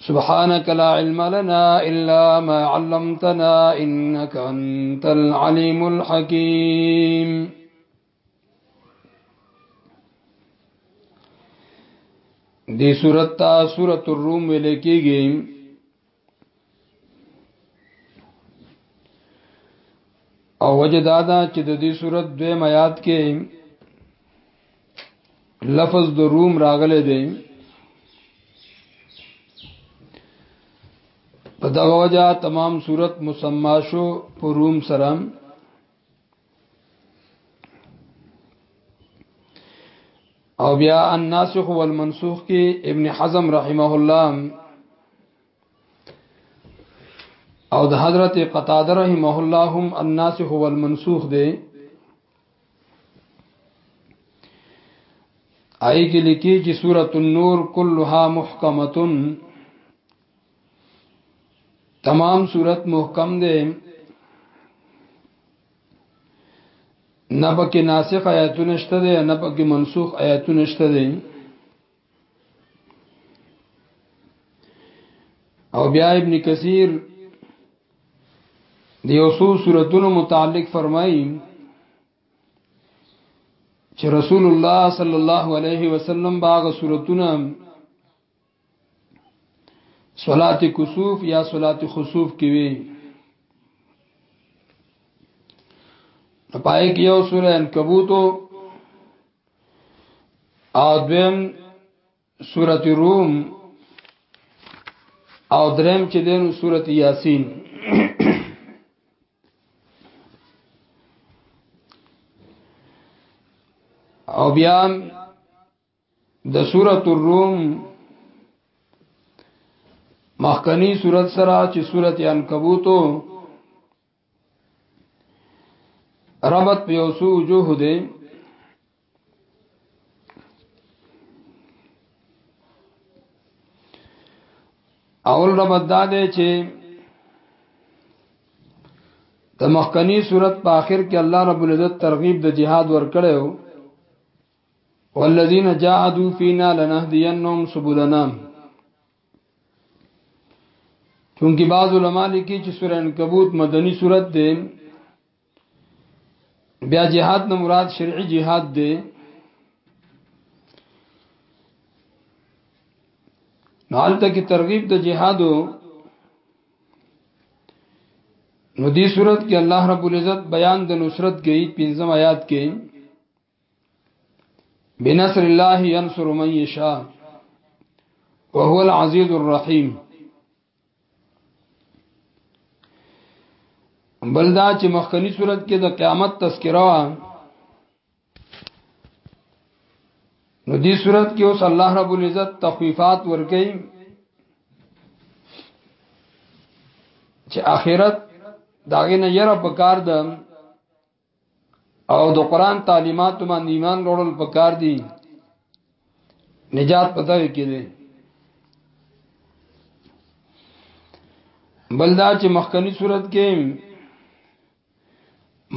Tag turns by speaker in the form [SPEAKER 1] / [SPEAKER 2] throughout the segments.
[SPEAKER 1] سبحانك لا علم لنا إلا ما علمتنا إنك أنت العليم الحكيم دی صورت تا صورت الروم ویلے کی گئی او وجه دا دا چې د دې صورت دوی میات کې لفظ د روم راغلی دی په دغه وجه تمام صورت مسما شو په روم سره او بیا الناسخ والمنسوخ کې ابن حزم رحمه الله او د حضرت قتاده رحمه الله هم الناسخ والمنسوخ دی آئی کې لیکي چې سورۃ النور كلها محکمه تمام صورت محکم دی نه پکې ناسخ آیاتونه شته دي نه پکې منسوخ آیاتونه شته دي او بیا ابن کثیر د یو څو سوراتونو متعلق فرمایي چې رسول الله صلی الله علیه وسلم باغ سوراتونه صلات کسوف یا صلات خسوف کې وی نو پای کې یو سورې انکبوت او دویم سورۃ روم او دریم چې دین سورۃ یاسین او بیا د سورۃ الروم مخکنی سورۃ سره چې سورۃ عنکبوت ربط په اوسو وجوه دی اول ربط دا دی چې د مخکنی صورت په آخر کې الله رب العزت ترغیب د جهاد ورکړیو والذین جاهدوا فینا لنهدینهم سبلنا چونکی بعض علما لیکي چې سورہ عنکبوت مدنی سورت ده بیا جهاد نه مراد شرعي جهاد ده نو حالت کې ترغیب د جهادو نو دې صورت کې الله رب العزت بیان د نصرت کوي پنځم آیات کې بنصر الله ينصر من يشاء وهو العزيز الرحيم بلدا چې مخکنی صورت کې د قیامت تذکرہ نو دې صورت کې اوس الله رب العزت تخفیفات ورکړي چې آخرت داغه نه یره پکار ده او د قران تعلیمات باندې ایمان وروړل پکار دي نجات پته کې دي بلدا چې مخکنی صورت کې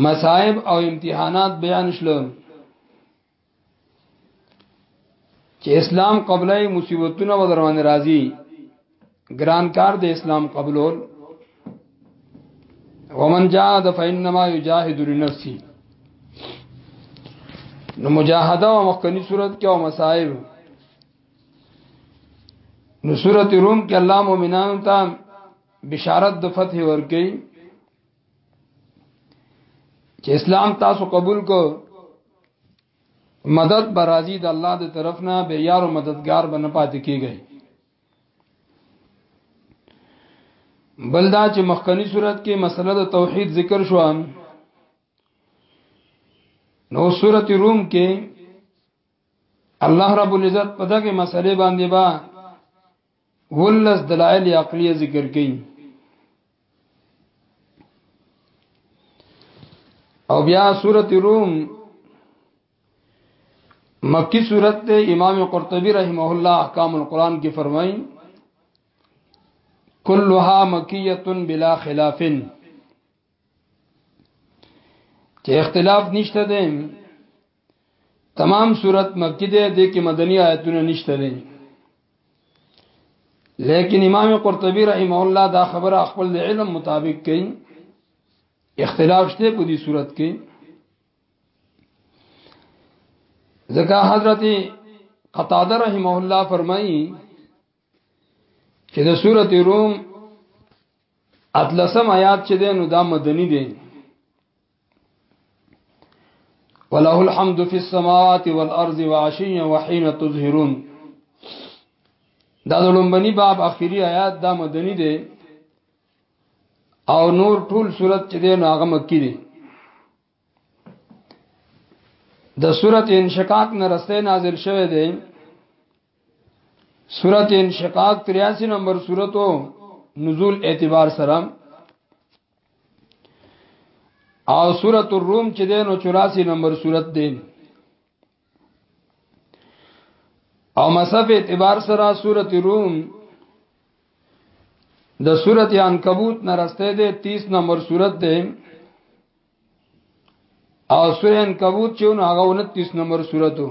[SPEAKER 1] مصائب او امتحانات بیان شلو چې اسلام قبلای مصیبتونه و دروانه راځي ګران کار د اسلام قبلول ومن جاهد فإنما يجاهد لنفسه نو مجاهده او مخکنی صورت کې او مصائب نو سورۃ روم کې الله مؤمنانو ته بشارت د فتح ورکړي چې اسلام تاسو قبول کو مدد برازي د الله د طرف نه به یارو مددگار بن پاتې کیږي بلدا چې مخکنی صورت کې مسله د توحید ذکر شو نو صورت روم کې الله رب العزت په دغه مسلې باندې با ولس دلائل عقلیه ذکر کړي او بیا سورۃ روم مکی سورۃ ته امام قرطبی رحمه الله احکام القرآن کې فرمایي كلها مکیه بلا خلافن چې اختلاف نشته دی تمام صورت مکی دی د کې مدنی آیتونه نشته دی لیکن امام قرطبی رحمه الله دا خبره خپل د علم مطابق کړي اختلاف شته په دې صورت کې ځکه حضرت قتاده رحمه الله فرمایي چې د سورته روم اتلسم آیات چې ده نو دا مدني دی وله الحمد في السماوات والارض وعشيا وحين تظهرون دا د لومبني باب اخیری آیات دا مدني دی او نور ټول صورت چې دی نو هغه مکی دی د سورته انشقاق نه رسته نازل شوه دی سورته انشقاق 83 نمبر سورته نزول اعتبار سره او سورته الروم چې دینو 84 نمبر سورته دی او مصحف اعتبار سره سورت روم د سورت عنکبوت نرسته ده 30 نمبر سورت ده او سورې عنکبوت چې نو هغه 29 نمبر سورتو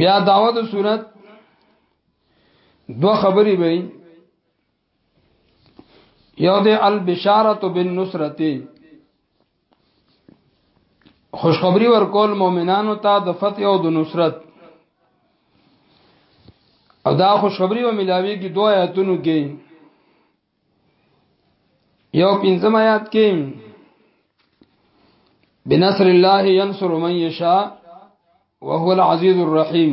[SPEAKER 1] بیا داوود سورت دو خبرې وي یو د البشارت بالنصرتی خوشخبری ورکول مؤمنانو ته د فتح او د نصرت او دا خوشخبری و ملاوی کی دوه آیاتونو کې یو پنځم آیات کې بنصر الله ينصر من يشاء وهو العزيز الرحيم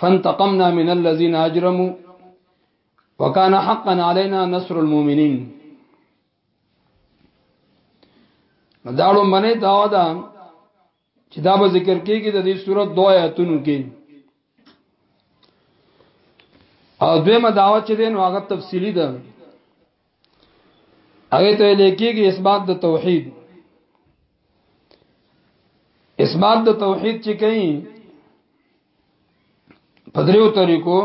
[SPEAKER 1] فانتقمنا من الذين اجرموا وكان حقا علينا نصر المؤمنين دا لومبنه داوا ده چې دا به ذکر کیږي د دې صورت دوه آیاتونو کې او دویمه داوا چې دین هغه تفصیلی ده هغه ته لیکيږي اثبات د توحید اثبات د توحید چې کوي په دریو طریقو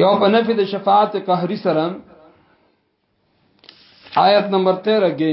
[SPEAKER 1] یو په نفي د شفاعت قهري سره آیت نمبر 13 کې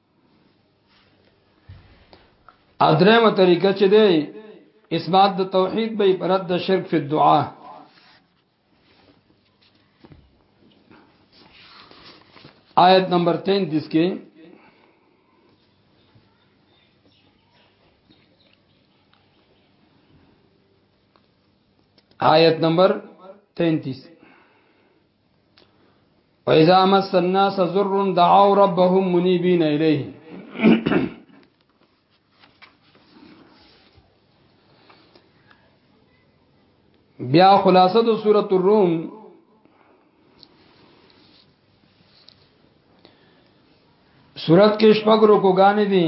[SPEAKER 1] ادرمه طریقه چې دی اثبات د توحید به پرد د شرک فی الدعاء آیت نمبر 33 کې آیت نمبر 33 وإذا مس الناس ضر دعوا ربهم منيبين إليه بیا خلاصه د سورۃ الروم سورۃ کې شپږ رکو غانې دي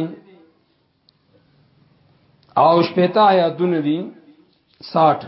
[SPEAKER 1] او شپږ آیاتونه دي 60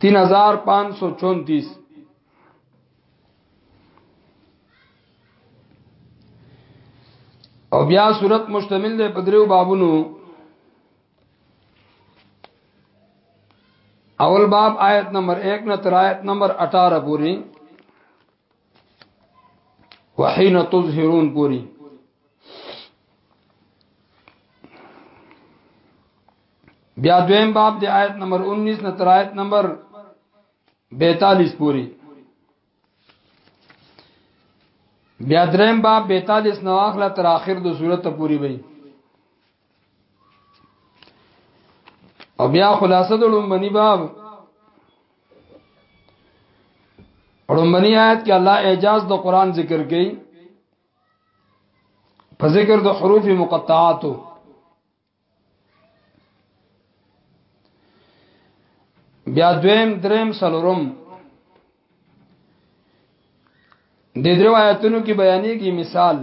[SPEAKER 1] تین ہزار پانچ سو چونتیس او بیا صورت مشتمل دی په دریو بابونو اول باب آیت نمبر 1 نه تر آیت نمبر 18 پوری وحین تظهرون پوری بیا دویم باب دی آیت نمبر 19 نه تر آیت نمبر 42 پوری بیا دریم باب 42 نو اخلا تر اخر د صورت پوری وي او بیا خلاصه د لومبني باب لومبني آیت کې الله اعجاز د قران ذکر کړي په ذکر د حروف مقطعاتو بیا دویم دریم سلورم د درو آیاتونو کې بیانېږي مثال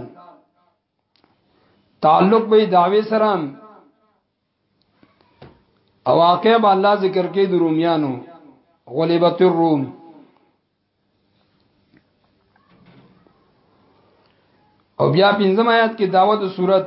[SPEAKER 1] تعلق به دعوی سره او واقع به الله ذکر کې د رومیانو غلبت الروم او بیا پنځم آیات کې داوود صورت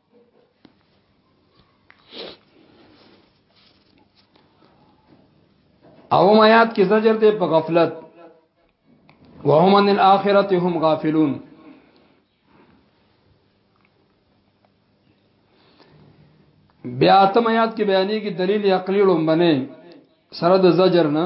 [SPEAKER 1] او میات کې زجر دی په غفلت وهم ان الاخرته هم غافلون بیا تم آیات کې بیانې کې دلیل عقلی لومبنه سره د زجر نه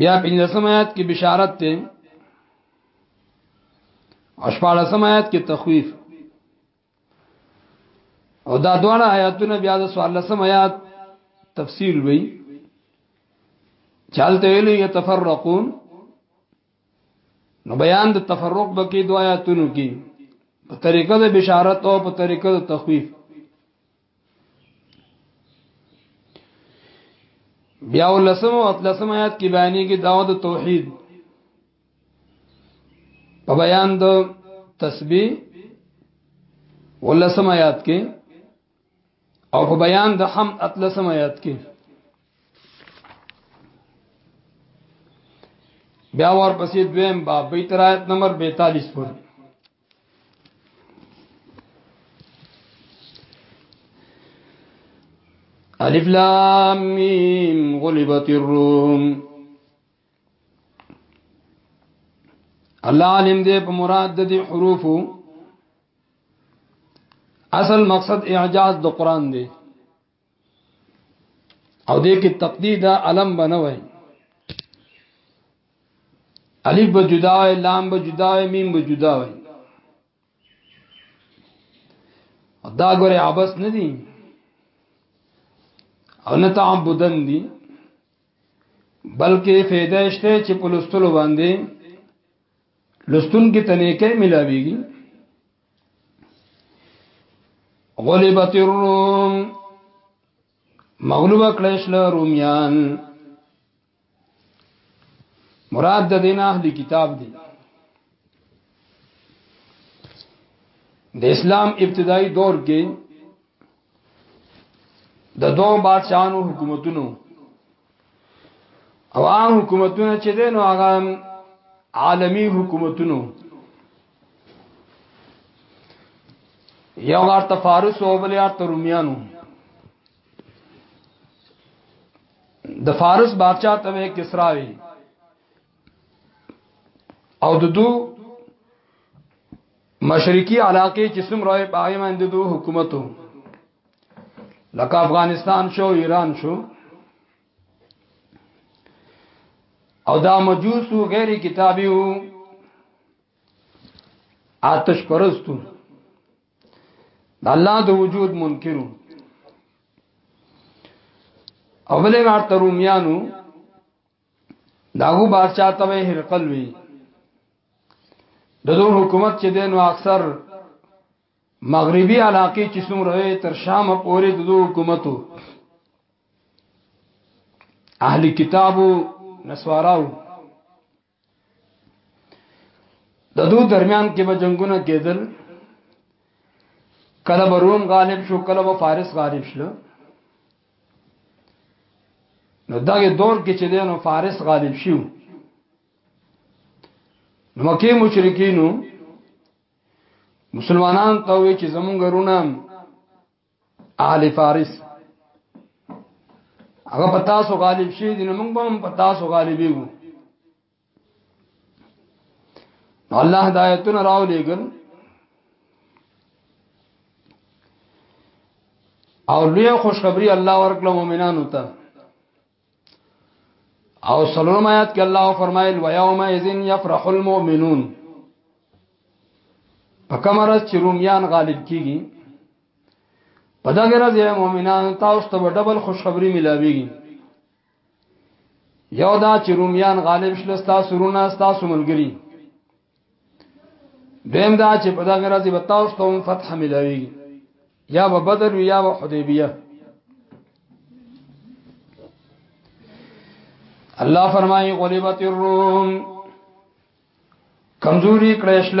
[SPEAKER 1] بیا پنځم آیات کې بشارت ده او شپږم آیات کې تخویف او دا دوه آیاتونه بیا د 14 آیات تفسیر وی چالت ویلو یتفرقون نو بیان د تفرق بکی دو آیاتونو کی په طریقه د بشارت او په طریقه د تخویف بیا ولسم او اتلسم آیات کې بیانې کې داوود توحید په بیان د تسبیح ولسم آیات کې او په بیان د حمد اتلسم آیات کې بیا ورپسې دویم باب بیت آیت نمبر 42 پورې الف لام میم غلبت الروم الله علم دې په مراد د دې حروفو اصل مقصد اعجاز د قران دی او دې کې تقدیر دا علم بنوي الف به جدا وي لام به جدا وي میم به جدا وي دا ګوره عبس نه دي او نه تعبدن دي بلکې فایده شته چې په لستلو باندې لستون کې تنه کې ملاويږي غلبت الروم مغلوب کړی شل رومیان مراد د دین اهلی کتاب دی د اسلام ابتدایي دور کې د دوه بادشاہانو حکومتونو او عام حکومتونه چې دین او هغه عالمی حکومتونو یو ورته فارس او بل ورته رومیانو د فارس بادشاہ ته کسرا وی او د دو مشرقي علاقې چې څومره په هغه باندې دوه حکومتو لکه افغانستان شو ایران شو او دا مجوس او غیر کتابي وو آتش پرستو د الله د وجود منکرو اولې ورته روميانو داغو بادشاہ ته وی هرقل وی دغه حکومت چې دینو اکثر مغربي علاقې چې څومره تر شام پورې دغه حکومتو اهل کتابو نسواراو د دو درمیان کې به جنگونه کېدل کله به روم غالب شو کله به فارس غالب شو نو دغه دور کې چې دینو فارس غالب شیو نو مکه مشرکینو مسلمانان ته وی چې زمونږ رونه اهل فارس هغه پتا سو غالب شي دي نو موږ هم پتا سو غالبي وو الله د آیتونو راو لېګل او لوی خوشخبری الله ورکړه مؤمنانو ته او سلورم آیات کې الله فرمایل و یوم اذن یفرح المؤمنون پکمرز چې رومیان غالب کیږي په دغه ورځ مؤمنان تاسو ته ډبل خوشخبری ملاويږي یو دا چې رومیان غالب شل ستا سرونه ستا سملګری دیم دا چې په دغه راځي به تاسو ته فتح ملوي یا به بدر یا به حدیبیه الله فرمایي غلبت الروم کمزوري کړشل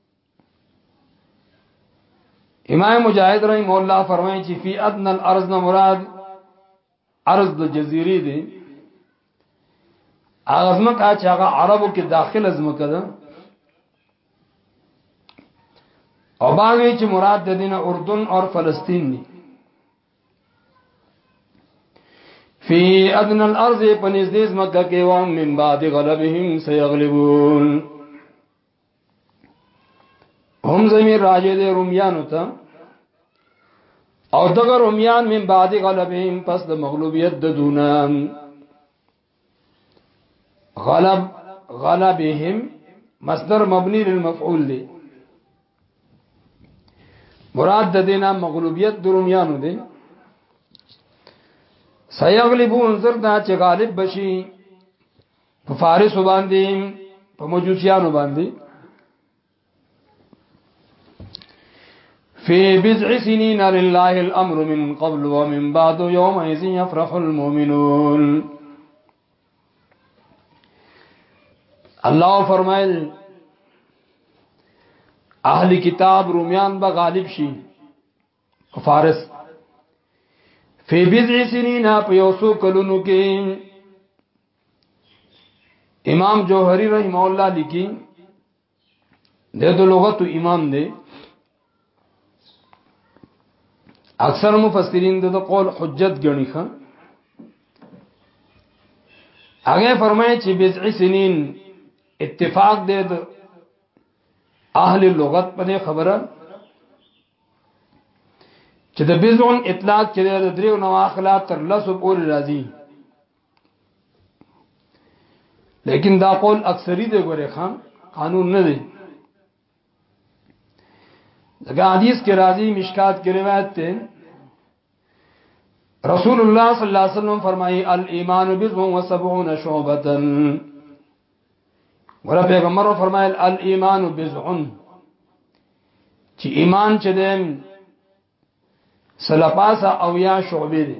[SPEAKER 1] امام مجاهد رحم الله فرمایي چې فی ادنى الارض نه مراد ارض د جزيري دي هغه ځمکه چې هغه عربو کې داخله ځمکه ده او باندې چې مراد د دینه اردن او فلسطین دي فی ادنى الارض پنځ دې ځمکه کې وان من بعد غلبهم سيغلبون هم زمير راجه دي روميانو ته او دغه رومیان من بعد غلبهم پس د مغلوبیت د دونه غلب غلبهم مصدر مبني للمفعول دی مراد د دینا مغلوبیت د رومیانو دی سيغلبون زردا چې غالب بشي په فارس باندې په مجوسیانو باندې فی بضع سنین لله الامر من قبل ومن بعد یومئذ یفرح المؤمنون الله فرمایل اهل کتاب رومیان به غالب شي فارس فی بضع سنین په یو سو کلونو کې امام جوهری رحم الله لیکي د لغت امام دی اکثر مفسرین د قول حجت ګڼي خان هغه فرمایي چې بضع سنین اتفاق دی د اهل لغت په خبره چې د بزون اطلاق چې د دریو نو اخلا تر لسو پورې راځي لیکن دا قول اکثری دی ګوره خان قانون نه دی دغه حدیث کې راځي مشکات کې روایت ده رسول الله صلی الله علیه وسلم فرمایي الايمان بضع و 70 شعبه ور پیغمبر فرمایل الايمان بضع چې ایمان چې ده سلپاسه او یا شعبه دي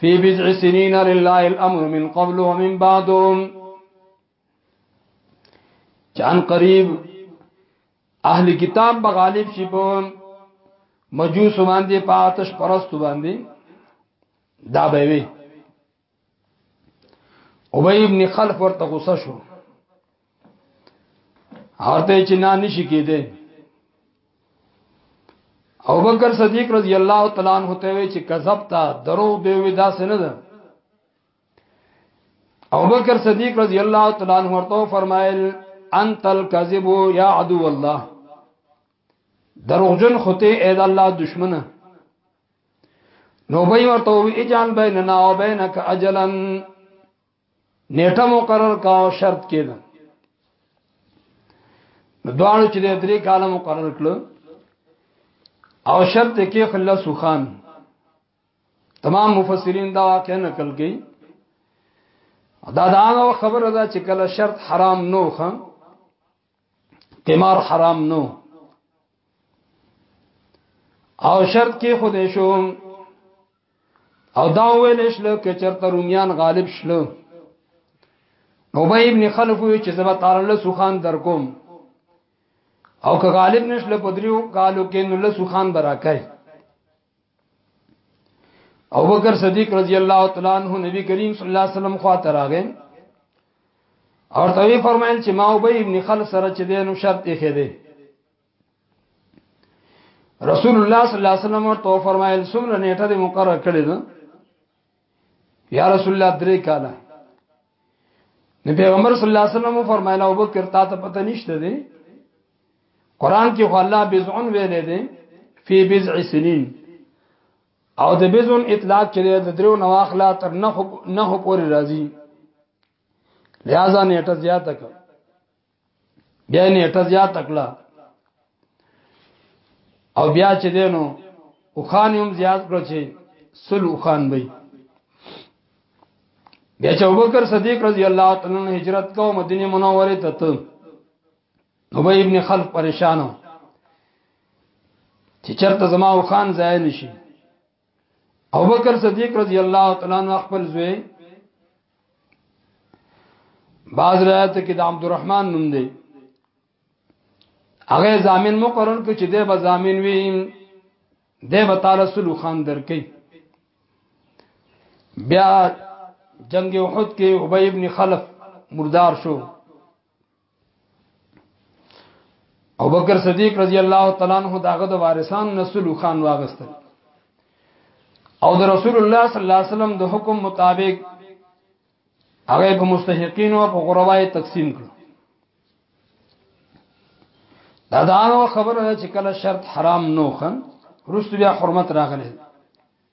[SPEAKER 1] فی بضع سنین لله الامر من قبل ومن بعد چان قریب اهل کتاب بغالب شي په مجوس باندې پاتش پرست باندې دا به وي ابی ابن خلف ورته غوسه شو هغه ته چې نه نشي کېده او بکر صدیق رضی الله تعالی عنہ ته وی چې کذب تا درو به وی دا سند او بکر صدیق رضی الله تعالی عنہ ورته فرمایل انت الكذب یا عدو الله دروغجن خطه اې د الله دشمنه نو به ورته وی اجان بیننا او بینک اجلن نیټه مقرر کاو شرط کېده دوالو چې درې کاله مقرر کړو او شرط کې خلا سوخان تمام مفسرین دا واقع نقل کړي دا دا خبره ده چې کله شرط حرام نو خان قمار حرام نو او شرط کې خود شو او دا ویل شل ک چرته رومیان غالب شل ابی ابن خلف وی چې زبا تعالی له سخان در کوم او که غالب نشل پدریو قالو کې نو له سخان برا کوي او بکر صدیق رضی الله تعالی عنہ نبی کریم صلی الله علیه وسلم خوا تراغه اور توی فرمایل چې ما ابی ابن خلف سره چې دینو شرط یې خېده رسول الله صلی الله علیه وسلم ورته فرمایل څومره نیټه دې مقرره کړې ده یا رسول الله درې کاله د پیغمبر صلی الله علیه وسلم فرمایله ابو بکر تا ته پته نشته دی قران کې خو الله بزعن ویلې دی فی بزع سنین او د بزعن اطلاق چې د درو نواخلا تر نه نه پورې راځي لہذا نیټه زیاته کړ بیا نیټه زیات کړه او بیا چې دینو او خان هم زیات کړ چې سلو خان به بیا چې ابوبکر صدیق رضی الله تعالی عنہ هجرت کو مدینه منوره ته ته ابی ابن خلف پریشانو چې چرته زما او خان ځای نشي او بکر صدیق رضی الله تعالی عنہ خپل زوی باز روایت کې د عبدالرحمن نوم دی هغه ضامن مقرر کړ چې د به ضامن وي د به تعالی سلو خان درکې بیا جنگ احد کې ابی ابن خلف مردار شو او بکر صدیق رضی الله تعالی عنہ داغه د وارثان نسل خان واغستل او د رسول الله صلی الله علیه وسلم د حکم مطابق هغه په مستحقین او په غربای تقسیم کړ دا دا خبره چې کله شرط حرام نو خن رسول بیا حرمت راغله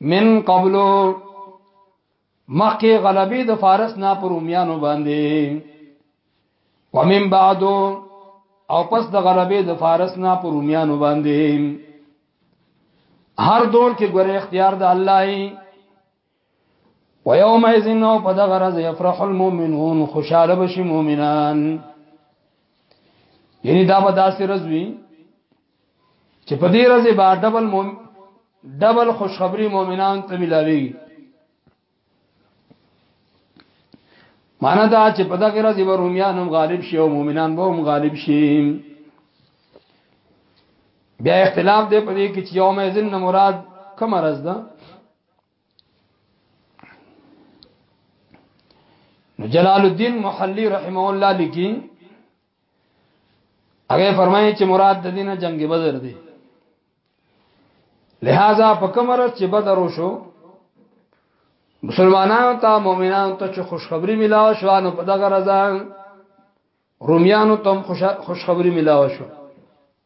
[SPEAKER 1] من قبل مخکې غلبې د فارس نه پر رومیانو باندې ومن بعد او پس د غلبې د فارس نه پر رومیانو باندې هر دور کې ګوره اختیار د الله ای و یوم اذن او په دغه ورځ یفرح المؤمنون خوشاله بشي مؤمنان یعنی دا به داسې رزوي چې په دې ورځ به ډبل موم ډبل خوشخبری مؤمنان ته ملاوي معنا دا چې په دغه ورځ به رومیان هم غالب شي او مؤمنان به هم غالب شي بیا اختلاف دی په دې کې چې یوم ازن مراد کوم ورځ ده نو جلال الدین محلی رحمه الله لیکي هغه فرمایي چې مراد د دینه جنگ بدر دی لہذا په کومر چې بدر وشو مسلمانانو ته مؤمنانو ته چې خوشخبری ملاو شو نو په دغه رضا رومیانو ته خوشخبری ملاو شو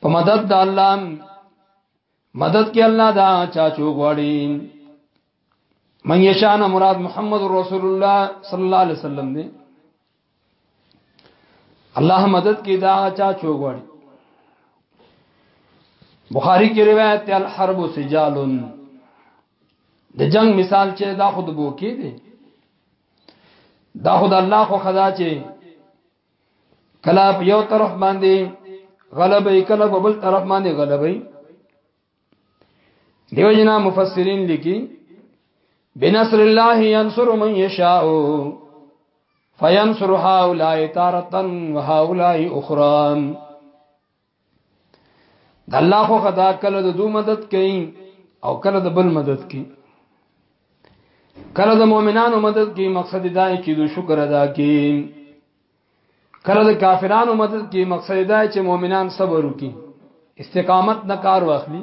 [SPEAKER 1] په مدد د الله مدد کې الله دا چا چوغړی من یشان مراد محمد رسول الله صلی الله علیه وسلم دی الله مدد کې دا چا چوغړی بخاری کی روایت ته الحرب سجال د جنگ مثال چې دا خود بو کې دي دا خدای الله خو خدا چې کله په یو طرف باندې غلبه کله په بل طرف باندې غلبه دیو جنا مفسرین لیکي بنصر الله ينصر من يشاء فينصر هؤلاء تارة وهؤلاء أخرى د الله خو خدا کله د دو مدد کوي او کله د بل مدد کوي کله د مؤمنانو مدد کوي مقصد دا چې د شکر ادا کوي کله د کافرانو مدد کوي مقصد دا چې مؤمنان صبر وکړي استقامت نه کار واخلي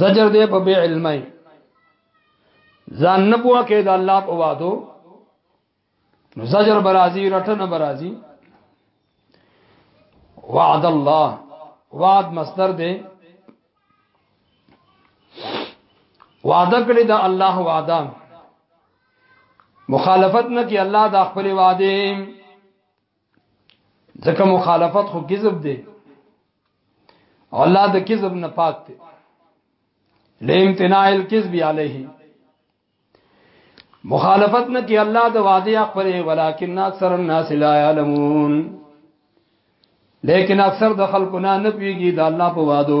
[SPEAKER 1] زجر دې په بی علمي ځان نه پوهه کې د الله په وادو نو زجر برازي رټنه برازي وعد الله وعد مصدر دې وعده کړی دا الله وعده مخالفت نه کی الله دا خپل وعده ځکه مخالفت خو کذب دی الله د کذب نه پاک دی لامتناع الكذب عليه مخالفت نه کی الله د وعده خپل ولکن اکثر الناس لا يعلمون لیکن اکثر د خلکو نه نه پیږي د الله په وعده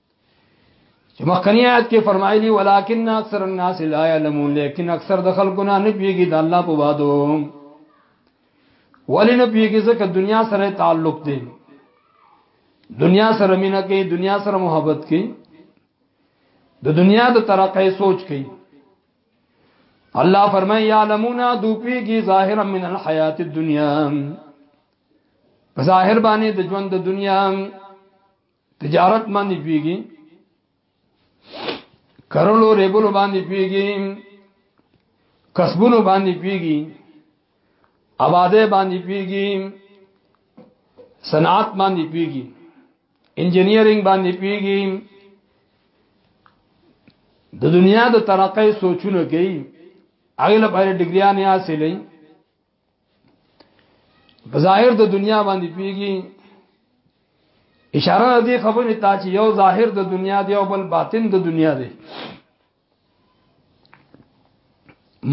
[SPEAKER 1] چې مخکنی آیات کې فرمایلی ولکن اکثر الناس لا يعلمون لیکن اکثر د خلکو نه نه پیږي د الله په وادو ولی نه پیږي ځکه دنیا سره تعلق دی دنیا سره مینا کوي دنیا سره محبت کوي د دنیا د ترقې سوچ کوي الله فرمای یعلمون دو پیږي ظاهرا من الحیات الدنیا ظاهر باندې د ژوند د دنیا تجارت باندې پیږي کرلو ریبلو باندې پیږي کسبونو باندې پیږي آباده باندې پیږي صنعت باندې پیږي انجنیرینګ باندې پیږي د دنیا د ترقۍ سوچونه کوي هغه لپاره ډیګریانې حاصلې ظاهر د دنیا باندې پیږي اشاره دې خبره ته چې یو ظاهر د دنیا دی او بل باطن د دنیا دی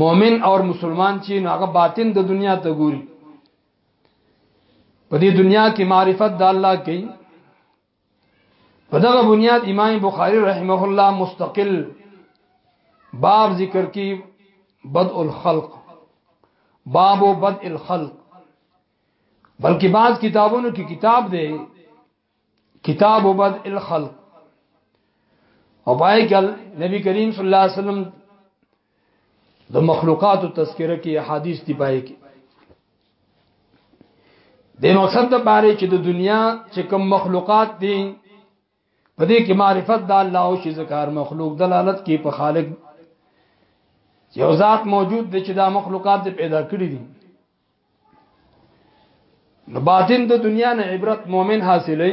[SPEAKER 1] مؤمن او مسلمان چې هغه باطن د دنیا ته ګوري په دې دنیا کې معرفت د الله کوي په دغه بنیاد امام بخاری رحمه الله مستقل باب ذکر کی بدء الخلق باب و بدء الخلق بلکې بعض کتابونو کې کتاب دی کتاب و بدء الخلق او پای کل نبی کریم صلی الله علیه وسلم د مخلوقات تذکرہ کې احادیث دی پای کې د مقصد د باره چې د دنیا چې کوم مخلوقات دي په دې کې معرفت د الله او شي ذکر مخلوق دلالت کوي په خالق یو ذات موجود دی چې دا مخلوقات دې پیدا کړی دي نو باطن د دنیا نه عبرت مؤمن حاصلې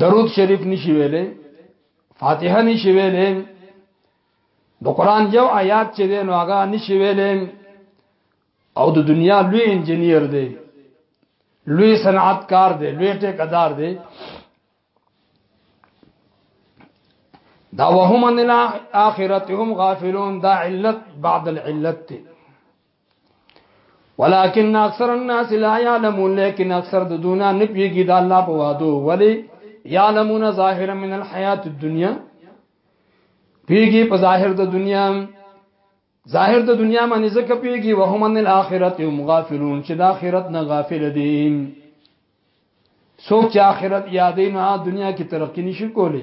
[SPEAKER 1] درود شریف نشي ویلې فاتحه نشي ویلې د قران یو آیات چې دی نو هغه نشي ویلې او د دنیا لوی انجنیر دی لوی صنعتکار دی لوی ټیکدار دی دا وهم ان الاخرتهم غافلون دا علت بعد العلت دی ولكن اکثر الناس لا يعلمون لیکن اکثر د دنیا نه پیږي د الله په وادو ولی يعلمون ظاهرا من الحیات الدنیا پیږي په ظاهر د دنیا ظاهر د دنیا باندې زکه پیږي وهم ان الاخرت هم غافلون چې د اخرت نه غافل دي څوک چې اخرت یادې نه دنیا کې ترقی نشي کولی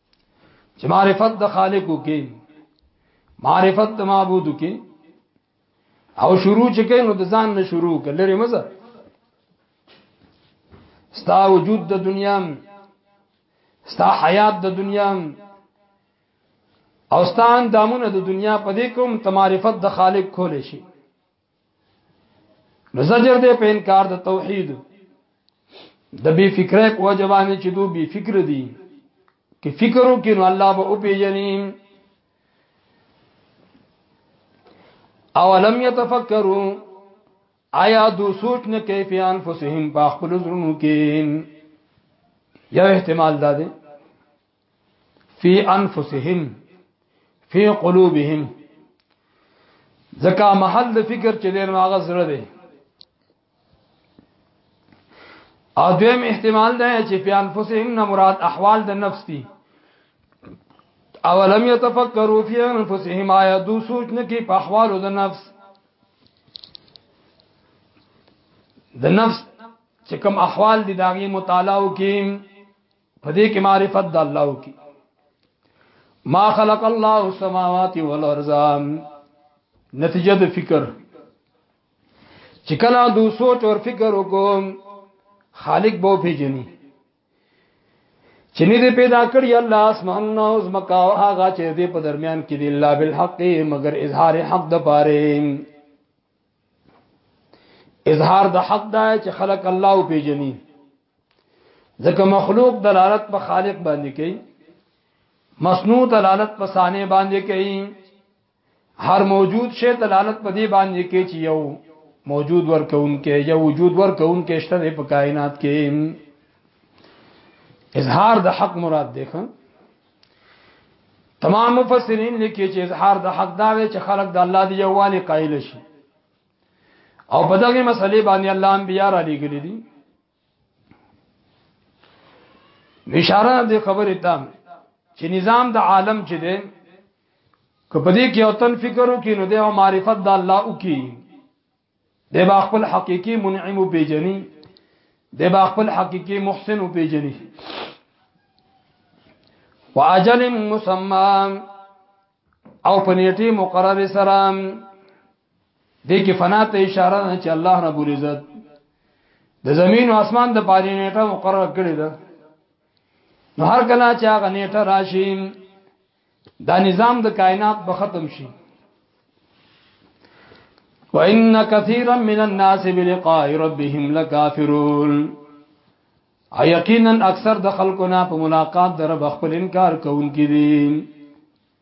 [SPEAKER 1] چې معرفت د خالق وکي معرفت د معبود وکي او شروع چې کین نو د ځان نه شروع کړي لري مزه ستا وجود د دنیا ستا حیات د دنیا او ستان دامونه د دنیا په دې کوم ته معرفت د خالق کول شي نو زجر دې په انکار د توحید د بی فکرې په وجبانه چې دوی بی فکر دي کې فکرو کې نو الله به او پیجنې اولم يتفکروا آیا دو سوچ نه کوي په انفسهم په خپل زړونو کې یو احتمال دا دی فی انفسهم فی قلوبهم ځکه محل د فکر چې دین هغه زړه دی او دویم احتمال ده چې فی انفسهم نه مراد احوال د نفس دي اولم يتفکروا فی انفسهم آیا دو سوچ نه کې په احوال د نفس د نفس چې کوم احوال دي داغي مطالعه وکیم په دې کې معرفت د الله وکي ما خلق الله السماوات والارض نتیجه د فکر چې کله دو سوچ او فکر وکوم خالق به پیژني چې نه دې پیدا کړی الله اسمان او زمکا او هغه چې دې په درمیان کې دی الله بالحق مگر اظهار حق د پاره اظهار د حق دا چې خلق الله پیژني ځکه مخلوق دلالت په خالق باندې کوي مصنوع دلالت په صانع باندې کوي هر موجود شی دلالت په دې باندې کوي چې یو موجود ورکوونکې یا وجود ورکوونکې شته په کائنات کې اظهار د حق مراد دی خان تمام مفسرین لیکي چې اظهار د حق دا وی چې خلق د الله دی یووالي قائل شي او په دغه مسلې باندې الله انبيار علی ګل دي اشاره دې خبرې تام چې نظام د عالم چې دی کپه دې کې او تن فکر وکې نو د معرفت د الله او کې د با خپل حقيقي منعم او پیجني د با خپل حقيقي محسن او پیجني واجل مسمى او پنيټي مقرر سره دې کې فنا ته اشاره ده چې الله رب العزت د زمین او اسمان د پاره نیټه مقرره کړې ده نو هر کله چې هغه نیټه راشي دا نظام د کائنات به ختم شي وان كثيرا من الناس بلقاء ربهم لكافرون یقینا اکثر د خلکو نه په ملاقات در بخپل انکار کوونکي دي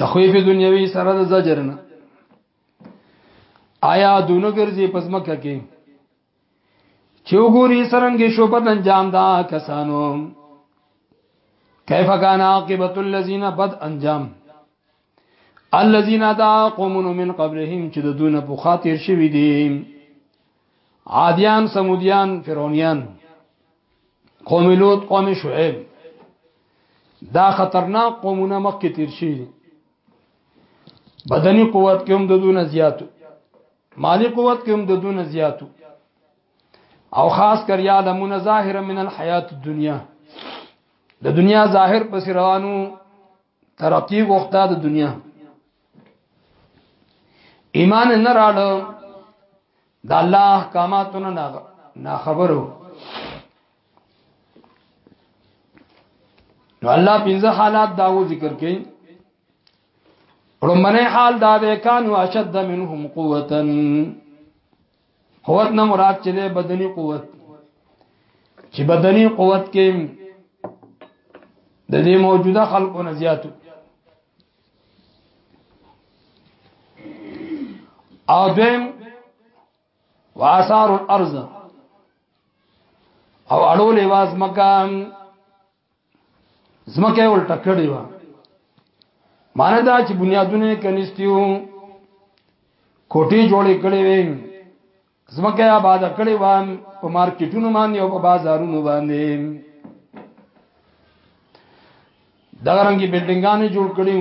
[SPEAKER 1] تخویف دنیوي سره د زجرنه آیا دونو ګرځي پزمکه کې چې وګوري سرنګي شو په انجام دا کسانو کیف کان عاقبت الذین بد انجام الذين دا قومون من قبلهم چې د دونه په خاطر شوی دي عادیان سمودیان فرعونیان قوم لوط قوم شعیب دا خطرناک قومونه مخکې تیر شي بدني قوت کې هم د دونه زیاتو مالی قوت کې هم د دونه زیاتو او خاص کر یا لمون ظاهر من الحیات الدنیا د دنیا ظاهر پس روانو ترقی غوښته د دنیا ایمان نه راړو د الله احکاماتونو نه خبرو نو الله پنځه حالات داو ذکر کړي رومنه حال دا ده کانو اشد منهم قوتا قوت نه مراد چې ده بدني قوت چې بدني قوت کې د دې موجوده خلکو نه زیاتو او دویم واثار الارض او اړول واز مکان زمکه ولټه کړی و معنی دا چې بنیادونه کنيستیو کوټې جوړې کړې وې زمکه آباد کړې و په مارکیټونو باندې او په بازارونو باندې دا رنګي بلډینګانې جوړ کړې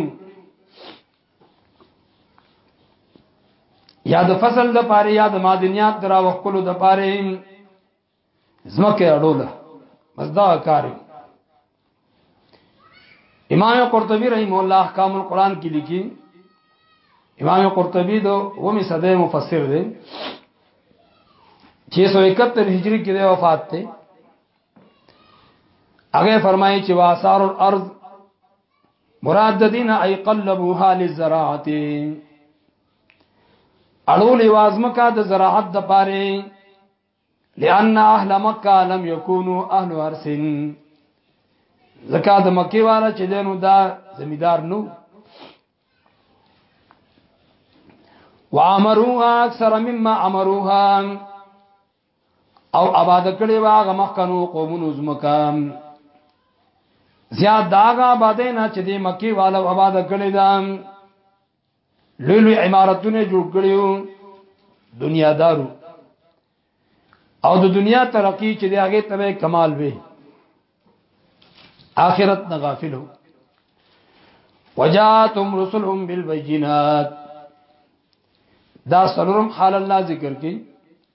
[SPEAKER 1] یا د فصل د پاره یا د معدنیات درا وکولو د پاره زمکه اړوله بس دا کاری امام قرطبی رحم الله احکام القرآن کې لیکي امام قرطبی دو ومی صدې مفسر دی 671 هجری کې وفات دی هغه فرمایي چې واسار الارض مراد د دین ای قلبوها للزراعه اړول وازمکا د زراعت د پاره لأن اهل مکه لم یکونو اهل ارسن زکه د مکی والا چې دینو دا زمیدار نو وامروها اکثر مما امروها او آباد کړي واغ مخکنو قومونو زمکام زیاد داغه آبادې نه چې د مکی والا آباد کړي دام لوی لوی عمارتونه جوړ کړیو دنیا دارو او د دنیا ترقی چې د هغه تبع کمال وي آخرت نه غافلو وجاتم رسلهم بالبينات دا سلورم حال الله ذکر کړي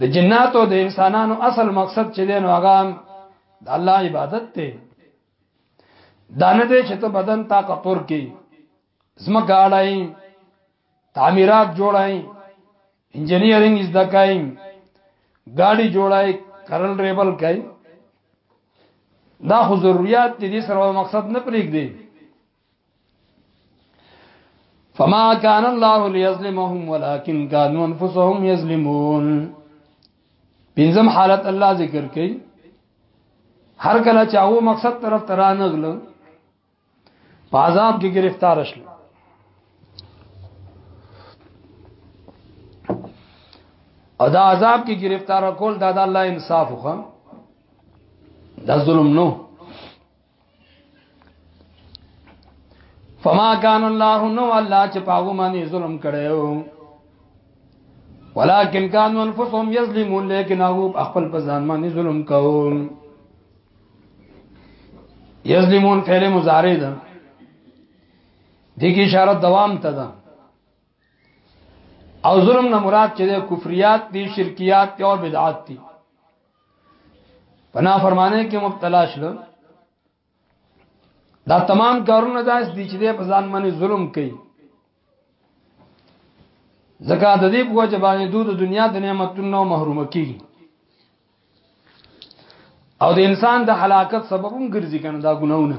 [SPEAKER 1] د جناتو د انسانانو اصل مقصد چې دین هغه د الله عبادت ته دانه دې چې ته بدن طاقت ورکی زما ګاړای تعمیرات جوړای انجنیرینګ زده کای ګاډي جوړای کرل ریبل کای دا خو ضرورت دي سره مقصد نه پریږ دی فما كان الله ليظلمهم ولكن كانوا انفسهم يظلمون پنځم حالت الله ذکر کوي هر کله چې هغه مقصد طرف ترانه غل په عذاب کې گرفتار شل او دا عذاب کې گرفتار کول دا د الله انصاف خو دا ظلم نو فما كان الله نو الله چې پاغو باندې ظلم کړو ولكن كانوا انفسهم يظلمون لیکن هغه خپل په ځان باندې ظلم کوم یظلمون فعل مضارع ده دغه اشاره دوام ته ده او ظلم نه مراد چې کفریات دي شرکیات دي او بدعات دي پنا فرمانه کې مبتلا شل دا تمام کارونه داس دي چې په ځان باندې ظلم کوي زکات د دې په وجه باندې دوی د دنیا د نعمتونو محروم کیږي او د انسان د هلاکت سبب هم ګرځي کنه دا ګناونه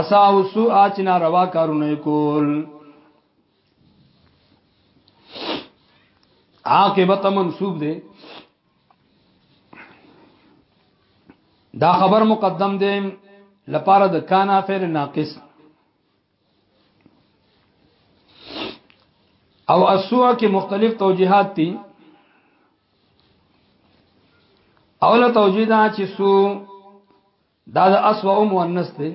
[SPEAKER 1] اسا او سو اچ ناروا کارونه کول عاقبت منصوب دی دا خبر مقدم دی لپاره د کانا فعل ناقص او اسوء کې مختلف توجيهات دي اوله توجيه دا چې سو دا د اسوا او مؤنث دی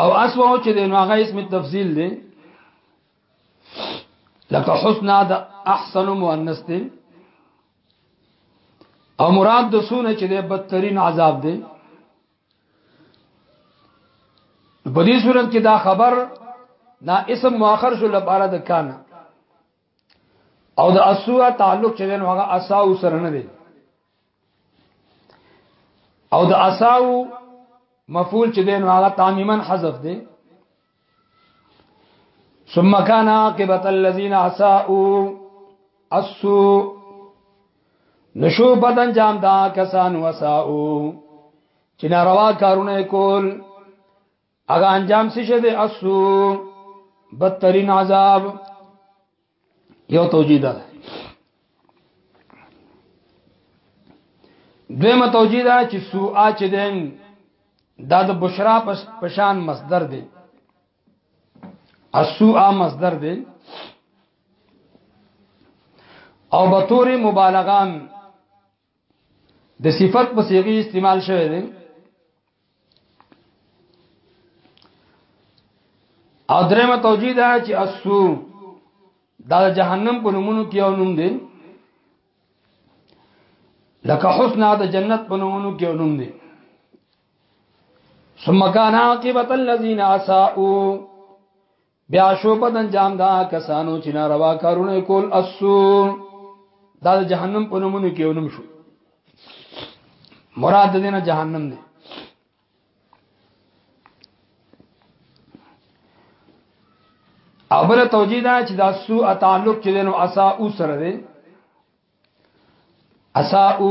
[SPEAKER 1] او اسوا چې د نوغه اسم تفضیل دی لکه حسنا د احسن مؤنث دی او مراد د سونه چې د بدترین عذاب دی په دې صورت کې دا خبر دا اسم مؤخر شو لپاره د کان او د اسوا تعلق چې دین هغه اساو سره نه دی او د اساو مفعول چې دین هغه تامیما حذف دی ثم كان عاقبه الذين اساءوا السوء نشو بدن جام دا کسان وساو چې ناروا کارونه کول هغه انجام څه شه ده اسو بدترین عذاب یو توجیه ده دویمه توجیه ده چې سوء چې دین دا د بشرا پشان مصدر دی السوء مصدر دی او بطور مبالغه د صفت په صيغه استعمال شوی دی او درېمه توجیه ده چې اسو دا جهنم په نومونو کې یو نوم دی لکه حسن د جنت په نومونو کې یو نوم دی ثم كان عاقبه الذين اساءوا بیا شو په انجام دا کسانو چې ناروا کارونه کول اسو دا د جهنم په نومونو کې ونم شو مراد دې نه جهنم دی اوله توجیه دا چې دا سو تعلق چې دنو اسا او سره دی اسا او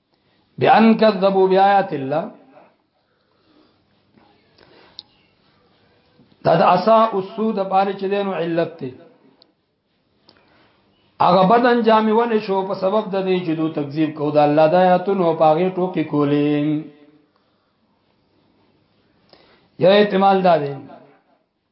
[SPEAKER 1] بأن كذبوا بآيات الله دا د اسا اوسو د پاره چې دینو علت ته هغه بدن جامې ولې شو په سبب د دې چې دوی تکذیب کو دا الله د آیاتونو په هغه ټوکی کولې یا احتمال دا دی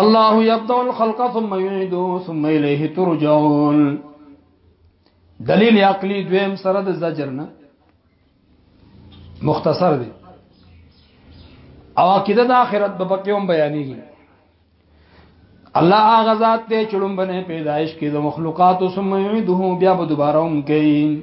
[SPEAKER 1] الله يبدأ الخلق ثم يعيده ثم إليه ترجعون دلیل عقلی دویم سره د زجر نه مختصر دی او عقیده د آخرت په پکې هم بیانېږي الله هغه ذات ته چړم بنه پیدایش کې د مخلوقات سم یعیده بیا به دوباره هم کوي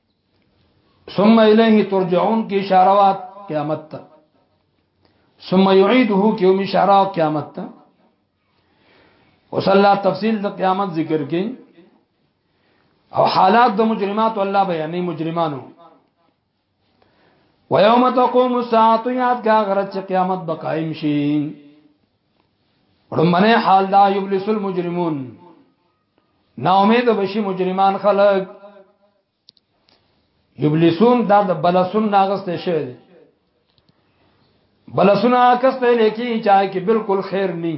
[SPEAKER 1] ثم الیه ترجعون کی اشارات قیامت تا ثم یعیده کی هم اشارات قیامت تا وصلی الله تفصیل د قیامت ذکر کین او حالات د مجرمات الله بیانې مجرمانو ويوم تقوم الساعه یاد کا غرض چې قیامت به قائم شي رمنه حال دا یبلس المجرمون نا امید بشي مجرمان خلق یبلسون دا د بلسون ناغسته شوی دی بلسون کسته لیکي چا کې بالکل خیر ني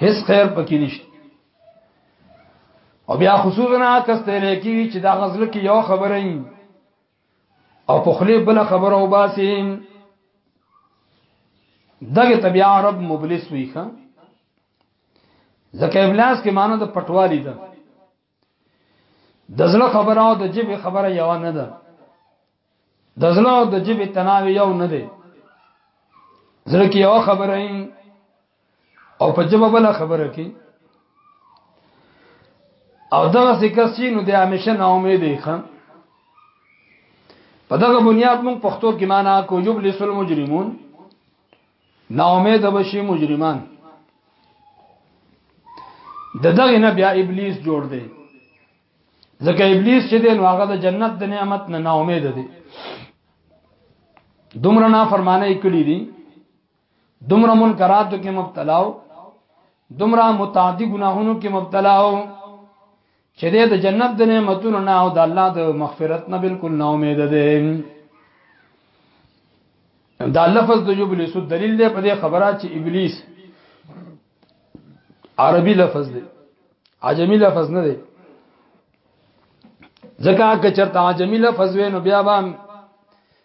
[SPEAKER 1] هیڅ خیر پکې نشته او بیا خصوصا کسته لیکي چې دا غزل کې یو خبره او په خلی بل خبره وباسي دغه طبيع عرب مبلس وي ښا ځکه ابلاس کې معنی د پټوالي ده د زړه خبره او د جبه خبره یو نه ده د زړه او د جبه تناوي یو نه ده زړه کې یو خبره او په جواب بل خبره کې او دغه څه چې نو د همیشه نا امید دی خان په دغه بنیاد موږ پښتو کې معنا کو یبلس المجرمون نا امید بشي مجرمان د دغه نه بیا ابلیس جوړ دی ځکه ابلیس چې دی نو هغه د جنت د نعمت نه نا امید دی دومره نا فرمانه کړی دی دومره منکراتو کې مبتلا او دومره متعدی ګناهونو کې مبتلا او چې د جنت د نعمتونو نه او د الله د مغفرت نه بالکل نه امید ده دا لفظ د یبلیس دلیل دی په دې خبره چې ابلیس عربي لفظ دی عجمی لفظ نه دی ځکه که چرته عجمی لفظ وینو بیا به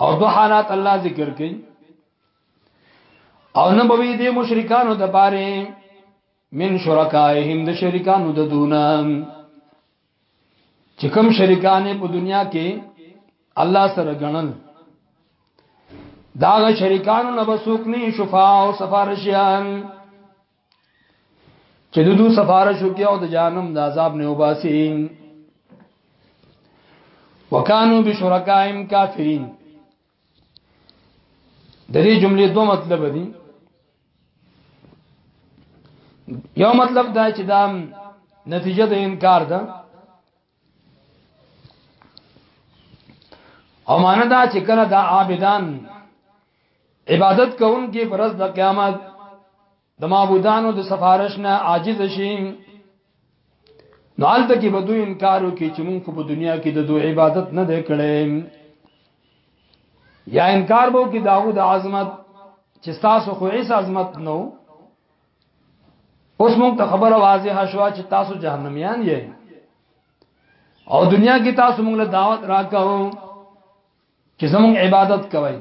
[SPEAKER 1] او دو حالات الله ذکر کړي او نه بوي دي مشرکانو د پاره من شرکائهم د شریکانو د دونه چې کوم شریکان په دنیا کې الله سره غنل داغه شریکانو نه بسوک نه شفاع او سفارشیان چې د دوی سفارش وکي او د جهنم د عذاب نه وباسي وکانو بشرکائم کافرین د دې جملې دوه مطلب دي یو مطلب دا چې دا نتیجه د انکار ده او معنا دا چې کله دا عابدان عبادت کوونکي پرز د قیامت د معبودانو د سفارش نه عاجز شي نو حالته کې بدو انکار وکړي چې موږ په دنیا کې د دوی عبادت نه دی کړی یا انکار وو کې داوود عظمت چې تاسو خو هیڅ عظمت نو اوس مونږ ته خبره واضحه شو چې تاسو جهنميان یې او دنیا کې تاسو مونږ له دعوت راکاو چې زمونږ عبادت کوي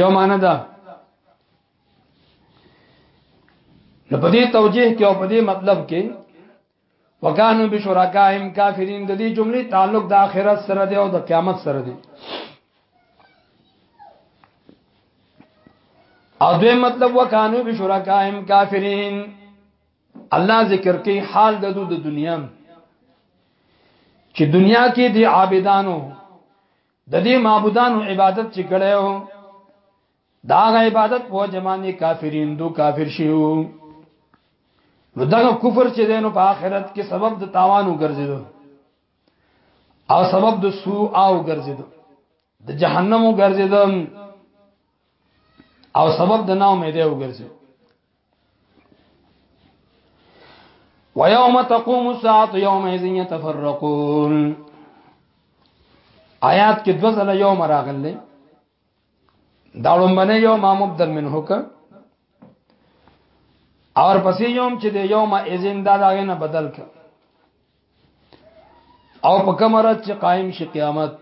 [SPEAKER 1] یو معنی ده نو په دې توجیه کې او په دې مطلب کې وکانو بشرکاهم کافرین د دې جملې تعلق د آخرت سره دی او د قیامت سره دی او دوی مطلب وکانو بشرکاهم کافرین الله ذکر کوي حال د دو د دنیا چې دنیا کې دی عابدانو د دې معبودانو عبادت چې کړو دا غ عبادت په جمانه کافرین دو کافر شیو نو دا کفر چې دینو په آخرت کې سبب د تاوانو ګرځیدو او سبب د سو او ګرځیدو د جهنمو ګرځیدو او سبب د ناو مې دی وګرځیدو ويوم تقوم الساعه يومئذ يتفرقون آیات کې دوزله یوم راغله دا لومبنه یو ما مبدل منه ک اور پسې یوم چې د یوم اذن دا داغه نه بدل ک او په کمره چې قائم شي قیامت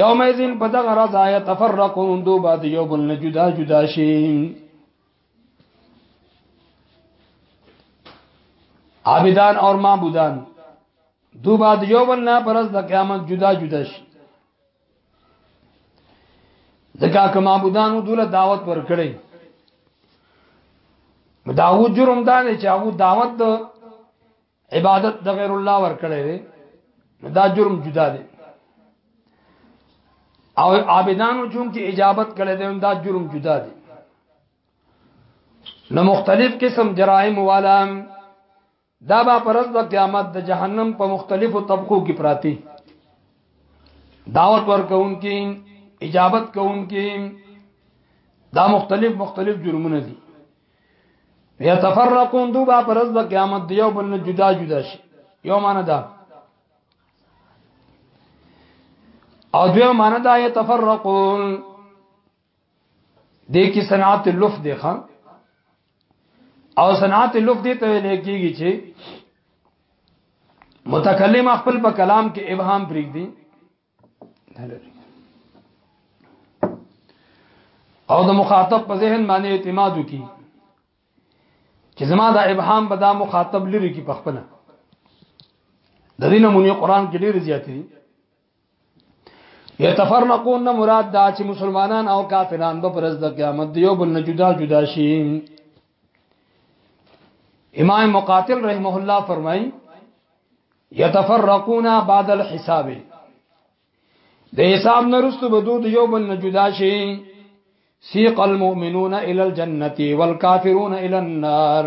[SPEAKER 1] یوم اذن په دغه راز آیت تفرقون دو بعد یو بل نه جدا جدا شي عابدان اور معبودان دو بعد یو بل نه پرز د قیامت جدا جدا شي دغه که معبودانو دوله دعوت ورکړي داو جرم دا دی چې هغه دعوت د عبادت د غیر الله ورکړي دی دا جرم جدا دی او عابدانو چون کې اجابت کړي دی دا جرم جدا دی نو مختلف قسم جرائم والا دا به پرز د قیامت د جهنم په مختلفو طبقو کې پراتی دعوت ورکون کې اجابت کون کې دا مختلف مختلف جرمونه دي یتفرقون دو با پرز د قیامت دیو بل جدا جدا شي یو معنی دا او دیو معنی دا یتفرقون دې کې صنعت لوف دی ښا او صنعت لوف دې ته ویل کېږي چې متکلم خپل په کلام کې ابهام پرېږدي او د مخاطب په ذهن باندې اعتماد وکي چې زما دا ابهام به دا مخاطب لري کې پخپنه د دې نمونه قران کې ډېر زیات دي یتفرقون نه مراد دا چې مسلمانان او کافران به پرز د قیامت یو بل نه جدا جدا شي امام مقاتل رحمه الله فرمایي یتفرقون بعد الحساب د حساب نه رسو به دوی یو بل نه جدا شي سیق المؤمنون الى الجنه والكافرون الى النار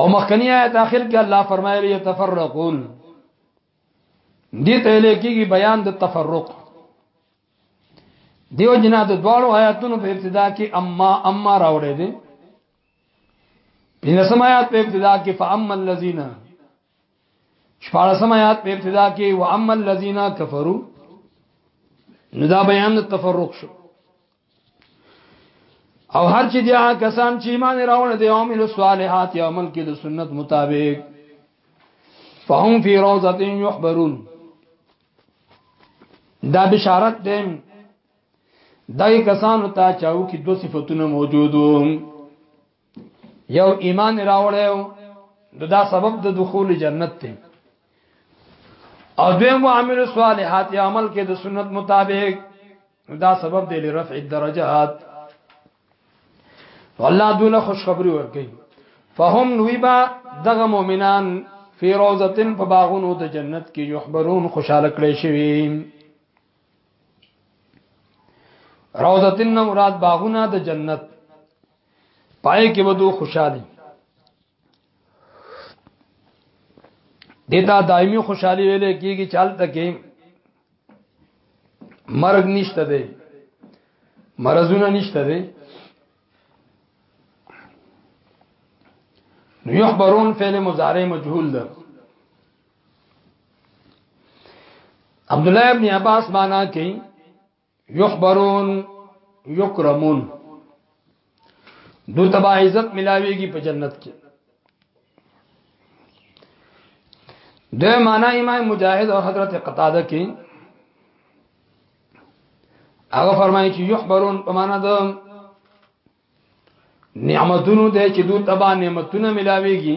[SPEAKER 1] او مخکنی آیت اخر کې الله فرمایلی یتفرقون دې ته لیکيږي بیان د تفرق دیو جنا د دواړو آیاتونو په ابتدا کې اما اما راوړې دي په نسم آیات په ابتدا کې فاما الذین شپارسم آیات په ابتدا کې و اما الذين كفروا نو دا بیان د تفرق شو او هر چې دیا کسان چې ایمان راوړل دي او عمل صالحات یا عمل کې د سنت مطابق فهم فی روضه یحبرون دا بشارت ده دای کسانو ته چاو کې دو صفاتونه موجودو یو ایمان راوړیو دا سبب د دخول جنت دی او دویم عامل صالحات عمل کې د سنت مطابق دا سبب دی لرفع الدرجات والله دوله خوشخبری ورکړي فهم نویبا دغه مؤمنان فی روزتن په باغونو د جنت کې یحبرون خوشاله کړي شوی روزتن مراد باغونه د جنت پای کې به دوه خوشحالي دتا دایمي خوشحالي ویلې کیږي چل تکي مرګ نشته دی مرزونه نشته دی نو یخبرون فعل مضارع مجهول ده عبد الله ابن عباس معنا کوي یحبرون یکرمون دو تبا عزت ملاویږي په جنت کې د معنا امام مجاهد او حضرت قتاده کې هغه فرمایي چې یحبرون په معنا د نعمتونو د چې دو تبا نعمتونه ملاويږي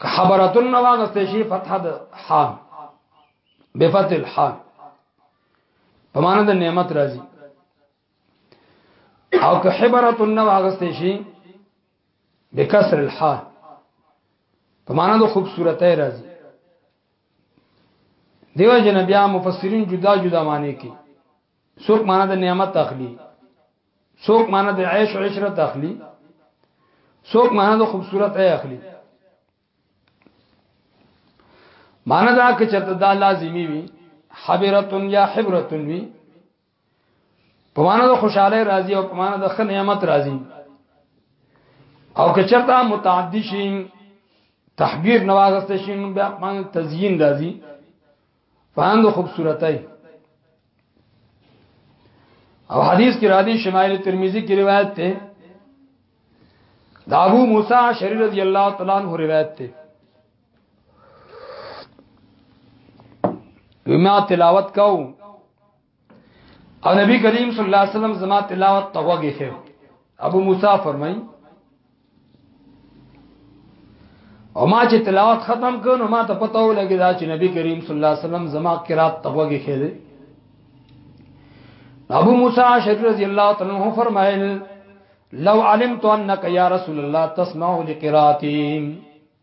[SPEAKER 1] که حبرتن نه واغستې شي فتح د حام بفتح الحام په معنا د نعمت راځي او که حبرتن نه واغستې شي بکسر الحا په معنا د خوبصورتۍ راځي دیو جن بیا مفسرین جدا جدا معنی کوي څوک معنا د نعمت اخلي څوک معنی د عیش او عشرت اخلي څوک معنی د خوبصورت ای اخلي معنی دا که چرته دا لازمی وي حبرتن یا حبرتن وي په معنی د خوشاله راضي او په معنی د خن نعمت راضي او که چرته متعدی شي تحبیر نواغسته شي بیا معنی تزیین راضي فهند خوبصورتای او حدیث کې راځي شمائل ترمذی کې روایت ده دا ابو موسی شری رضی الله تعالی عنہ روایت ده ما تلاوت کو او نبی کریم صلی الله علیه وسلم زما تلاوت ته وګه خو ابو موسی فرمای او ما چې تلاوت ختم کړو ما ته پته ولګی دا چې نبی کریم صلی الله علیه وسلم زما قرات ته وګه خو ابو موسی شری رضی الله تعالی عنہ فرمایل لو علمت انك يا رسول الله تسمع لقراتي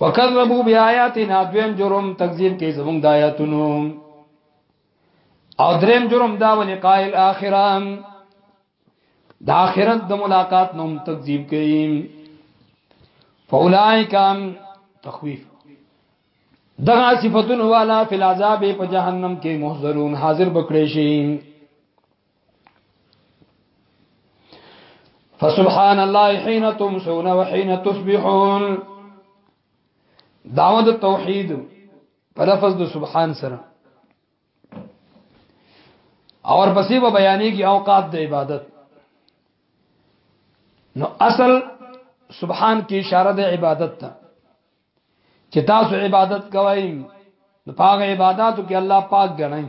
[SPEAKER 1] وکذبوا بیااتنا دویم جرم تکذیب کې زمونږ د آیاتونو او دریم جرم دا ولې قائل اخره د اخرت د ملاقات نوم تکذیب کوي فاولائک تخویف دغه صفاتون والا فی العذاب په جهنم کې محضرون حاضر بکړې شي فسبحان الله حين تمسون وحين تصبحون دعوت التوحيد په لفظ د سبحان سره اور پسې به بیانې کې اوقات د عبادت نو اصل سبحان کې اشاره د عبادت ته چې تاسو عبادت کوئ نو پاغه عبادتو کې الله پاک غنئ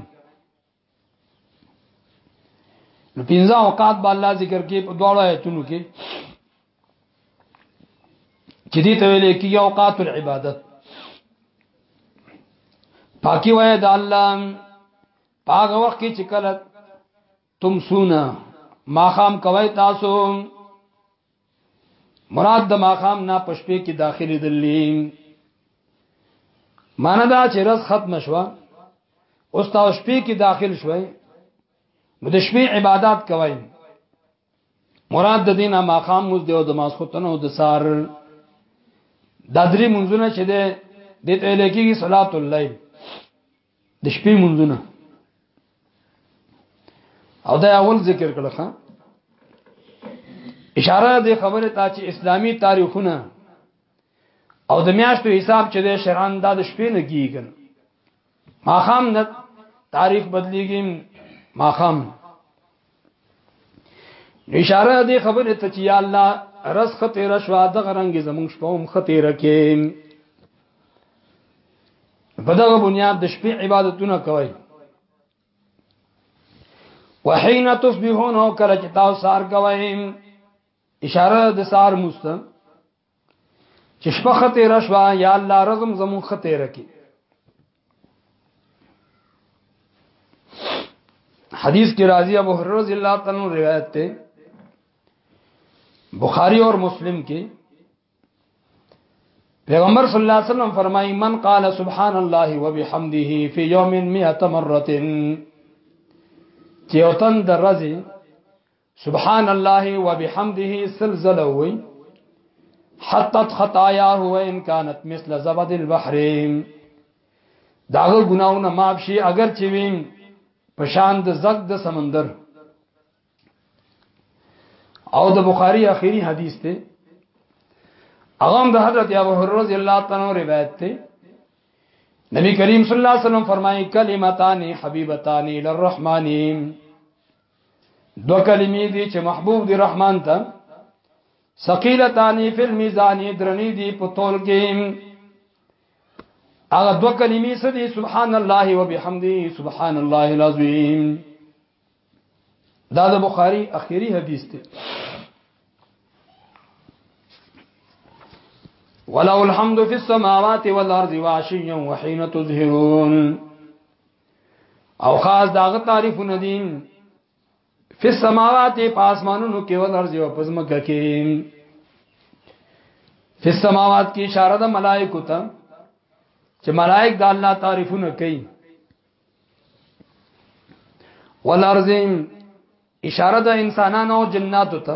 [SPEAKER 1] نو پنځه اوقات به الله ذکر کې په دواړو آیتونو کې چې دې ته ویل کې اوقات العبادت پاکي وای د الله پاغه وخت کې چې کله تم سونا ما خام کوي تاسو مراد د ماقام نه پشپې کې داخلي دلی معنی دا چې رز ختم شوه اوس تاسو شپې کې داخل شوئ نو د شپې عبادت کوئ مراد د دینه ماقام مز دیو د ماسختن او د سار د درې منځونه چې ده د ته لکېږي صلات الليل د شپې منځونه او دا اول ذکر کړه ښا اشاره د خبره ته چې اسلامی تاریخونه او د میاشتو حساب چې د شران دا د شپې نه کیږي ماخام نه تاریخ بدلیږي ماخام اشاره دې خبره ته چې یا الله رس خطر شوا د غرنګ زمون شپوم خطر کې په دغه بنیاد د شپې عبادتونه کوي وحين تصبحون کله چې تاسو سار کوي اشاره د سار مست چې شپه خته رشوا یا الله رزم زمون خته رکی حدیث کی راضی ابو هرره رضی الله تعالی عنہ روایت ته بخاری اور مسلم کې پیغمبر صلی الله علیه وسلم فرمایي من قال سبحان الله وبحمده فی یوم 100 مره چې وطن د رزي سبحان الله وبحمده سلزله وي حتت خطاياه وان كانت مثل زبد البحر داغه ګناونه معاف شي اگر چې وین پشان د زګ د سمندر او د بخاری اخیری حدیث ته هغه د حضرت ابو هرره رضی الله تعالی عنہ روایت ته نبی کریم صلی الله علیه وسلم فرمایي کلمتان حبیبتان الرحمن دو کلمې دي چې محبوب دی رحمان ته ثقيلتان فی الميزان درنې دي په تول کې هغه دو کلمې څه دي سبحان الله وبحمده سبحان الله العظیم دا د بخاری اخیری حدیث دی ولو الحمد فی السماوات والارض وعشیا وحین تظهرون او خاص داغه تعریف ندین فی السماوات پاسمانونو کې ول ارض او پزمکه کې فی السماوات کې اشاره د ملائکه ته چې ملائک د الله تعریفونه کوي والارض اشاره د انسانانو او جناتو ته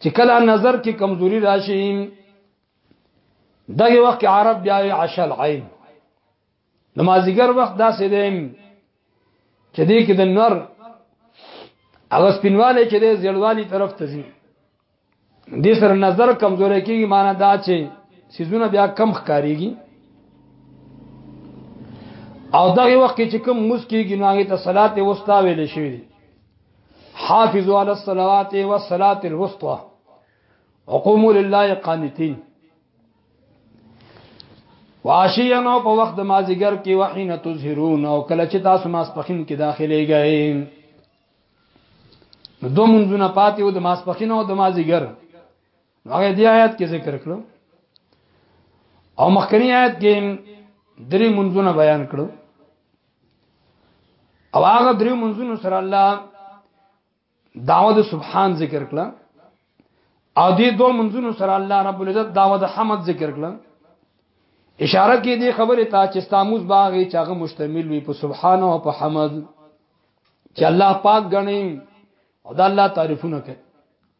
[SPEAKER 1] چې کله نظر کې کمزوري راشي دغه وخت عرب بیا عشل عین نمازګر وخت داسې دی چې دې کې د نور هغه سپینواله چې د زړوالي طرف ته ځي دې سره نظر کمزورې کیږي معنی دا چې سيزونه بیا کم ښکاریږي او دغه وخت چې کوم مسکیږي نو هغه ته صلات وستا ویل شي حافظوا على الصلوات والصلاه الوسطى وقوموا لله قانتين واشیا نو په وخت د مازیګر کې وحین تظهرون او کله چې تاسو ماسپخین کې داخلي گئے نو دو منځونه پاتې او د ماسپخین او د مازیګر هغه دی آیات کې ذکر کړو او مخکنی آیات کې درې منځونه بیان کړو او هغه درې منځونو سره الله داود سبحان ذکر کړه او دې دوه منځونو سره الله رب العزت داود حمد ذکر کړه اشاره کې دې خبره ته چې استاموس باغې چې هغه مشتمل وي په سبحان او په حمد چې الله پاک غني او د الله تعریفونه کوي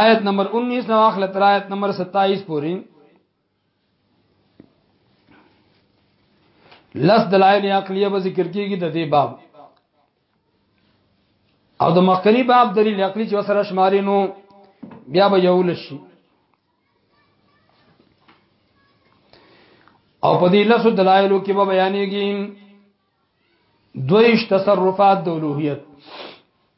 [SPEAKER 1] آیت نمبر 19 نو اخله تر آیت نمبر 27 پورې لس دلایل عقلیه به ذکر کیږي د دې باب او د مخکنی باب دلیل عقلی چې وسره شمارې نو بیا به یو لشي او په دې لس دلایلو کې به بیانېږي دویش تصرفات د اولوهیت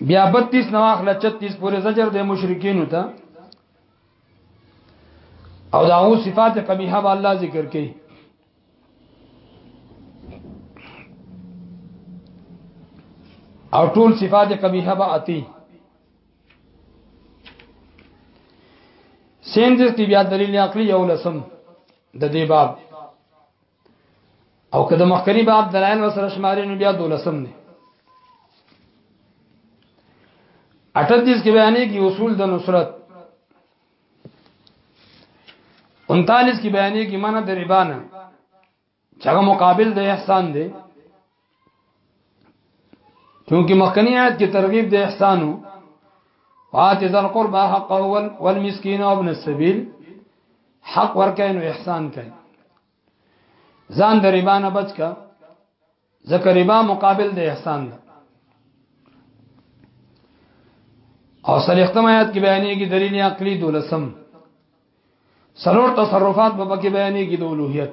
[SPEAKER 1] بیا 32 نواخ ل 36 پورې زجر د مشرکین ته او دا او صفات قبیحه به الله ذکر کوي او ټول صفات قبیحه به اتی سیندز کی بیا دلیل عقلی یو لسم د دې باب او کله مخکنی باب دلایل وسره شمارې نو بیا دولسم دی 38 کې بیانې کې اصول د نصرت 39 کې بیانې کې منع د ربانه چې هغه مقابل د احسان دی چونکه مخکنی آیت کې ترغیب د احسانو فات ذل قربا حق اول والمسکین او ابن السبیل حق ورکه نو احسان کوي ځان د ربا نه بچ کا ځکه ربا مقابل د احسان ده او سلیختم آیات کې بیانې کې دلیل عقلی دولسم سلور تصرفات په پکې بیانې کې د اولوہیت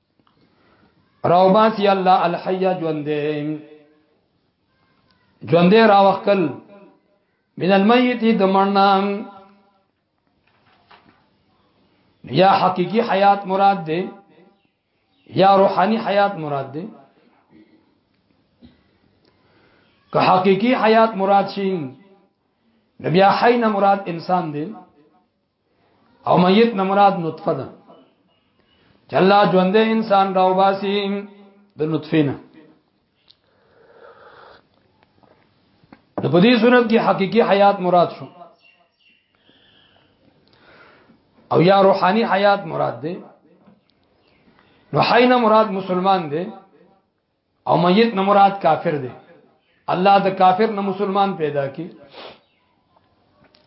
[SPEAKER 1] راوباسی الله الحی ژوند ژوند راوخل من المیت دمنا یا حقیقی حیات مراد ده یا روحانی حیات مراد ده که حقیقی حیات مراد شین نبی حی نه مراد انسان دی او میت نه مراد نطفه ده چې الله ژوند انسان راو باسي د نطفه نه د په دې صورت کې حقيقي حیات مراد شو او یا روحاني حیات مراد ده نو حینا مراد مسلمان ده او میت نه مراد کافر دی الله د کافر نه مسلمان پیدا کی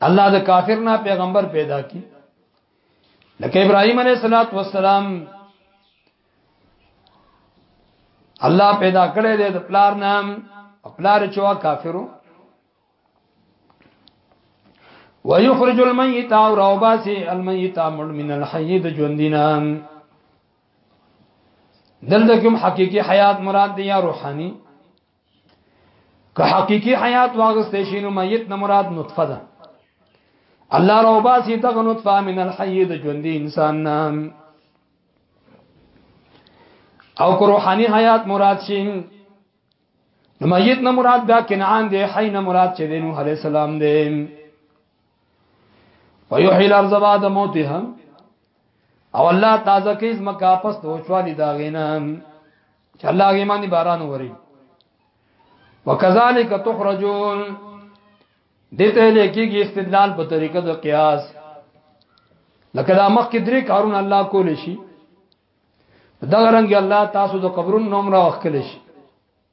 [SPEAKER 1] الله د کافر نه پیغمبر پیدا کی لکه ابراهيم عليه الصلاه والسلام الله پیدا کړی دی د پلار نام پلار چوا کافرو ويخرج الميت او روباسي الميت من الحي د ژوندینام دلته کوم حقيقي حیات مراد دی یا روحاني که حقيقي حیات واغستې شي نو میت نه مراد نطفه ده الله رو باسي دغه نطفه من الحي د ژوندې انسان نام او که روحاني حیات مراد شي نو میت نه مراد دا کنعان دی حي نه مراد چې دی نوح عليه السلام دی ويحيي الارض بعد موتها او الله تازه کې زمکا پس ته چوالي دا غینا چې الله غي باندې باران وری وکذالک تخرجون دته لیکيږي استدلال په طریقه د قیاس لکه دا مخ کې درې کارونه الله کول شي دا رنګ الله تاسو د قبرونو نوم را وکړي شي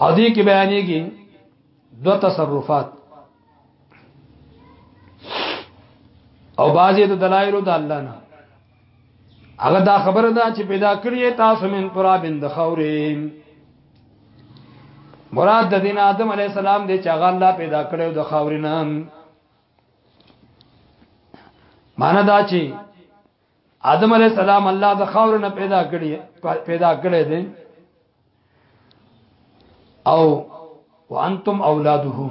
[SPEAKER 1] او دې کې بیانېږي دو تصرفات او بعضې د دلایلو د الله نه هغه دا خبره ده چې پیدا کړی تاسو من ترابن د خورې مراد د دین آدم علی السلام دی چې هغه الله پیدا کړو د خاورینام معنا دا چې آدم علی السلام الله د خاور نه پیدا کړی پیدا کړی دی او وانتم اولاده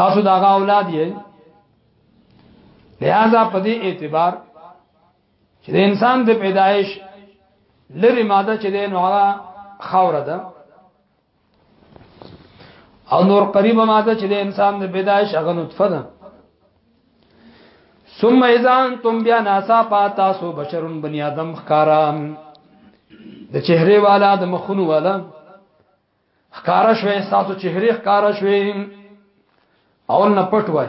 [SPEAKER 1] تاسو دا غا اولاد یې لہذا په دې اعتبار چې د انسان د پیدایش لری ماده چې د نو هغه خاور ده او نور قریب ماده چې د انسان د پیدایش هغه نطفه ده ثم اذا انتم بیا ناسا پاتا سو بشرون بنی آدم خکارام د چهره والا د مخونو والا خکارا شوي تاسو چهره خکارا شوي او نه پټ وای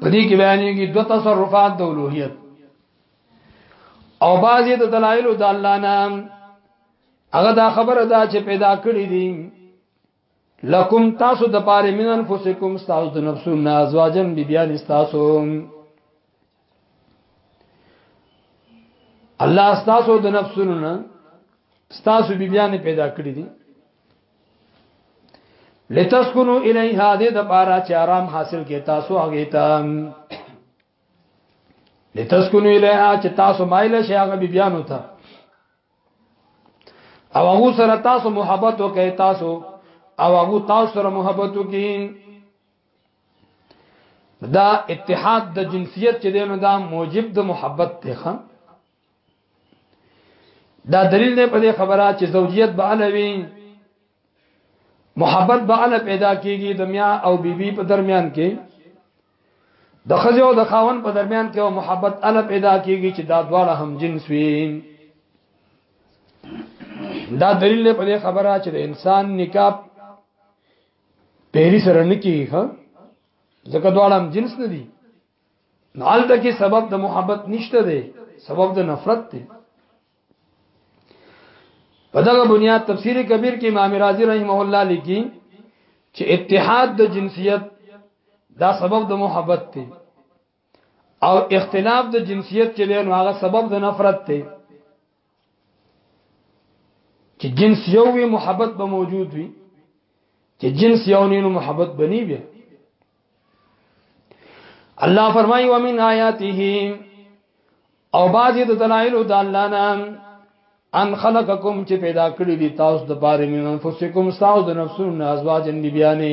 [SPEAKER 1] په دې کې بیانېږي دوه تصرفات د اولوهیت او بعضی د دلایل د الله نام هغه دا خبره دا چې پیدا کړی دي لکم تاسو د پاره من انفسکم تاسو د نفسون ازواجن بیبیان تاسو الله تاسو د نفسونو تاسو بیبیان پیدا کړی دي لتسكنوا الیها دې د پاره چې آرام حاصل کې تاسو هغه ته لتسكنوا الیها چې تاسو مایل شي هغه بیبيانو ته او هغه سره تاسو محبت وکړئ تاسو او هغه تاسو سره محبت وکړئ دا اتحاد د جنسیت چې دینو دا موجب د محبت دی خان دا دلیل دی په دې خبره چې زوجیت به الوی محبت به ال پیدا کیږي د میا او بیبي بی په درمیان کې د خځه او د خاون په درمیان کې او محبت ال پیدا کیږي چې دا دواړه هم جنس وي دا دلیل په دې خبره چې د انسان نکاح پیری سره نکیږي ځکه دواړه هم جنس نه دي نو الته کې سبب د محبت نشته دی سبب د نفرت دی په دغه بنیاد تفسیر کبیر کې امام رازی رحمه الله لیکي چې اتحاد د جنسیت دا سبب د محبت دی او اختلاف د جنسیت چې دی نو هغه سبب د نفرت دی چې جنس یو وي محبت به موجود وي چې جنس یو نه نو محبت بني بیا الله فرمایي ومن آیاته او بعضی د دلایل د الله نام ان خلقکم چې پیدا کړی دي تاسو د بارے من انفسکم تاسو د نفسونو ازواجن بیانې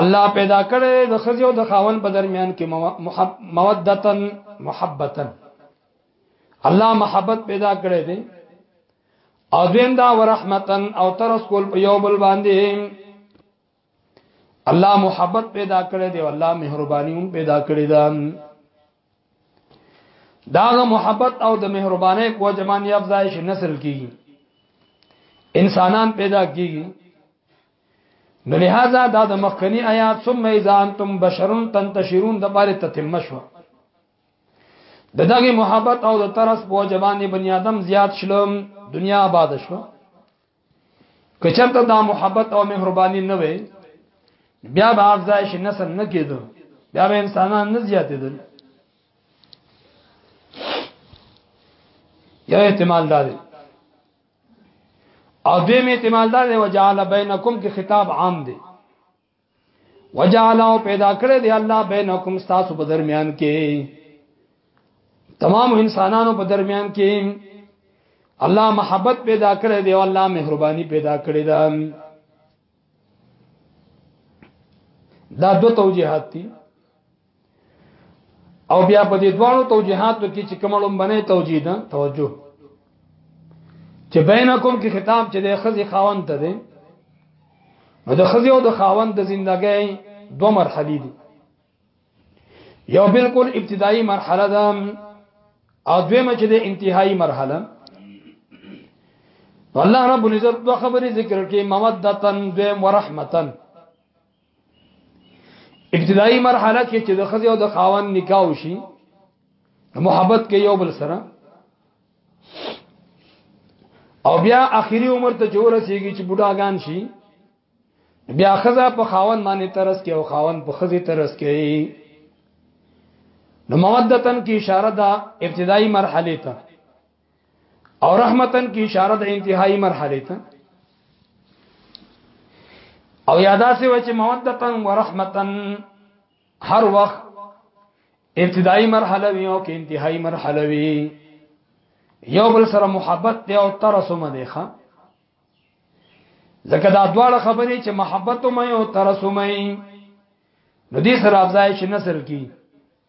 [SPEAKER 1] الله پیدا کړی د خزیو د خاون په درمیان کې مودتن محبتن الله محبت پیدا کړی دی او دیم دا ورحمتن او ترس کول په یو بل باندې الله محبت پیدا کړی دی الله مهرباني هم پیدا کړی ده دا د محبت او د مهرباني کو جماني افزایش نسل کیږي انسانان پیدا کیږي نو لہذا دا د مخکنی آیات ثم اذا انتم بشرون تنتشرون د باره تتم شو د دغه محبت او د ترس په جواني بنی آدم زیات شلم دنیا آباد شو کچرته دا محبت او مهرباني نه وي بیا به افزایش نسل نه کېدو بیا به انسانان نه زیاتېدل یو احتمال دا دی او دویم احتمال دا دی وجعل بینکم کې خطاب عام دی وجعل او پیدا کړی دی الله بینکم تاسو په درمیان کې تمام انسانانو په درمیان کې الله محبت پیدا کړی دی او الله مهرباني پیدا کړی ده دا دو توجیهات دي او بیا په دې دوانو توجيهاتو کې چې کوملم بنې توجيه ده توجه چې بینکم کې خطاب چې د خزي خاوند ته ده نو د خزي او د خاوند د ژوندۍ دوه مرحلې دي یو بالکل ابتدایي مرحله ده او دویمه چې د انتهایی مرحله الله رب العزت دوه خبرې ذکر کړي مودتن دویم ورحمتن ابتدایي مرحله کې چې د خزې او د خاوند نکاح وشي محبت کې یو بل سره او بیا اخیری عمر ته جوړ رسیږي چې بډاګان شي بیا خزه په خاون باندې ترس کې او خاون په خزه ترس کې نو مودتن کی اشاره دا ابتدایي مرحله ته او رحمتن کی اشاره د انتهایی مرحله ته او یادا سی و چې مودتن و رحمتن هر وخت ابتدایي مرحله وی او کې انتهایی مرحله وی یو بل سره محبت دی او ترسم دی ښا ځکه دا دواړه خبرې چې محبت مې او ترسم مې نو دې سره افزایش نسل کی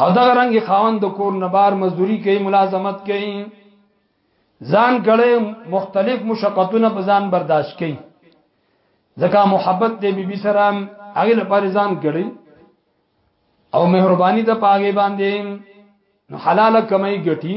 [SPEAKER 1] او دغه رنګ خاوند د کور نه بار مزدوري کوي ملازمت کوي ځان کړي مختلف مشقتونه په ځان برداشت کوي ځکه محبت دې بيبي سره هغه لپاره ځان کړي او مهرباني د پاګې باندې نو حلاله کمای ګټي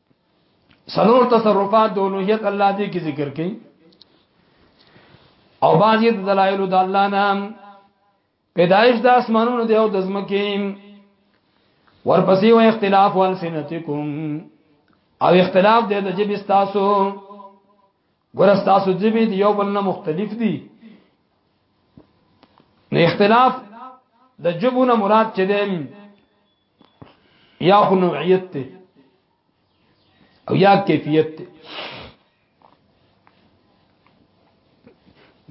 [SPEAKER 1] سلور تصرفات د اولوہیت الله دې کې ذکر کړي او بعضی د دلایل د الله نام پیدایش د اسمانونو دی او د زمکه ورپسې و اختلاف والسنتکم او اختلاف دی د جبی تاسو ګور تاسو جبی دی یو بل نه مختلف دي نه اختلاف د جبونه مراد چې دی یا خو نوعیت ته او یا کیفیت ته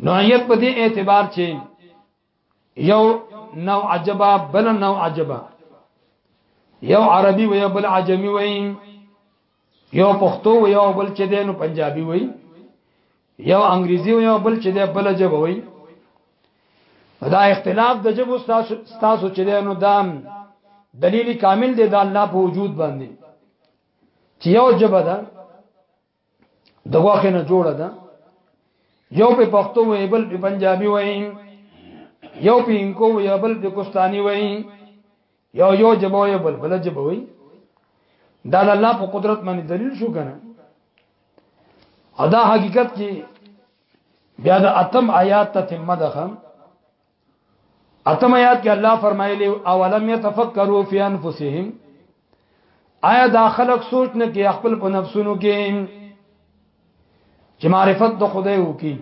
[SPEAKER 1] نوعیت په دې اعتبار چې یو نو عجبا بل نو عجبا یو عربي وي بل عجمي وي یو پښتو وي یو بل چې دی نو پنجابي وي یو انګریزي وي یو بل چې دی بل جب وي دا اختلاف د جب تاسو چې دی نو دا دلیل کامل دی د الله په وجود باندې چې یو جب ده د واخې نه جوړه ده یو په پښتو وي بل په پنجابي وي یو په انکو وي بل په کوستاني وي یو یو جبو یو بل بل جبوي دا د الله په قدرت باندې دلیل شو کنه ادا حقیقت کې بیا د اتم آیات ته تمه ده اتم آیات کې الله فرمایلی او لم يتفکروا فی انفسهم آیا دا خلق سوچ نه کې خپل په نفسونو کې چې معرفت د خدای وکي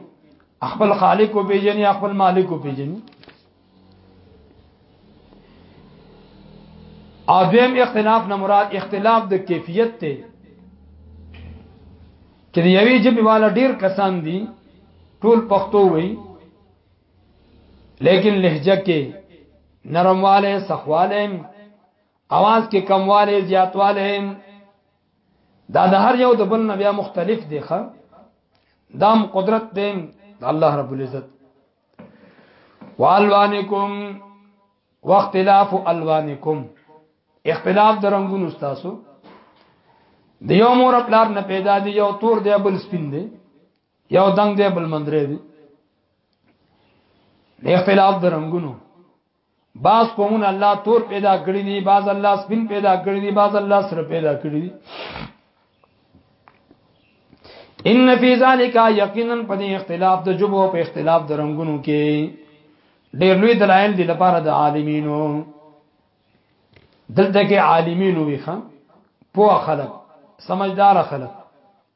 [SPEAKER 1] خپل خالق او پیجنې خپل مالک او پیجنې اذیم اختلاف نه مراد اختلاف د کیفیت ته چې یوې جبې والا ډیر کسان دي ټول پښتو وي لیکن لهجه کې نرمواله سخواله اواز کې کمواله زیاتواله دا د هر یو د بل نه بیا مختلف دی ښا دام قدرت دی د الله رب العزت والوانکم واختلاف الوانکم اختلاف د رنگونو تاسو د یو مور پلار نه پیدا دی یو تور دی بل سپین دی یو دنګ دی بل مندره دی اختلاف د رنگونو باز پهونه الله تور پیدا کړی دی باز الله سپین پیدا کړی دی باز الله سره پیدا کړی دی ان فی ذلک یقینا په اختلاف د جبو په اختلاف د رنگونو کې ډېر لوی دلایل دي لپاره د عالمینو دلته کې عالمینو ویخه پوه خلک سمجدار خلک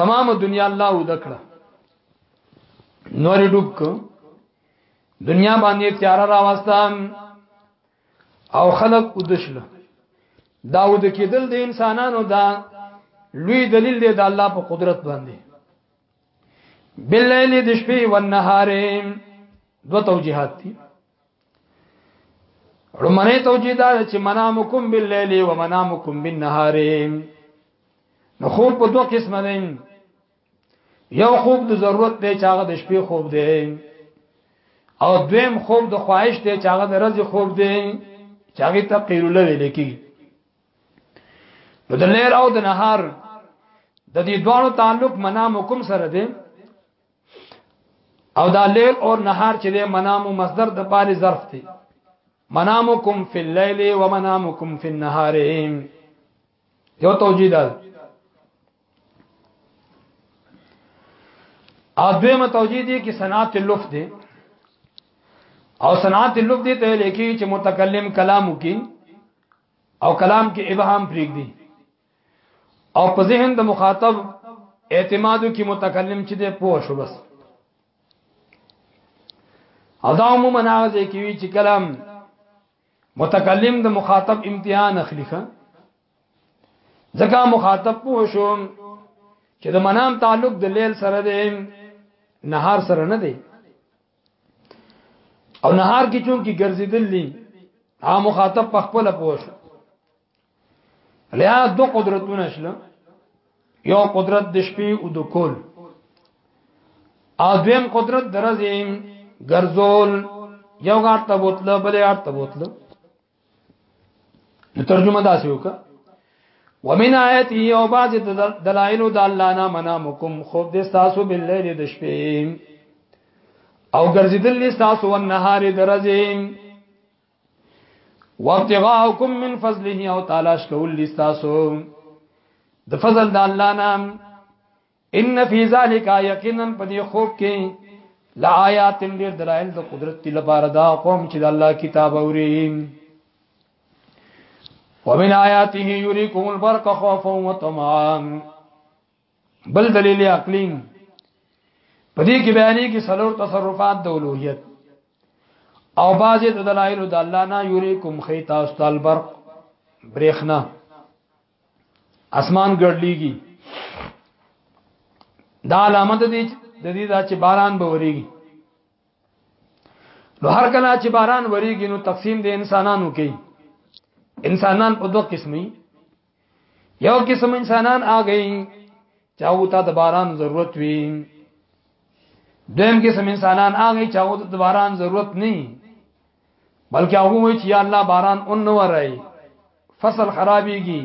[SPEAKER 1] تمام دنیا الله ودکړه نور ډوب کو دنیا باندې تیار راوستم او خلق ودشله داود کېدل د انسانانو دا لوی دلیل دی د الله په قدرت باندې باللیل د شپې او نهار دو توجيهات دي رمنه توجیه دا چې منامکم باللیل و منامکم بالنهار نو خوب په دوه قسمه دی یو خوب د ضرورت دی چې هغه د شپې خوب دی او دویم خوب د خواهش دی چې هغه د ورځې خوب دی چې هغه ته قیلوله ویل کی نو د ليل او د نهار د دې دوانو تعلق منامکم سره دی او دا لیل او نهار چې د منامو مصدر د پاره ظرف دی منامکم فی الليل و منامکم فی النهار یو توجیه ده او دویمه توجیه دی کې صنعت اللف دی او صنعت اللف دی ته لیکي چې متکلم کلام وکي او کلام کې ابهام پریږ دی او په ذهن د مخاطب اعتمادو کې متکلم چې دی پوه شو بس او دا عموما هغه ځای کې وی چې کلام متکلم د مخاطب امتحان اخلي ښه ځکه مخاطب پوه شو چې د منام تعلق د لیل سره دی نهار سره نه دی او نهار کې چون کې ګرځیدل دي عام مخاطب په خپل پوښ لیا دو قدرتونه شله یو قدرت د شپې او د کول اذیم قدرت درځي ګرځول یو غاټ ته بوتله بلې غاټ ته بوتله نو ترجمه دا سی وکړه ومن آیاته او بعض دلائل د الله نه منامکم خوب د تاسو باللیل د شپې او ګرځیدل د تاسو ون نهار درځې وابتغاءکم من فضله او تلاش کول د تاسو د فضل د الله نام ان فی ذلک یقینا پدی خوب کې لا آیات ډیر دلایل د قدرت دی لپاره دا قوم چې د الله کتاب اوري ومن آیاته یریکم البرق خوفا وطمعا بل دلیل عقلی پدې کې بیانې کې سلور تصرفات د اولوہیت او بعضې د دلایل د الله نه یریکم خیتا استال برق برېخنا اسمان ګړلیږي دا علامه ده د دې دا چې باران به وریږي نو هر کله چې باران وریږي نو تقسیم د انسانانو کې انسانان په دوه قسمي یو قسم انسانان آګي چاو ته د باران ضرورت وي دویم قسم انسانان آګي چاو ته د باران ضرورت نه بلکې هغه وایي چې یا الله باران اون نه ورای فصل خرابېږي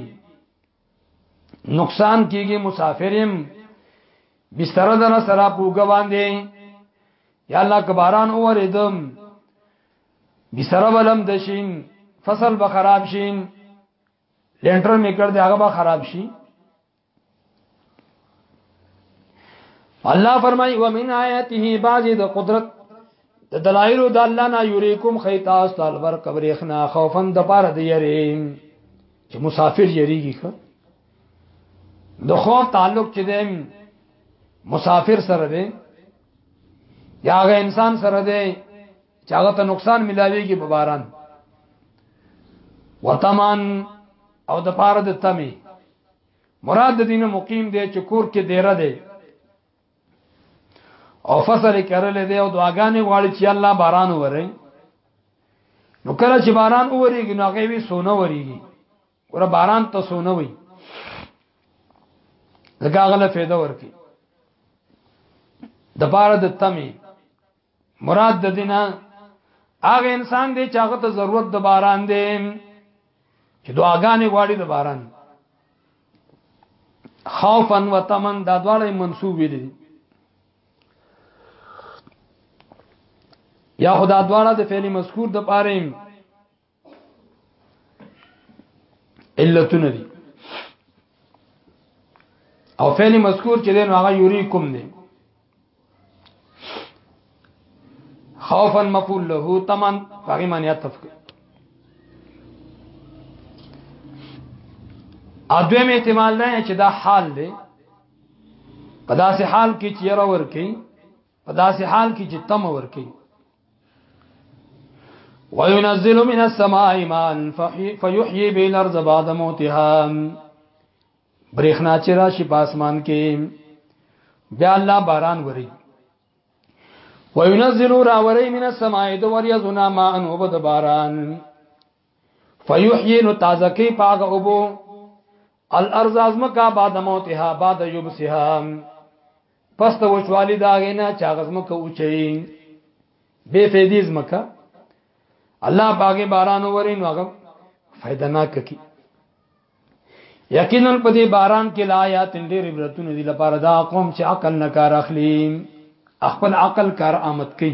[SPEAKER 1] نقصان کیږي مسافریم بستر دن سره پوګ باندې یا الله کباران اوریدم بستر بلم دشین فصل به خراب شین لینټر میکر دی هغه به خراب شي الله فرمای و من آیاته بعضی د قدرت د دلایل د الله نه یریکم خیتا استال بر کبرخنا خوفن د پار د یری چې مسافر یریږي که د خوف تعلق چې د مسافر سره دی یا هغه انسان سره دی چې هغه ته نقصان ملاويږي په باران وتمان او د پاره د تمی مراد د دین مقیم دی چې کور کې دیره دی او فصل کرل دی او دعاګانې غواړي چې الله باران وره نو کله چې باران وریږي نو هغه وی سونه وریږي ور باران ته سونه وي لکه هغه له فایده ورکی د پاره د تمی مراد د دینه هغه انسان دی چې هغه ته ضرورت د باران دی چې دعاګانې غواړي د باران خوفا وتمن دا دواړه منسوب دي یا خدا دواړه د فعل مذکور د پاره علتونه دي او فعل مذکور چې دین هغه یوریکم دی خوفا مفعول له تمن هغه معنی تفکر اځم احتمال نه چې دا حال دی په داسې حال کې چې را ورکی په داسې حال کې چې تم ور کوي وينزل من السماء ماء فيحيي به الارض بعد موتها برېخنا چې راشي په اسمان کې بیا الله باران وري وينزل راوري من السماء د وريزنا ماء وبد باران فیحیی نو تازه کی پاغه اوبو الارض ازمکا بعد موتها بعد یبسها پس ته وچوالی دا غینا چا غزمکه اوچي بے فیدی زمکا الله باغی باران ورین وغه فائدہ نه کوي یقینا په دې باران کې لا آیات ډېر عبرتونه دي لپاره دا قوم چې عقل نه کار اخلي خپل عقل کار آمد کوي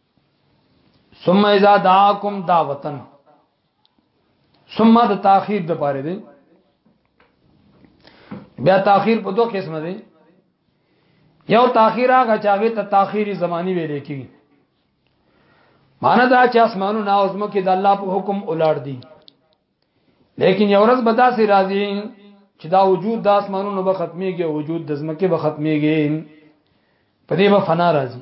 [SPEAKER 1] ثم اذا دعاكم دعوتن ثم د تاخير د پاره دی بیا تاخير په دوه قسمه دی یو تاخير هغه چاغه ته تاخيري زماني ویل کی معنی دا چې اسمانو نه اوسمو کې د الله په حکم اولاد دي لیکن یو ورځ به داسې راځي چې دا وجود د اسمانونو به ختميږي وجود د زمکه به ختميږي په دې به فنا راځي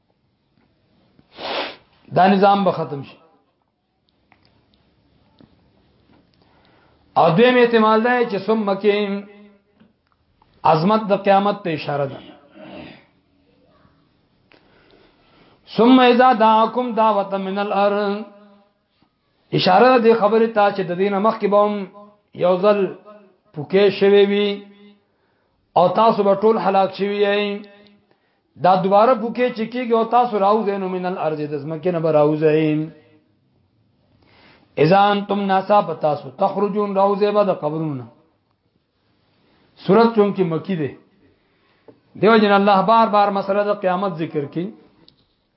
[SPEAKER 1] دا نظام به ختم شي او دویم احتمال ده چې ثم کې عظمت د قیامت ته اشاره ده ثم اذا دعاكم دعوه من الارض اشاره دې خبره ته چې د دینه مخکې به هم یو ځل پوکې شوي وي او تاسو به ټول هلاک شوي یئ دا دوباره پوکې چې کېږي او تاسو راوځئ نو من الارض د زمکه نه راوځئ اذا انتم ناسا بتاسو تخرجون راوځئ به د قبرونو سورۃ چون کې مکی ده دیو جن الله بار بار مسله د قیامت ذکر کړي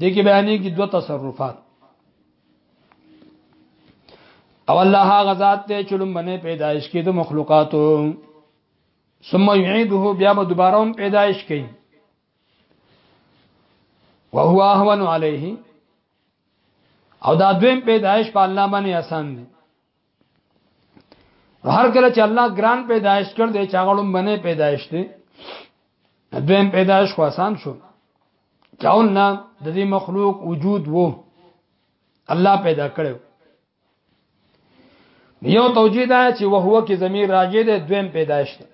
[SPEAKER 1] دغه بیانې کې دوه تصرفات او الله هغه ذات ته چې لمنه پیدایش کې د مخلوقاتو ثم يعيده بیا به دوباره هم پیدایش کوي وهو اهون عليه او دا دویم پیدایش په الله باندې آسان دي هر کله چې الله ګران پیدایش کړ دی چې هغه لومبنه پیدایش دی دویم پیدایش خو آسان شو چاون نه د دې مخلوق وجود وو الله پیدا کړو یو توجیه دا چې وهو کې ضمیر راجع دی دویم پیدایش دی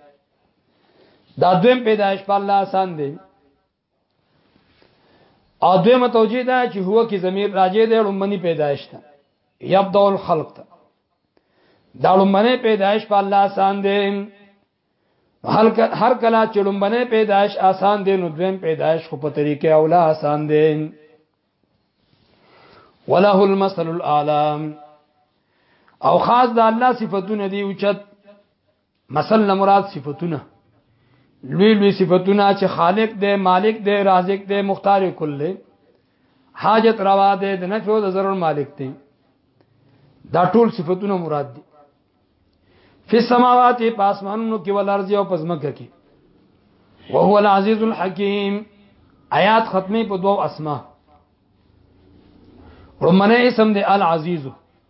[SPEAKER 1] دا دویم پیدایش په الله آسان دی او دوی متوجه ده چې هو کې ضمیر راجع دی لومبني پیدایش ته یبدا الخلق ته دا لومبني پیدایش په الله آسان دی هر هر کله چې لومبني پیدایش آسان دی نو دویم پیدایش خو په طریقې اوله آسان دی وله المثل الاعلى او خاص د الله صفاتونه دی اوچت مثل نه مراد صفاتونه لوی لوی صفاتونه چې خالق دی مالک دی رازق دی مختار کل دی حاجت روا دی د نفع او د ضرر مالک دی دا ټول صفاتونه مراد دي فی السماوات پاسمانونو کې ول ارض او پزمکه کې وهو العزیز الحکیم آیات ختمه په دوو اسماء رمنه اسم دی العزیز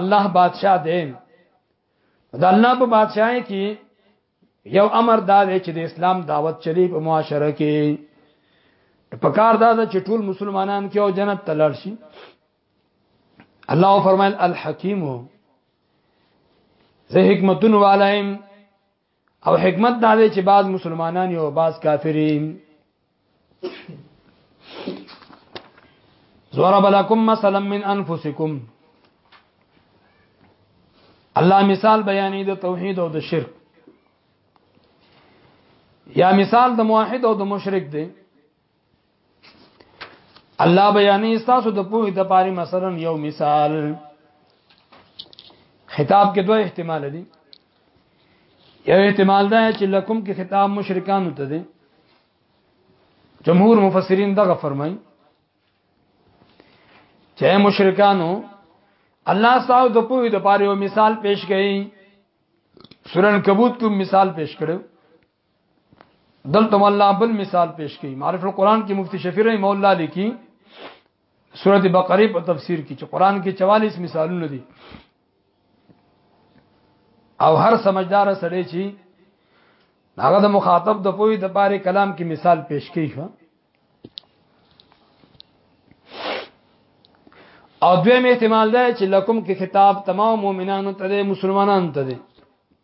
[SPEAKER 1] الله بادشاہ دی دا الله په بادشاہي کې یو امر دا دی چې د اسلام دعوت چلی په معاشره کې په کار دا چې ټول مسلمانان کې او جنت تلل شي الله فرمایل الحکیم زه حکمتون والایم او حکمت دا دی چې بعض مسلمانان او بعض کافرین ضرب لكم مثلا من انفسكم الله مثال بیانې د توحید او د شرک یا مثال د موحد او د مشرک دی الله بیانې تاسو د پوهې د پاره مثلا یو مثال خطاب کې دوه احتمال دي یو احتمال دا چې لکم کې خطاب مشرکان ته دي جمهور مفسرین دغه فرمایي چې مشرکانو الله تاسو د پوهې د پاره یو مثال پیش کړي سورن کبوت کوم مثال پیش کړو دلته الله بل مثال پیش کړي معرفت القرآن کې مفتی شفیع رحم الله لیکي سورته بقره په تفسیر کې چې قرآن کې 44 مثالونه دي او هر سمجدار سړی چې هغه د مخاطب د پوی د پاره کلام کې مثال پیش کړي شو او دویم احتمال ده چې لکم کې خطاب تمام مؤمنانو ته مسلمانانو ته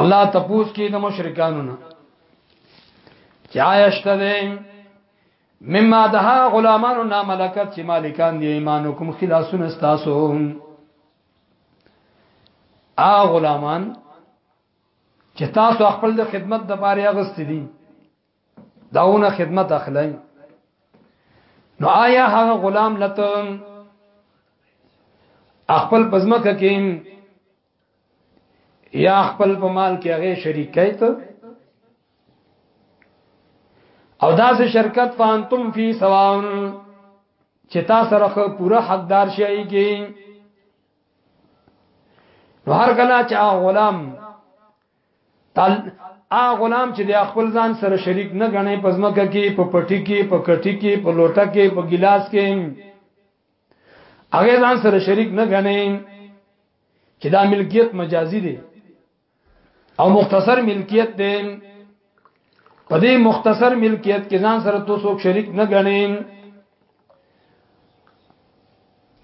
[SPEAKER 1] الله تپوس کې د مشرکانو نه چا یشته دې مما ده غلامانو نه ملکت چې مالکان دي ایمان حکم خلاصون استاسو ا غلامان چې تاسو خپل د خدمت د باره غست دي داونه خدمت اخلای نو آیا هغه غلام لته خپل پزمکه کې یا خپل په مال کې هغه شریک کای ته او دا سه شرکت فانتم فی سواون چې تا سره پوره حقدار شي کې نو هر کله چې غلام تل ا غلام چې د خپل ځان سره شریک نه غني پزمکه کې په پټي کې په کټي کې په لوټه کې په ګلاس کې هغه ځان سره شریک نه غني چې دا ملکیت مجازي دی او مختصر ملکیت دی په دې مختصر ملکیت کې ځان سره تو څوک شریک نه غني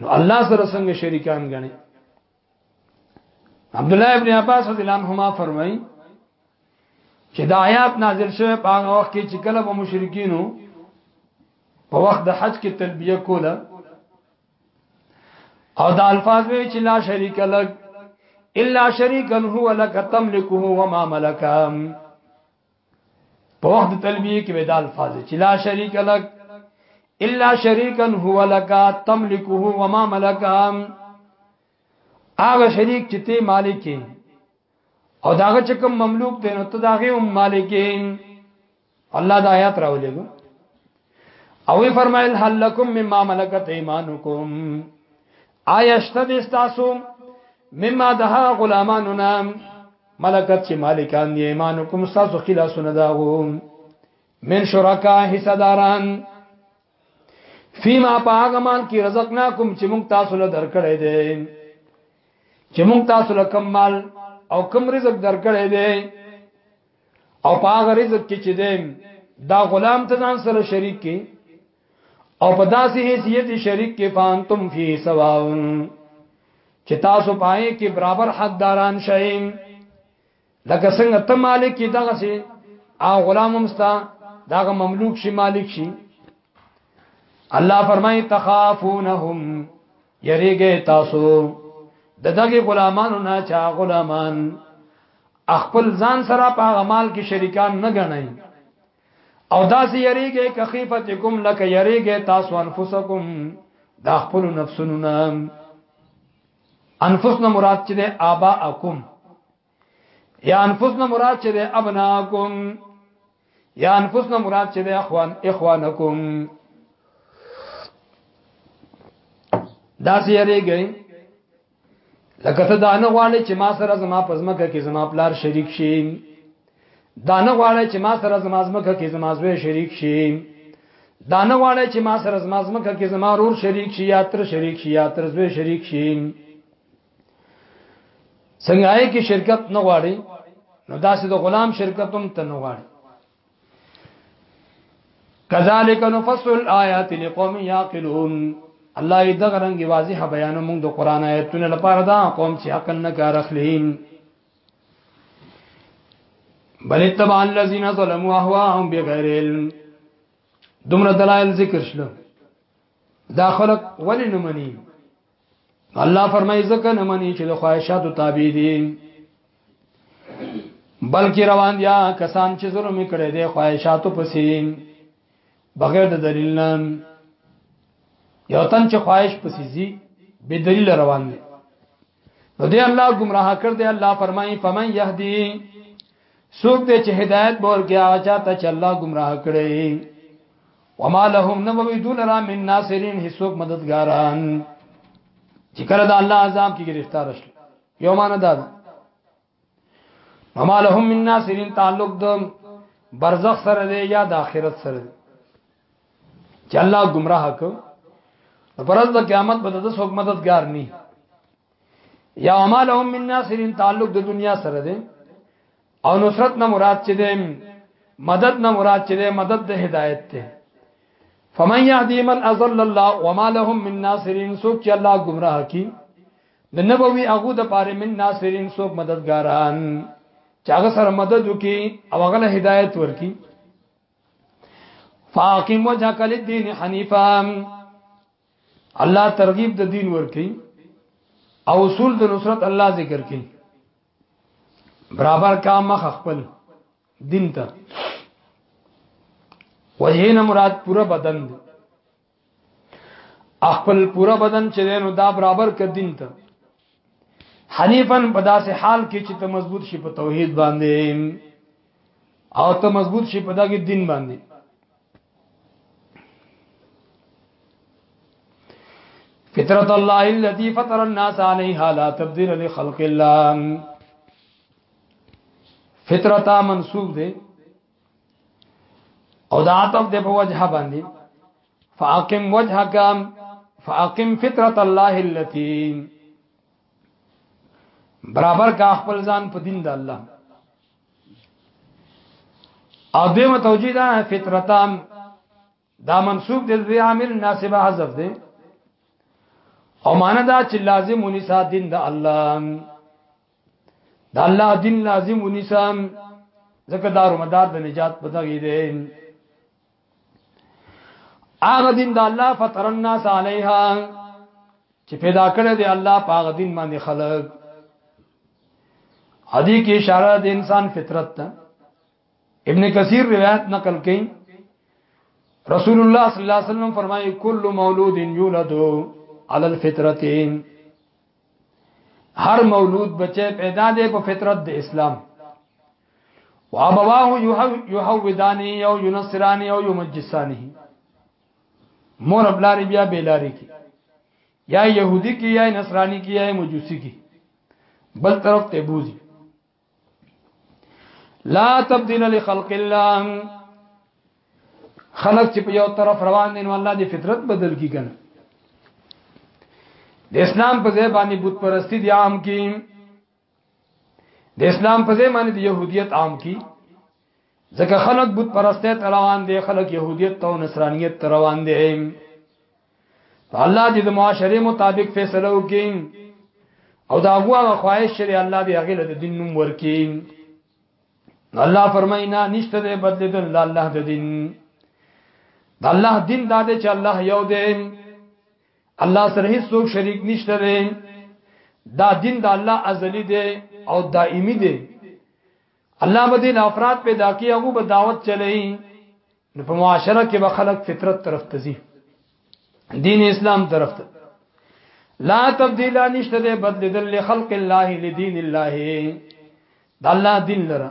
[SPEAKER 1] نو الله سره څنګه شریکان غني عبد الله ابن عباس رضی الله عنهما فرمایي چې دا آیات نازل شوه په هغه وخت کې چې کله به مشرکینو په وخت د حج کې تلبیه کوله او دا الفاظ وی چې لا شریک لک الا شریکا هو لك تملكه وما ملك په وخت تلبیه کې به دا الفاظ چې لا شریک لک الا شریکا هو لک تملکه وما ملک هغه شریک چې ته مالک او داغه چې کوم مملوک دی نو ته داغه هم مالک الله دا آیات راولېګو او وی فرمایل هل لکم مما ملکت ایمانکم آیا شته د تاسو مما ده غلامانو نام ملکت چې مالکان دی ایمانکم تاسو خلاصونه داغو من شرکا حصہ داران فیما پاغمان کی رزقناکم چې موږ تاسو له درکړې دي چې موږ تاسو له کم مال او کم رزق درکړې دي او په هغه رزق کې چې دی دا غلام ته ځان سره شریک کې او په داسې حیثیت شریک کې فانتم فی سواون چې تاسو پای کې برابر حقداران شئ لکه څنګه ته مالک کې دغه سي او غلام همستا دغه مملوک شي مالک شي الله فرمایي تخافونهم یریږي تاسو د دغه غلامانو نه چا غلامان خپل ځان سره په غمال کې شریکان نه غنئ او داسې یریږي که خیفتکم لک یریږي تاسو انفسکم دا خپل نفسونو نه انفسنا مراد چې د آباءکم یا انفس نه مراد چې ده ابناکم یا انفس نه مراد چې ده اخوان اخوانکم دا سیری گئی لکه ته دا نه غواړې چې ما سره زما پزمکه کې زما پلار شریک شي دا نه غواړې چې ما سره زما زمکه کې زما زوی شریک شي دا نه غواړې چې ما سره زما زمکه کې زما رور شریک شي یا تر شریک شي یا تر زوی شریک شي څنګه آی کې شرکت نه غواړي نو داسې د غلام شرکت هم ته نه غواړي کذالک نفصل الآیات لقوم یعقلون الله دې دغه رنګ واضح بیان موږ د قران آیتونو لپاره دا قوم چې عقل نه کار اخلي بل اتبع الذين ظلموا اهواهم بغیر علم دومره دلایل ذکر شلو دا خلق ولی نمانی الله فرمایي ځکه نه مني چې د خواهشاتو تابع دي بلکې روان دي کسان چې ظلم کړي دي خواهشاتو پسې بغیر د دلیل نه یو تن چې خواهش پسې زی به دلیل روان دي نو دی الله گمراه کړ دی الله فرمایي فمن يهدي سوق دې چې هدایت بور کې آچا ته چې الله گمراه کړي وما لهم نبوي دون را من ناصرين هیڅوک مددګاران چې کله د الله عذاب کې گرفتار شي یو معنا دا ده وما لهم من ناصرين تعلق د برزخ سره دی یا د آخرت سره دی چې الله گمراه کو پرز د قیامت به د څوک مددگار ني یا وما لهم من ناصرين تعلق د دنیا سره دی او نصرت نه مراد چې ده مدد نه مراد چې ده مدد د هدایت ته فمن يهدي من اضل الله وما لهم من ناصرين سوک چې الله گمراه کی د نبوي هغه د پاره من ناصرين سوک مددګاران چې هغه سره مدد وکي او هغه له هدایت ورکي فاقم وجهك للدين حنيفا الله ترغیب د دین ورکي او اصول د نصرت الله ذکر کړي برابر کا مخ خپل دین ته وجه نه مراد پورا بدن دی خپل پورا بدن چې دینو دا برابر ک دین ته حنیفن په داسې حال کې چې ته مضبوط شي په توحید باندې او ته مضبوط شي په دغه دین باندې فطرت الله الذي فطر الناس عليها لا تبديل لخلق الله فطرتا منسوب دي او دا عطف دي په وجه باندې فاقم وجهك فاقم فطرت الله التي برابر کا خپل ځان په دین د الله او دیمه توجیه ده فطرتان دا منصوب دي د عامل ناسبه حذف دي او معنا دا چې لازم ونسا دین د الله د الله دین لازم ونسا ځکه دار مدار د نجات پدغې دي هغه دین د الله فطر الناس علیها چې پیدا کړی دی الله په هغه دین باندې خلق هدي کې اشاره د انسان فطرت ته ابن کثیر روایت نقل کړي رسول الله صلی الله علیه وسلم فرمایي کل مولود یولد علی الفطرت هر مولود بچه پیدا دی په فطرت د اسلام وابواه یحودانی او ینصرانی او یمجسانی مور بلاری بیا بیلاری کی یا یهودی کی یا نصرانی کی یا مجوسی کی بل طرف ته بوزي لا تبديل لخلق الله خلق چې په یو طرف روان دي نو الله دې فطرت بدل کی کنه د اسلام په ځای باندې بت پرستی دي عام کې د اسلام په ځای باندې د يهوديت عام کی ځکه خلک بت پرسته روان دي خلک يهوديت او نصرانيت روان دي الله دې د معاشره مطابق فیصله وکړي او دا هغه خواهش شری الله دې هغه له دین نوم ورکړي الله فرماینا نشته دې بدلیدل د الله د دین د الله دین دا دې چې الله یو دې الله سره هیڅ څوک شریک نشته دی دا دین د الله ازلی دی او دائمی دی الله به دین افراد پیدا کی هغه به دعوت چلی نو په معاشره کې به خلک فطرت طرف ته ځي دین اسلام طرف ته لا تبدیل نشته دی بدلیدل خلق الله لدین الله د الله دین لره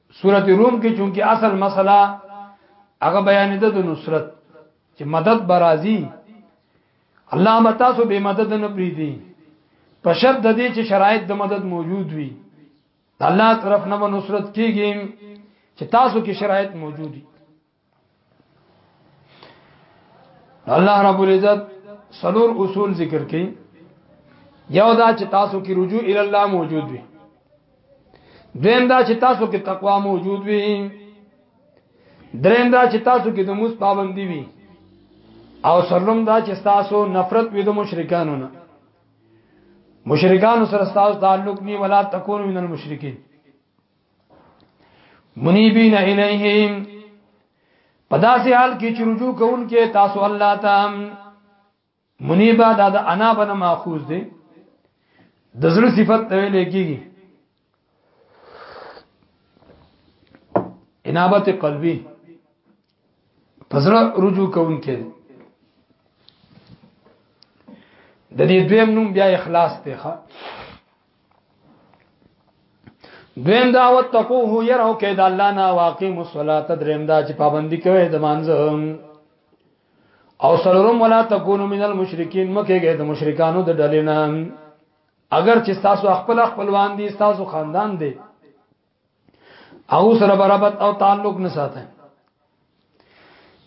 [SPEAKER 1] سورت روم کې چونکی اصل مسله هغه بیان ده د نصرت چې مدد برازي الله متا سو به مدد نه پریدي په شرط د دې چې شرایط د مدد موجود وي الله طرف نه نصرت کیږي چې تاسو کې شرایط موجود دي الله رب العزت سلور اصول ذکر کړي یو دا چې تاسو کې رجوع ال الله موجود وي دویم دا چې تاسو کې تقوا موجود وي دریم دا چې تاسو کې د موس پابندي وي او سرلم دا چې تاسو نفرت وي د مشرکانو نه مشرکانو سره تاسو تعلق ني ولا تکونو من المشرکین منیبین الیهم پدا سي حال کې چې رجوع کوون کې تاسو الله ته منیبا دا د انا بنه ماخوذ دی د زړه صفت ته ویل کېږي انابت قلبی پزړه رجوع کون کې د دې دویم نوم بیا اخلاص ته ښه دویم دا وتقوه يرو کې د الله نه واقع مصلات دریم دا چې پابندي کوي د مانځه او سرورم ولا تکونو من المشرکین مکهږي د مشرکانو د ډلې نه اگر چې تاسو خپل خپلوان دي تاسو خاندان دي او سره برابر او تعلق نه ساته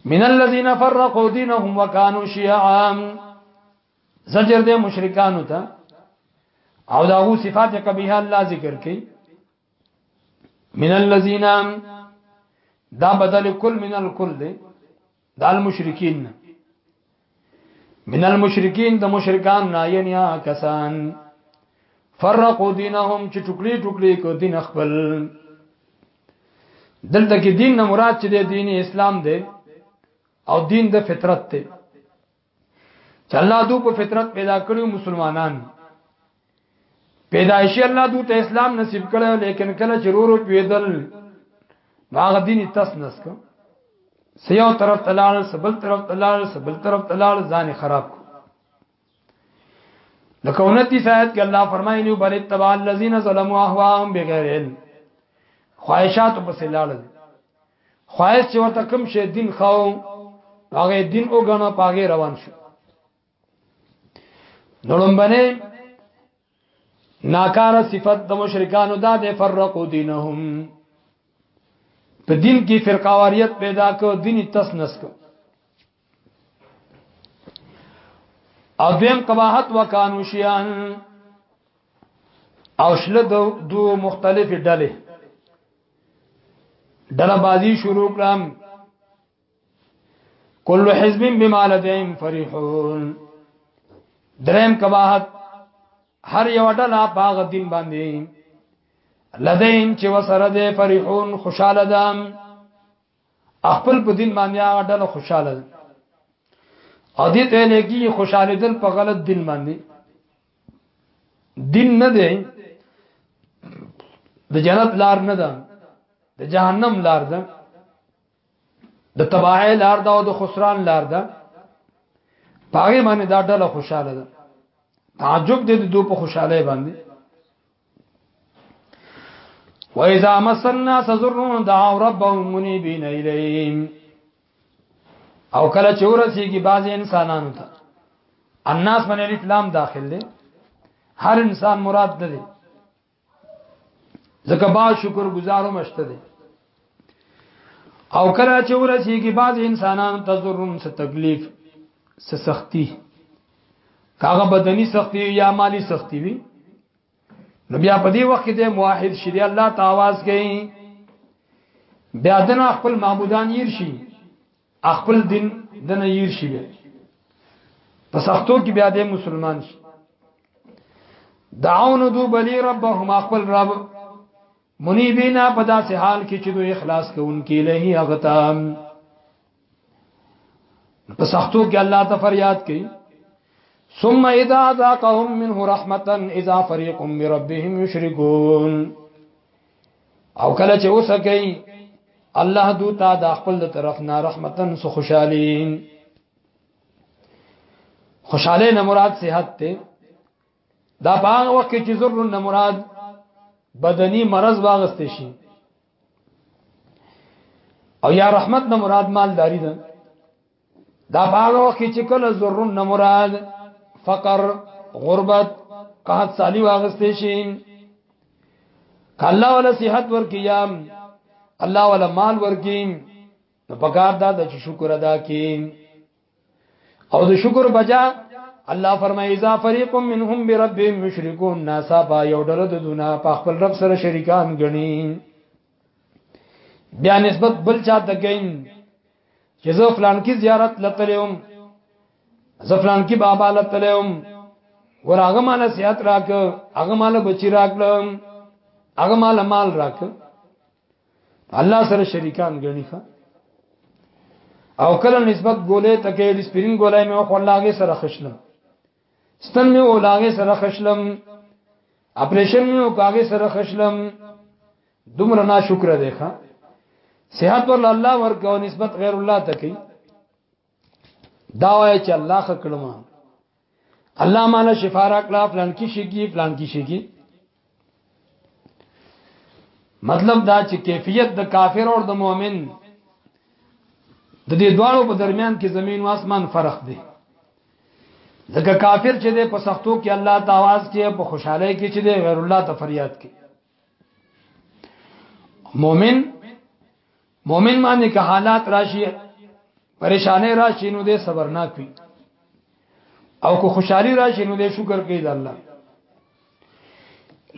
[SPEAKER 1] من الذين فرقوا دينهم وكانوا شيعا زجر دې مشرکانو ته او دا هو صفات کبیه الله ذکر کړي من الذين دا بدل کل من الکل دې دال مشرکین من المشرکین د مشرکان نه یعنی کسان فرقوا دینهم چې ټوکړي ټوکړي کو دین خپل دلته کې دین نه مراد چې د دین اسلام دی او دین د فطرت دی چې الله دو په فطرت پیدا کړیو مسلمانان پیدایشي الله دو ته اسلام نصیب کړو لیکن کله چې رورو پیدل هغه دین تس نس کو سیو طرف تلال سبل طرف تلال سبل طرف تلال ځان خراب کو لکه 29 آیت کې الله فرمایي نو بل اتباع الذين ظلموا اهواهم بغیر علم خواہشات پس لاړل خواهش چې ورته کوم شي دین خاو هغه دین وګڼو پاګه روان شو نړم باندې ناکار صفت د مشرکانو دا د فرقو دینهم په دین کې فرقاواریت پیدا کو دیني تسنس کو او دیم قباحت وکانو شیان او شله دو مختلف ډلې ډله بازی شروع کړم کل حزب بما لديهم فرحون درم کباحت هر یو ډله باغ دین باندې لدیم چې وسره ده فرحون خوشاله ده خپل په دین باندې هغه ډله خوشاله ده او دې ته لګي خوشاله دل په غلط دین باندې دین نه دی د جنت لار نه ده د جهنم لار ده د تباہی لار ده او د خسران لار ده پاغي باندې دا ډله خوشاله ده تعجب دې د دوی په خوشاله باندې و اذا مس الناس ضر دعوا ربهم منيبين اليه او کله چې ورسیږي بعض انسانانو ته الناس باندې الف لام داخل دي هر انسان مراد ده دي ځکه با شکر گزارو مشته دي او کله چې ورسیږي بعض انسانان تزرون څه تکلیف څه سختی کاغه بدني سختی یا مالی سختی وي نو بیا په دې وخت کې د موحد شری الله تعاواز کوي بیا دنا خپل معبودان ير شي خپل دین دنه ير شي بیا په سختو کې بیا د مسلمان شي دعون دو بلی ربهم خپل رب منیبینا په داسې حال کې چې دوی اخلاص کوونکې له هغه ته په سختو کې الله ته فریاد کوي ثم اذا ذاقهم منه رحمه اذا فريق من ربهم يشركون او کله چې اوسه کوي الله دو تا د خپل طرف نه رحمتن سو خوشالي خوشاله نه مراد صحت ته دا په هغه وخت کې چې ضرر نه مراد بدني مرض واغسته شي او یا رحمت نه مراد مالداری ده دا په هغه وخت کې چې کله ضرر نه مراد فقر غربت قحط سالی واغسته شي کله ولا صحت ورکیا الله ولا مال ورکیم نو پکار دا د شکر ادا کیم او د شکر بجا الله فرمایي اذا فريق منهم بربهم مشركون ناسا با یو ډله د دنیا په خپل رب سره شریکان غني بیا نسبت بل چا ته کین چې زه فلان کی زیارت لتلم زه فلان کی بابا لتلم ور هغه مال سیات راک هغه مال بچی راکلم هغه مال مال راک الله سره شریکان غني ښه او کله نسبت ګولې ته کې د سپرین ګولې مې خو لاغه سره خشلم ستن مې او لاغه سره خشلم اپریشن مې او کاغه سره خشلم دومره نا شکر دی ښا صحت ور الله ورکو نسبت غیر الله ته کوي دا وای چې الله خکړم الله مال شفا را کړه پلان کې شيږي پلان کې شيږي مطلب دا چې کیفیت د کافر او د مؤمن د دې دواړو په درمیان کې زمين او اسمان فرق دی ځکه کافر چې په سختو کې الله ته आवाज کوي په خوشحالي کې چې غیر الله ته فریاد کوي مؤمن مؤمن باندې که حالات راشي پریشانې راشي نو دې صبرناک وي او که خوشحالي راشي نو دې شکر کوي د الله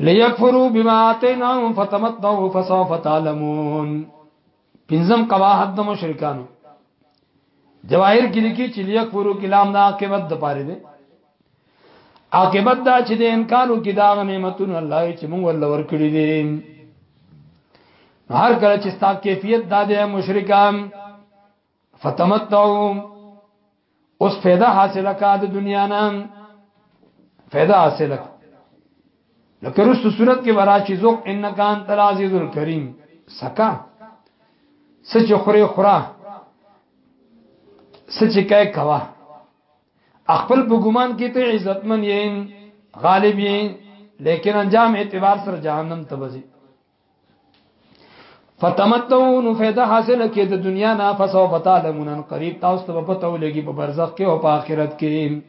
[SPEAKER 1] ليكفروا بما آتيناهم فتمتعوا فسوف تعلمون پنځم قواحد د مشرکانو جواهر کې لیکي چې لیک فرو کلام دا عاقبت د پاره دی عاقبت دا چې د انکارو کې دا نعمتونه الله چې موږ ول ورکړي دي هر کله چې ستا کیفیت دا دی مشرکان فتمتعوا اوس پیدا حاصله کا د دنیا نه پیدا حاصله لکه رسو صورت کې ورا چې ذوق انک انت العزیز الکریم سکا سچ خوري خورا سچ کای کوا خپل په ګمان کې ته عزتمن یې غالب یې لیکن انجام اعتبار سره جهنم ته وځي فتمتو نو فیدا حاصل کې د دنیا نه فسو پتا لمنن قریب تاسو ته پته ولګي په برزخ کې او په آخرت کې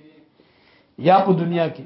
[SPEAKER 1] یا په دنیا کې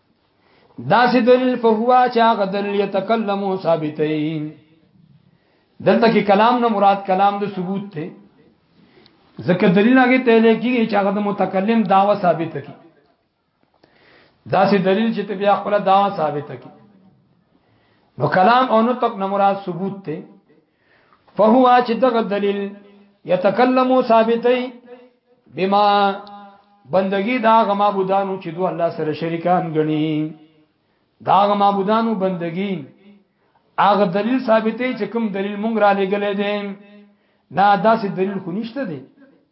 [SPEAKER 1] دا سي دلیل په هوا چې هغه دلیل يتکلمو ثابتين دلته کې کلام نه مراد کلام د ثبوت ته ځکه دلیل هغه ته لیکي چې هغه د متکلم داوا ثابت کی دا سي دلیل چې ته بیا خپل داوا ثابت کی نو کلام او نو تک نه مراد ثبوت ته فهو چې دغه دلیل یتکلمو ثابتای بما بندگی دا غ معبودانو چې دوه الله سره شریکان غني دا غ معبودانو بندگی هغه دلیل ثابتې چې کوم دلیل مونږ را لګلې دي نه داسې دلیل خو نشته دی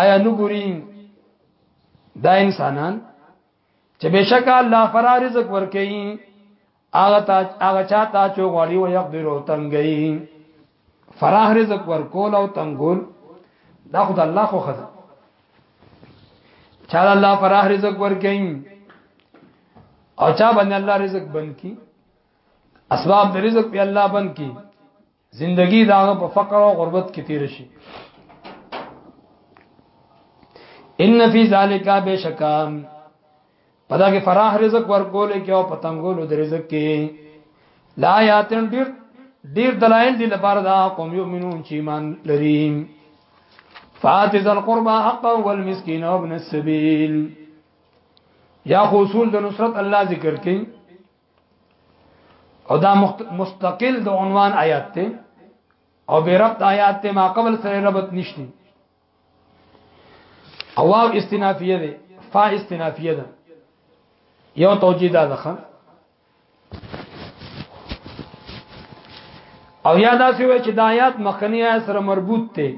[SPEAKER 1] آیا نو ګوري دا انسانان چې بشک الله فرا رزق ورکړي هغه تا هغه چاته چې غواړي او يقدر او تنګي فراه رزق ورکول او تنګول دا خود الله خو خزه چا الله فراه رزق ورکړي او چا باندې الله رزق بند کی اسباب د رزق په الله بند کی زندگی دا په فقر او غربت کې تیر شي ان فی ذالک بشکا پدا کې فراح رزق ورکول کې او پتنګول د رزق کې لا یاتن ډیر ډیر دلایل دي لپاره دا قوم یؤمنون چې ایمان لري فاتز القربى حقا والمسكين وابن السبيل یا خصول د نصرت الله ذکر کین او دا مستقل د عنوان آیات ته او به ربط آیات ته ما قبل سره ربط نشتی او واو استنافیه ده فا استنافیه ده یو توجیه ده ځخه او یا دا سی وای چې د آیات مخکنی آیات سره مربوط ته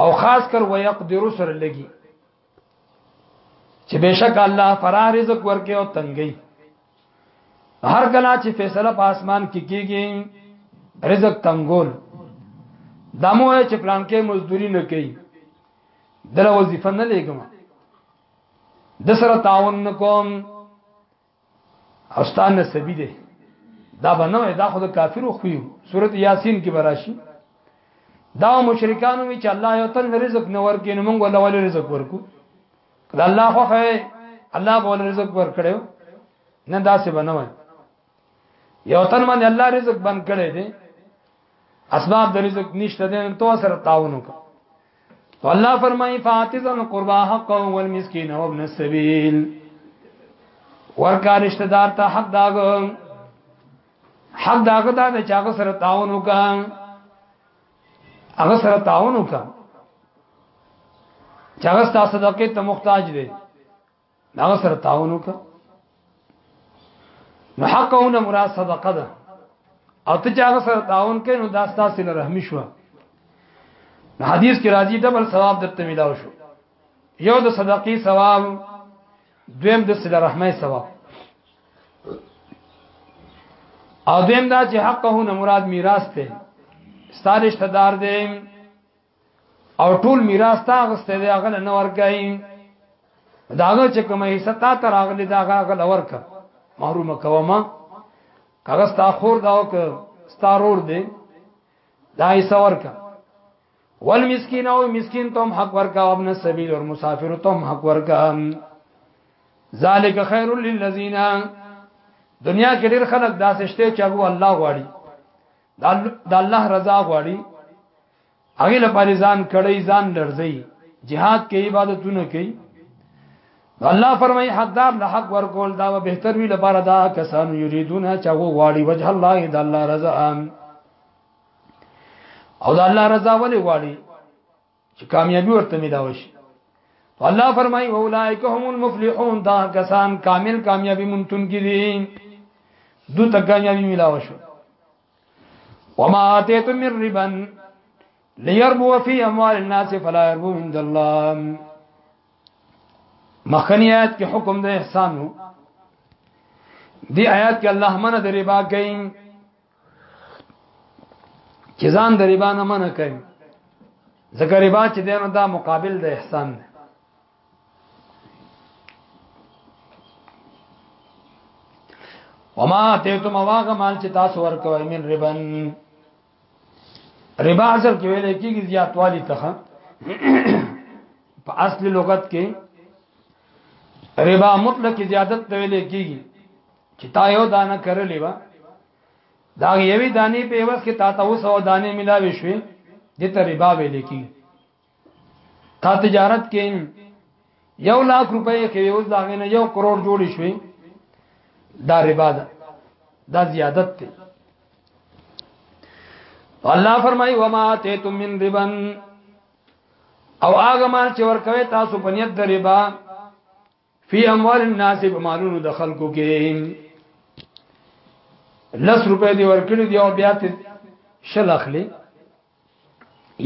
[SPEAKER 1] او خاص کر ويقدر سره لګي چې بشک الله فرا رزق ورکه او تنګي هر کله چې فیصله په اسمان کې کیږي رزق تنګول دمو چې پلان کې مزدوري نه کوي دله وظیفه نه لګم د سره تعاون کوم استاد نسبی دی دا بنو دا خود کافرو خویو سورت یاسین کې براشي دا مشرکانو وی چې الله یو تن رزق نه ورکې نو موږ ولا ول رزق ورکو دا الله خو خه الله بول رزق ورکړو نه دا څه بنوي یو تن باندې الله رزق بند کړی دی اسباب د رزق نشته دین تو سره تعاون وکړه تو الله فرمایي فاتز القربا حق او المسكين او ابن السبيل ورکا رشتہ دار ته حق داغ حق داغ دا د چاغ سره تعاون وکړه هغه سره تعاون وکړه چاغ ستاسو صدقه ته محتاج دی دا سره تعاون وکړه نو حقونه مراد صدقه ده او ته چې هغه سره تعاون کوي نو دا ستاسو له رحمی شو نو حدیث کې راځي ډبل ثواب درته ملاو شو یو د صدقې ثواب دویم د صله رحمه ثواب او دویم دا چې حقه نه مراد میراث ته ستاره شتدار دی او ټول میراث تا غسته دی هغه نه ورکای داغه چې کومه حصہ تا تر اغلی داغه غل ورک محروم کوما هغه ستا خور داو ک ستا رور دی دا حصہ ورک والمسکین او مسکین تم حق ورکا ابن السبیل اور مسافر تم حق ورکا ذالک خیر للذین دنیا کې ډیر خلک داسې شته چې هغه الله غواړي د الله رضا غواړي هغه لپاره ځان کړی ځان لړځي جهاد کې عبادتونه کوي الله فرمایي حقدار له حق ورکول دا به بهتر وی لپاره دا کسان یریدون چې هغه غواړي وجه الله د الله رضا او د الله رضا ولې غواړي چې کامیابی ورته ملاوي شي الله فرمایي اولائک هم المفلحون دا کسان کامل کامیابی مونږ تون کې دي دوی ته کامیابی ملاوي شو وما اتيتم من ربا ليربو في اموال الناس فلا يربو عند الله مخنیات کې حکم د احسان وو دی آیات کې الله منه د ربا کوي چې ځان د ربا نه منه کوي ذکر ربا چې دینو دا مقابل د احسان دی وما تیتم واغ مال چې تاسو ورکوي من ربن ربا اصل کې ویل کېږي زیاتوالی ته په اصل لغت کې ربا مطلق زیادت ته ویل کېږي چې تا یو دانه کړلې و دا یوې دانې په وس کې تا ته وسو دانې ملاوي شوې د ته ربا ویل کېږي تا تجارت کې یو لاک روپۍ کې اوس دا غنه یو کروڑ جوړ شوی دا ربا ده دا زیادت دی الله فرمای و ما ته تم من ربن او هغه مال چې ورکوي تاسو په نیت د ربا فی اموال الناس په مالونو د خلکو کې لس روپے دی ورکړي دی او بیا ته شل اخلي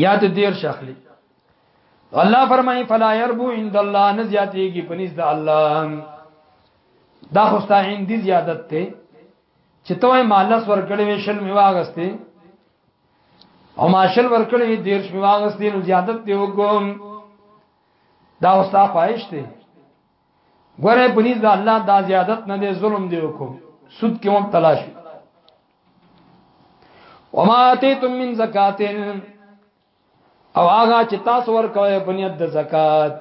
[SPEAKER 1] یا ته دیر شخلي الله فرمایي فلا يربو عند الله نزياتيږي پنيز د الله دا خوستا هندي زیادت ته چې ته مالس ورکړې وې شل می واغستې او ماشل ورکړې دیر شل می واغستې نو زیادت دی وګوم دا اوستا خواهش دی ګوره پنيز د الله دا زیادت نه دی ظلم دی وکم سود کې مبتلا شي وما اتيتم من زکات او هغه چې تاسو ورکوي بنیت د زکات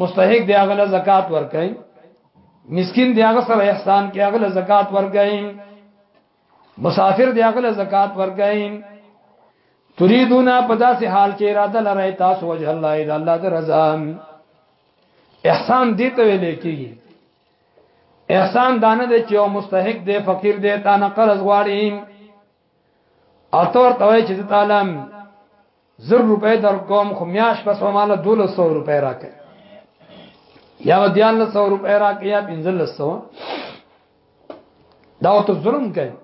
[SPEAKER 1] مستحق دی هغه زکات ورکړي مسكين دی هغه سره احسان کې هغه زکات ورکړي مسافر دی هغه زکات ورکړي تريدون په داسې حال کې اراده لري تاسو وجه الله اذا الله د رضا احسان دې ته ویل کېږي احسان دانه دې چې او مستحق دې فقیر دې تا نه قرض غواړي او تور توي چې تعالی زر روپۍ درکوم خو میاش پس به مال 1200 روپۍ راکې یا به 1300 روپۍ راکې یا 1500 دا ته ظلم کوي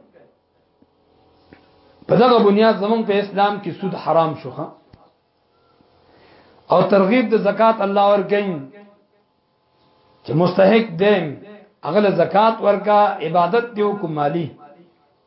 [SPEAKER 1] په دغه بنیاد زمون په اسلام کې سود حرام شو او ترغیب د زکات الله ورکین چې مستحق دیم اغل زکات ورکا عبادت دیو کومالی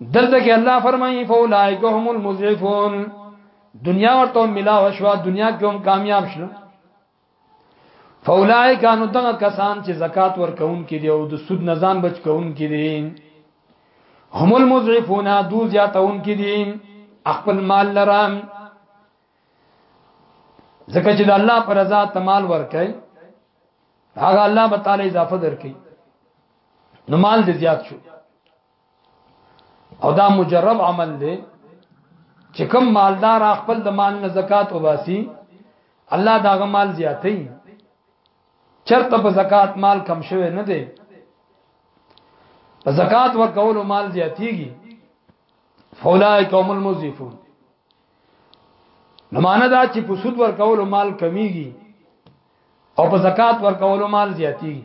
[SPEAKER 1] دلته کې الله فرمایي فولائک هم المزعفون دنیا ورته ملاو شو دنیا کې هم کامیاب شول فولائک انو دغه کسان چې زکات ورکون کې دي او د سود نزان بچ کون کې دي هم المزعفون دو زیاتون کې دي خپل مال لرام ځکه چې د الله پر رضا تمال ورکړي هغه الله تعالی اضافه درکړي نو مال دې زیات شو او دا مجرب عمل دی چې کوم مالدار خپل د مال نه زکات وباسي الله دا غ مال زیاتې چرته په زکات مال کم شوی نه دی په زکات ورکول مال زیاتېږي فولائک هم المزیفون نو معنا دا چې په سود ورکول مال کمیږي او په زکات ورکول مال زیاتېږي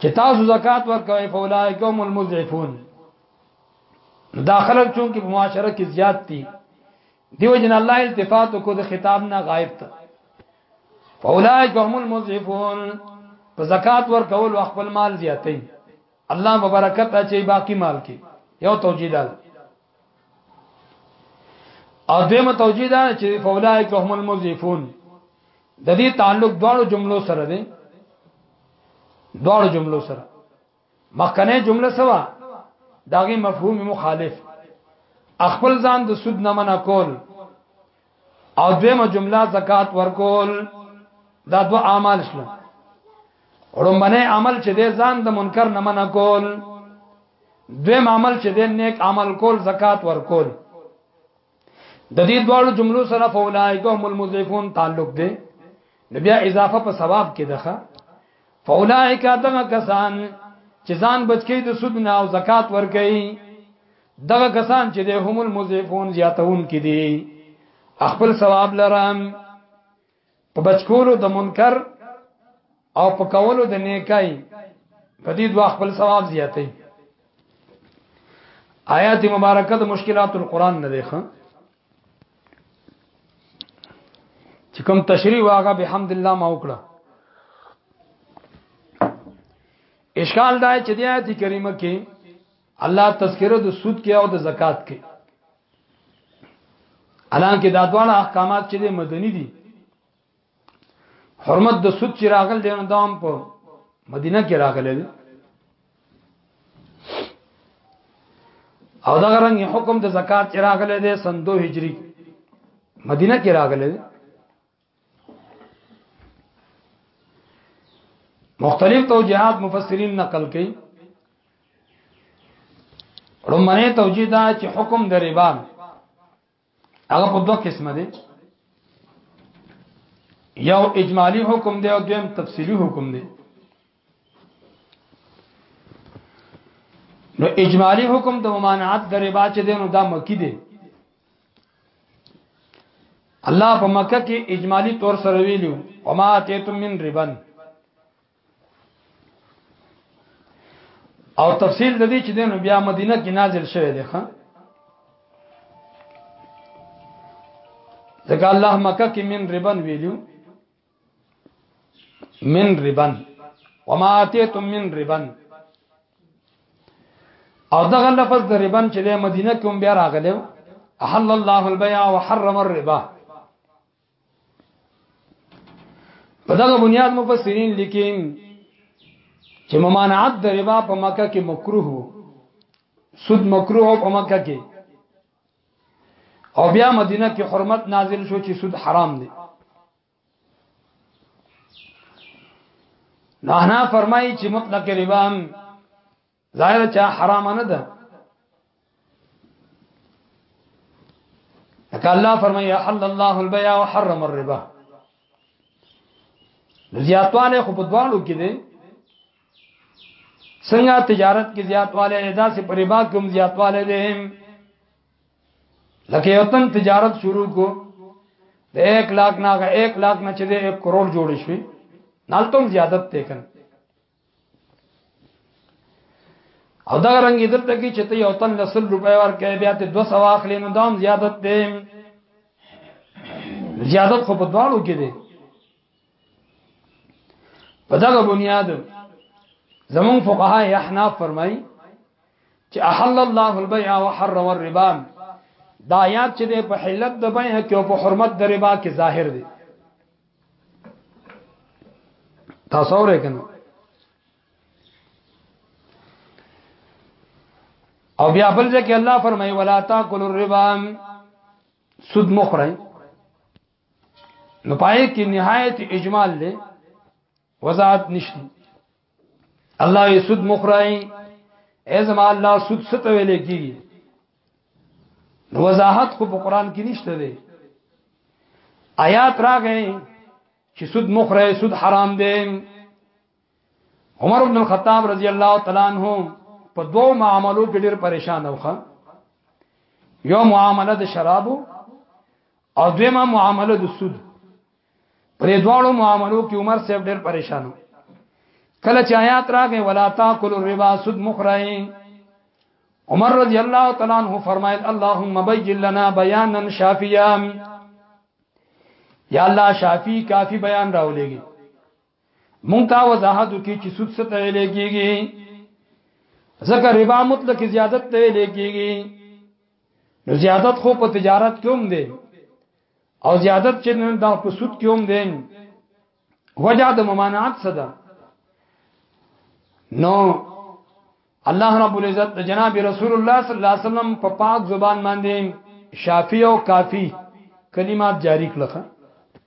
[SPEAKER 1] چې تاسو زکات ورکوي فولائک هم المضعفون دا خلک چون کې په معاشره کې زیات دي دیو جن الله التفات کو د خطاب نه غائب ته فولائک هم المضعفون په زکات ورکول خپل مال زیاتې الله مبارکت اچي باقی مال کې یو توجیدال او دیمه توجیه ده چې فولای که هم المضیفون د دې تعلق دواړو جملو سره دی دواړو جملو سره مخکنه جمله سوا داغه مفهوم مخالف خپل ځان د سود نه منع کول او دویمه جمله زکات ورکول دا دو اعمال شلو رومبنه عمل چې د ځان د منکر نه منع کول دویم عمل چې د نیک عمل کول زکات ورکول د دې دواړو جملو سره فولایک هم المضیفون تعلق دی نو بیا اضافه په ثواب کې ده فولائک دغه کسان چې ځان بچی د سود نه او زکات ورکړي دغه کسان چې د هم المضعفون زیاتون کې دي خپل ثواب لرم په بچکولو د منکر او په کولو د نیکای په دې دوه خپل ثواب زیاتې آیات مبارکه د مشکلات القرآن نه دی ښه چې کوم تشریح واغه بحمد الله ما وکړه اشکال دا چې د آیت کریمه کې الله تذکره د سود کې او د زکات کې الان کې دا دواړه احکامات چې د مدني دي حرمت د سود چې راغل دی نو دا هم په مدینه کې راغلی دی او دا رنګ حکم د زکات چې راغلی دی سن 2 هجری مدینه کې راغلی دی مختلف توجيهات مفسرین نقل کړي رومنه توجيه دا چې حکم د ربا هغه په دوه قسمه دي یو اجمالی حکم دی او دویم تفصیلی حکم دی نو اجمالی حکم د ممانعت د ربا چې دینو دا مکی دی الله په مکه کې اجمالی طور سره ویلو وما اتیتم من ربن او تفصیل د دې چې دینو بیا مدینه کې نازل شوی دی ښا ځکه الله مکه کې من ربن ویلو من ربن وما اتيتم من ربن او دغه لفظ د ربن چې د مدینه کوم بیا راغلی احل الله البيع وحرم الربا په دغه بنیاد مفسرین لیکي چې ممانعت د ربا په مکه کې مکروه وو سود مکروه په مکه کې او بیا مدینه کې حرمت نازل شو چې سود حرام دی نو انا فرمایي چې مطلق ربا هم ظاهر چا حرام نه ده لکه الله فرمایي حل الله البيع وحرم الربا زیاتواله خو په دوالو کې دي څنګه تجارت کې زیاتواله ده داسې په ربا کې هم زیاتواله ده لکه یو تن تجارت شروع کو د 1 لاکھ نه 1 لاکھ نه چې د 1 کروڑ جوړ شي نالتم زیادت ته کن او دا رنګ درته کې چې ته یو تن لسل روپۍ ورکې بیا ته 200 واخلې نو دام زیادت ده زیادت خو په دواړو کې ده په دغه بنیاد زمون فقها احناف فرمایي چې احل الله البيع وحرم الربا دا آیات چې په حلت د بیع کې او په حرمت د ربا کې ظاهر دي تاسو ورې کنه او بیا بل ځکه الله فرمایي ولا تاکل الربا سود مخره نو پای کې نهایت اجمال دی وضاحت نشته الله یې سود مخرای ای زما الله سود ست ویلې کیږي نو وضاحت خو په قران کې نشته دی آیات راغې چې سود مخرای سود حرام دی عمر بن الخطاب رضی الله تعالی عنہ په دوو معاملو کې ډېر پریشان وخه یو معامله د شرابو او دویمه معامله د سود پر دواړو معاملو کې عمر صاحب ډېر پریشانو کله چې آیات راغې ولا تاکل الربا سود مخرای عمر رضی الله تعالی عنہ فرمایل اللهم بین لنا بیانا شافیا یا الله شافی کافی بیان راولېږي مونږ ته وضاحت وکړي چې سود څه ته ویل کېږي ځکه ربا مطلق زیادت ته ویل کېږي نو زیادت خو په تجارت کې هم دی او زیادت چې نن دا په سود کې هم دی وجه د ممانعت صدا نو الله رب العزت جناب رسول الله صلی الله علیه وسلم په پاک زبان باندې شافی او کافی کلمات جاری کړل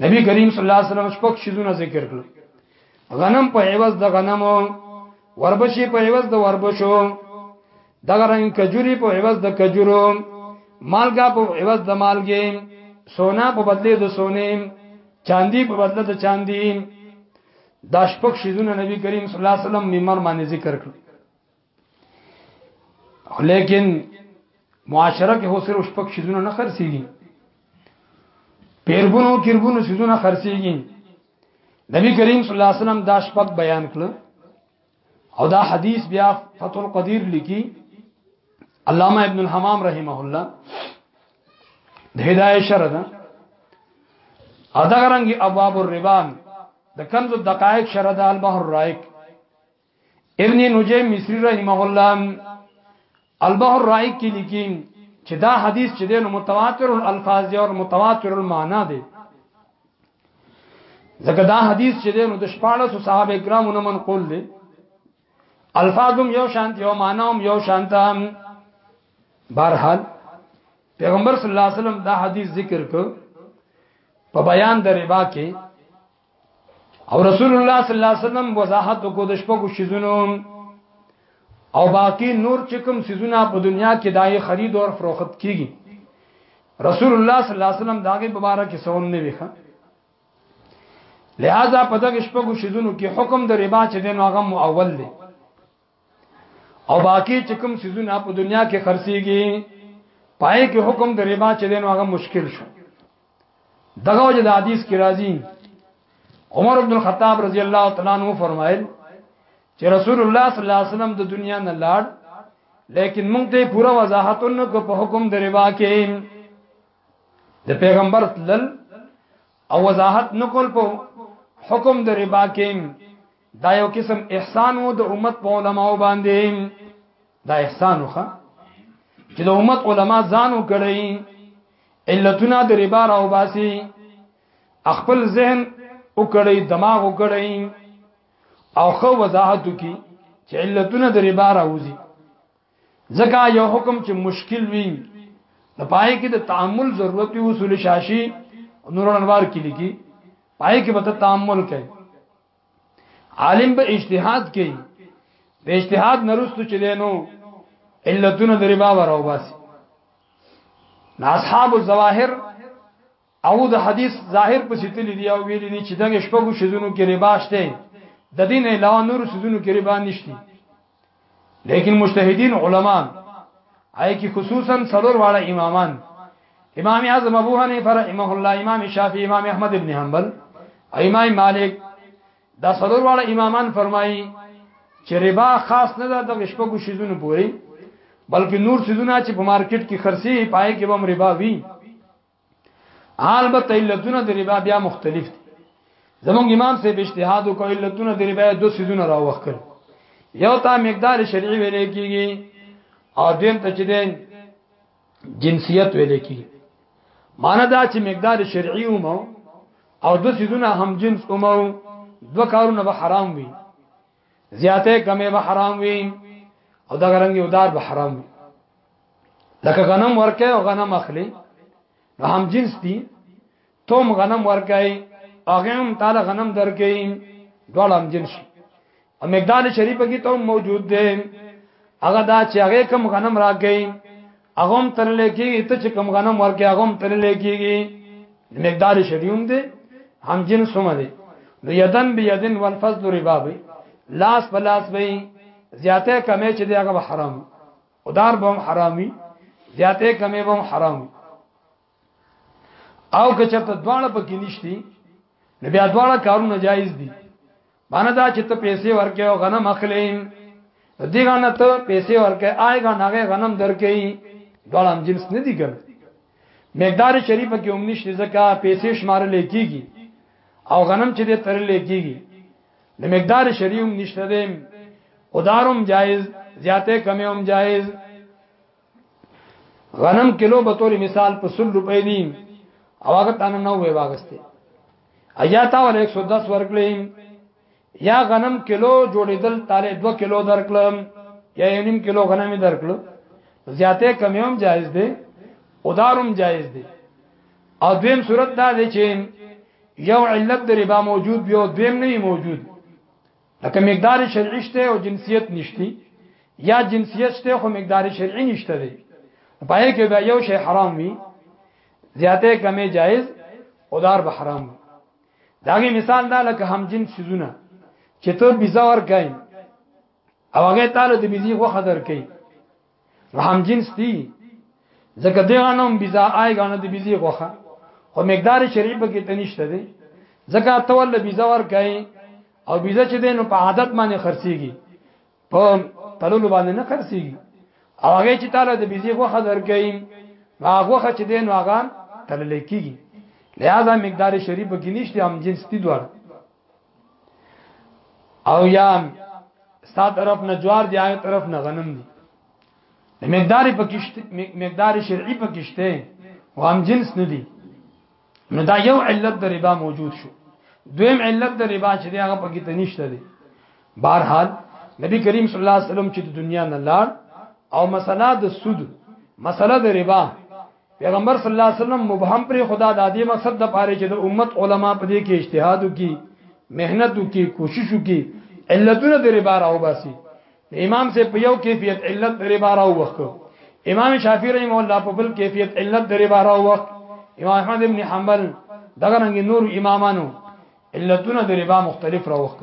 [SPEAKER 1] نبی کریم صلی الله علیه وسلم شپږ شیزونه ذکر کړل غنم په عوض د غنمو وربشي په عوض د وربشو دغه رنګ کجوري په عوض د کجورو مالګه په عوض د مالګې سونا په بدله د سونې چاندي په بدله د چاندي دا شپږ شیزونه نبی کریم صلی الله علیه وسلم ممر باندې ذکر کړ لیکن معاشره کې هو صرف شپږ شیزونه نه خرڅيږي پیربونو کربونو شیزونه خرڅيږي نبی کریم صلی الله علیه وسلم دا شپږ بیان کړ او دا حدیث بیا فتح القدیر لیکي علامه ابن الحمام رحمه الله د هدايه شرع ده او دا غرنګي ابواب الربان د کنز الدقائق شرع ده البحر الرائق ابن نجی مصری رحمه الله البحر رائق کې لیکي چې دا حدیث چې دینو متواتر الفاظ دی او متواتر المعنا دی ځکه دا حدیث چې دینو د 1400 صحابه کرامو نه منقول دی الفاظم یو شانت یو معنا هم یو شانت هم بهرحال پیغمبر صلی الله علیه وسلم دا حدیث ذکر کو په بیان د ربا کې او رسول الله صلی الله علیه وسلم وضاحت کو د شپږو شیزونو او باقی نور چې کوم سيزونه په دنیا کې دای خرید او فروخت کیږي رسول الله صلی الله علیه وسلم داګه مبارک سوم نه ویخه لہذا په دغه شپږو سيزونو کې حکم د ربا چې دین هغه مو اول دی او باقی چې کوم سيزونه په دنیا کې خرڅيږي پای کې حکم د ربا چې دین هغه مشکل شو دغه وجه د حدیث کې راځي عمر بن الخطاب رضی الله تعالی عنہ فرمایل چې رسول الله صلی الله علیه وسلم د دنیا نه لاړ لیکن موږ ته پوره وضاحت نکو په حکم د ربا کې د پیغمبر تلل او وضاحت نکول په حکم د ربا کې دا یو قسم احسان وو د امت په علماو باندې دا احسان وخه چې د امت علما ځانو کړی علتونه د ربا راو باسي خپل ذهن وکړی دماغ وکړی او خو وضاحت وکي چې علتونه د ربا راوځي ځکه یو حکم چې مشکل وي د پای کې د تعامل ضرورت وي اصول شاشي نور انوار کې لګي پای کې به تعامل کوي عالم به اجتهاد کوي د اجتهاد نرستو چلینو علتونه د ربا وراو باسي اصحاب الظواهر او د حدیث ظاهر په ستل دی او ویل دي چې دغه شپږو شذونو کې ربا شته د دین علاوه نور شذونو کې ربا نشته لیکن مجتهدین علما آی کی خصوصا څلور واړه امامان امام اعظم ابو حنیفه رحمه الله امام شافعی امام احمد ابن حنبل او امام مالک دا څلور واړه امامان فرمایي چې ربا خاص نه ده د شپږو شیزونو پوري بلکې نور شیزونه چې په مارکیټ کې خرسي پای کې به ربا وي البته علتونه د ربا بیا مختلف دي زمونږ امام سه به اجتهاد او علتونه د ربا دو سيزونه راوخل یو تا مقدار شرعي ویل کیږي او دیم ته چې د جنسیت ویل کیږي معنی دا چې مقدار شرعي ومو او دو سيزونه هم جنس ومو دو کارونه به حرام وي زیاته کمه به حرام وي او دا غرنګ یو دار به حرام وي لکه غنم ورکه او غنم اخلي نو هم جنس دي توم غنم ورکه هغه هم تعالی غنم درکې ډول هم جنس او مقدار شریف کې ته موجود دی هغه دا چې هغه کم غنم راکې هغه هم تلل کېږي ته چې کم غنم ورکې هغه هم تلل کېږي مقدار شریوم دی هم جنس هم دی نو یدن بی یدن والفضل ربا بی لاس په لاس بی زیاته کمې چې دی هغه حرام ودار به حرامي زیاته کمې به حرامي او که چرته دواړه پکې نشتی نو بیا دواړه کارونه جایز دي باندې دا چې ته پیسې ورکې او غنم اخلې دې غنه ته پیسې ورکې آی غنه هغه غنم درکې دواړه هم جنس نه دي ګل مقدار شریف کې هم نشته ځکه پیسې شمار لیکيږي او غنم چې دې تر لیکيږي د مقدار شریف نشته دې ادارم جایز زیاته کمی هم جایز غنم کیلو به تور مثال په 100 روپۍ دی او هغه تنه نو وی واغسته ایا تا ول 110 ورکړې یا غنم کیلو جوړیدل تاله 2 کیلو درکړم یا یو نیم کیلو غنم درکړو زیاته کمی هم جایز دی او داروم جایز دی او دویم صورت دا دی چې یو علت د ربا موجود یو دویم نه موجود لکه مقدار شرعي شته او جنسیت نشته یا جنسیت شته خو مقدار شرعي نشته دی پای کې به یو شی حرام وي زیاته کمې جایز او دار به حرام وي داغه مثال دا لکه هم جنس سيزونه چې ته بيزا ور کاین او هغه تعالی د بيزي غو خدر کوي نو هم جنس دی ځکه دغه نوم بيزا آی غانه دی بيزي غوخه خو مقدار شرعي په کې تنشته دی ځکه تول بيزا ور کوي او بيزا چې دینو په عادت باندې خرسيږي په تللو باندې نه خرسيږي او هغه چې تعالی د بيزي غوخه درکې هغه غوخه چې دینو هغه تلل کېږي لہذا مقدار شرعي په کې نشته هم جنس دی دوړ او یا ستا طرف نه جوار دی هغه طرف نه غنم دی مقدار پکشت مقدار شرعي پکشته او هم جنس نه دی نو دا یو علت د ربا موجود شو دویم علت د ربا چې هغه پکې ته نشته دی بهر حال نبی کریم صلی الله علیه وسلم چې د دنیا نه لاړ او مسله د سود مسله د ربا پیغمبر صلی الله علیه وسلم مبهم پر خدا د دې مقصد د پاره چې د امت علما په دې کې اجتهاد وکي مهنت وکي کوشش وکي علتونه د ربا راو باسي امام سے په یو کیفیت علت د ربا راو وخت امام شافعی رحم الله په بل کیفیت علت د ربا راو وخت امام احمد ابن حنبل دغه رنګ نور امامانو علتونه د ربا مختلف راو وخت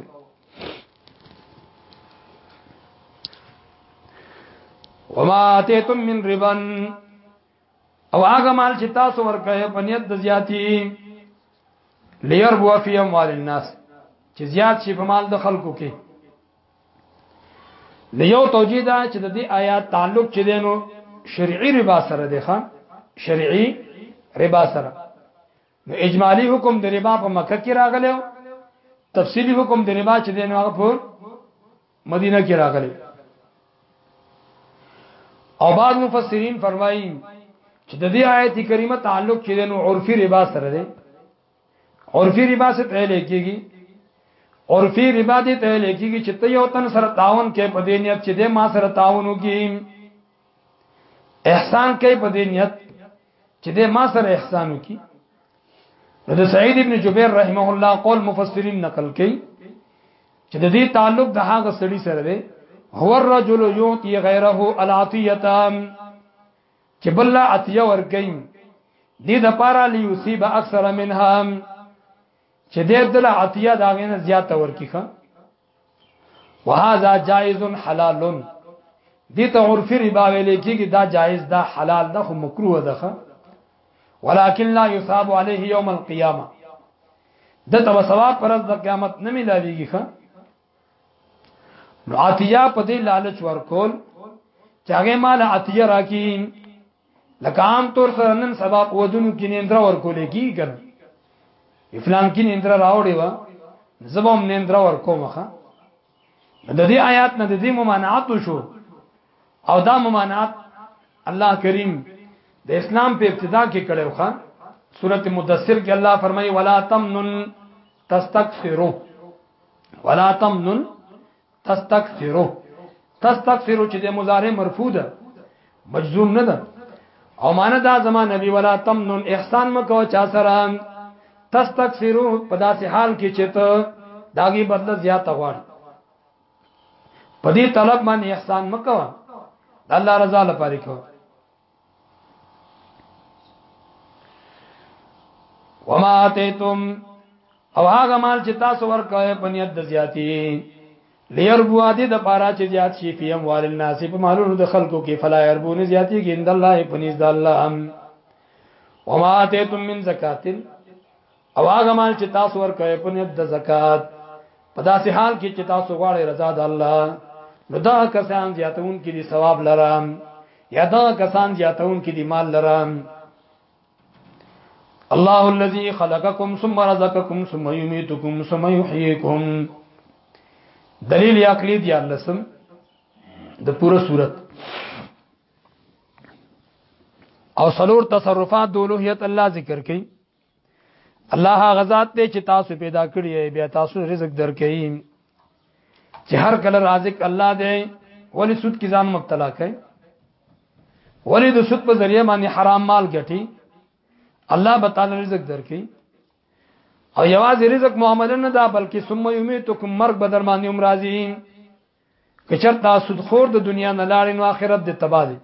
[SPEAKER 1] وما اتيتم من ربا او هغه مال چې تاسو ورکړی په نیت د زیاتی ليربو فی اموال الناس چې زیات شي په مال د خلکو کې د یو توجیه دا چې د دې آیات تعلق چې دینو شرعي ربا سره دی ښا شرعي ربا سره نو اجمالی حکم د ربا په مکه کې راغلی او تفصیلی حکم د ربا چې د نوغه په مدینه کې راغلی او بعض مفسرین فرمایي چې د دې آیت کریمه تعلق چې نو عرفي ربا سره دی عرفي ربا څه ته لیکيږي عرفي ربا دې ته لیکيږي چې ته یو تن سره تعاون کې په دې نیت چې دې ما سره تعاون وکړي احسان کوي په دې نیت چې د ما سره احسان وکي نو د سعید ابن جبیر رحمه الله قول مفسرین نقل کوي چې د دې تعلق د هغه سړي سره دی هو الرجل یعطي غیره العطیه چې بل عطیه ورکړي دې د پاره لیوسیب اکثر منها چې دې دل عطیه داغه نه زیاته ورکیخه وهذا جائز حلال دي ته عرفي ربا ویل کېږي دا جائز دا حلال دا خو مکروه ده ولكن لا يثاب عليه يوم القيامه دته وسوا پر د قیامت نه ملاويږي ښا نو عطیه په دې لالچ ورکول چې هغه مال عطیه راکې لکه عام طور سره نن سبا په ودونو کې نندره ورکول کیږي کنه افلام کې نندره راوړې و زبم نندره ورکوم ښه د دې آیات نه د دې ممانعت شو او دا ممانعت الله کریم د اسلام په ابتدا کې کړو ښه سورته مدثر کې الله فرمایي ولا تمنن تستكثروا ولا تمنن تستغفرو تستغفرو چې د مضارع مرفوع ده مجزوم نه ده او معنی دا زمان نبی ولا تمنن احسان مکو چا سره تستغفرو په داسې حال کې چې ته داغي بدله زیاته غواړي په دې طلب باندې احسان مکو الله رضا لپاره کوي وما اتیتم او هغه مال چې تاسو ورکوي په نیت د زیاتی ليربو عادي د پارا چې زیات شي په اموال الناس په مالونو د خلکو کې فلا يربو نه زیاتی کې اند الله پنيز د الله ام وما اتیتم من زکاتن او هغه مال چې تاسو ورکوي په نیت د زکات په داسې حال کې چې تاسو غواړئ رضا د الله نو دا کسان زیاتون کې دي ثواب لرم یا دا کسان زیاتون کې دي مال لرم الله الذي خلقكم ثم رزقكم ثم يميتكم ثم يحييكم دلیل عقلی دی الله سم د پوره صورت او سلور تصرفات د اولوہیت الله ذکر کړي الله غزاد ته چې تاسو پیدا کړی بیا تاسو رزق درکې چې هر کله رازق الله دی ولی سود کی ځان مبتلا کړي ولی د سود په ذریعہ باندې حرام مال ګټي الله به تعالی رزق درکې او یوازې رزق محمد نه دا بلکې ثم یمیتکم مرګ بدر باندې هم راځي کچر تاسو خور د دنیا نه لاړې نو آخرت د تباہ دي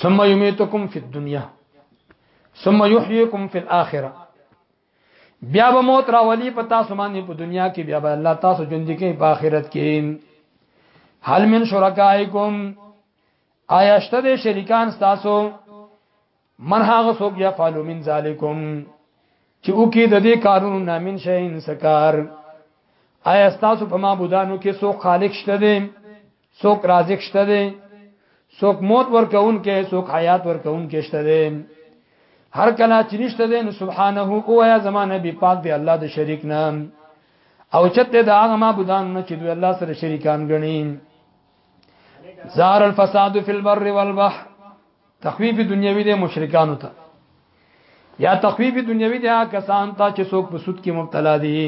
[SPEAKER 1] ثم يميتكم في الدنيا ثم يحييكم في الاخره بیا به موت راولي په تاسو باندې په دنیا کې بیا به الله تاسو ژوند کې په آخرت کې هل من شرکائکم آیا شته د شریکان تاسو من هغه څوک یا فالو من ذالکم چې او کې د دې کارونو نامین شي انسکار آیا تاسو په معبودانو کې څوک خالق شته دي څوک رازق شته دي څوک موت ورکون کې څوک حیات ورکون کې شته دي هر کله چې نشته دي نو سبحانه او یا زمانه به پاک دی الله د شریک نام او چته دا هغه معبودان نه چې دوی الله سره شریکان ګڼي زار الفساد فی البر والبحر تخویف دنیوي د مشرکانو ته یا تخویف دنیوي د کسان ته چې څوک په سود کې مبتلا دي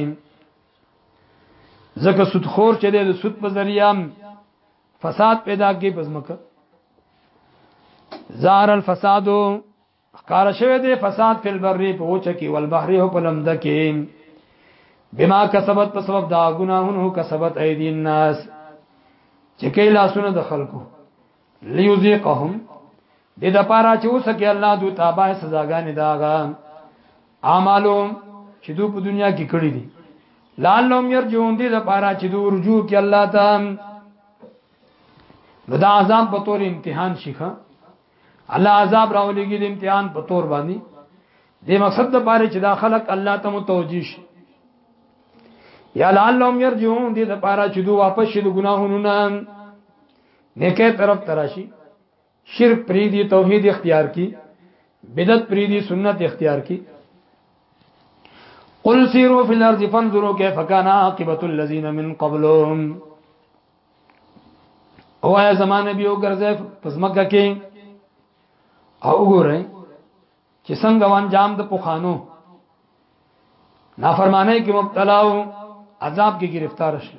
[SPEAKER 1] ځکه سود خور چې د سود په ذریعہ فساد پیدا کوي پزمکه ظاهر الفساد کار شوه دی فساد فل بری په وچه کې ول بحر او په لمد کې بما کسبت په سبب دا ګناهونو کسبت ايدي الناس چې کله سونه د خلکو ليذيقهم دې د پاره چې اوس کې الله دوی تابع سزاګانې داغه اعمالو چې دوی په دنیا کې کړی دي لعلهم يرجون دې د پاره چې دوی رجوع کې الله ته نو دا عذاب په تور امتحان شيخه الله عذاب راولېږي د امتحان په تور باندې دې مقصد د پاره چې دا خلق الله ته متوجي شي یا لعلهم يرجون دې د پاره چې دوی واپس شي د ګناهونو نه نیکه طرف تراشی شرک پریدي توحید اختیار کی بدعت پریدي سنت اختیار کی قل سیرو فی الارض فانظروا کیف کان عاقبت الذین من قبلهم او یا زمانه بیو ګرځي پزمکه کې او وګورئ چې څنګه انجام د پوخانو نافرمانه کې مبتلا او عذاب کې گرفتار شي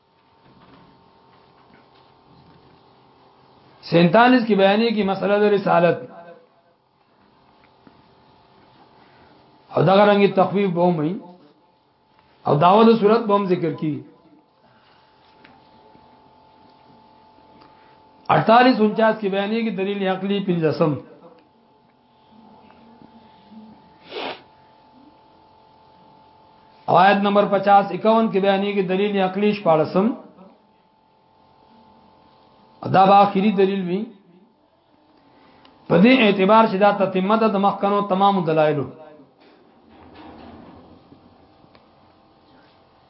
[SPEAKER 1] سینتالیس کی بیانی کی مسئلہ در رسالت او دغه رنګي تخفیف به هم وي او داوود صورت به هم ذکر کی 48 49 کې بیانې کې دلیل عقلی پنځسم او آیت نمبر 50 51 کې بیانې کې دلیل عقلی شپارسم دا به اخیری دلیل وی په دې اعتبار چې دا تتمه ده د مخکنو تمام دلایلو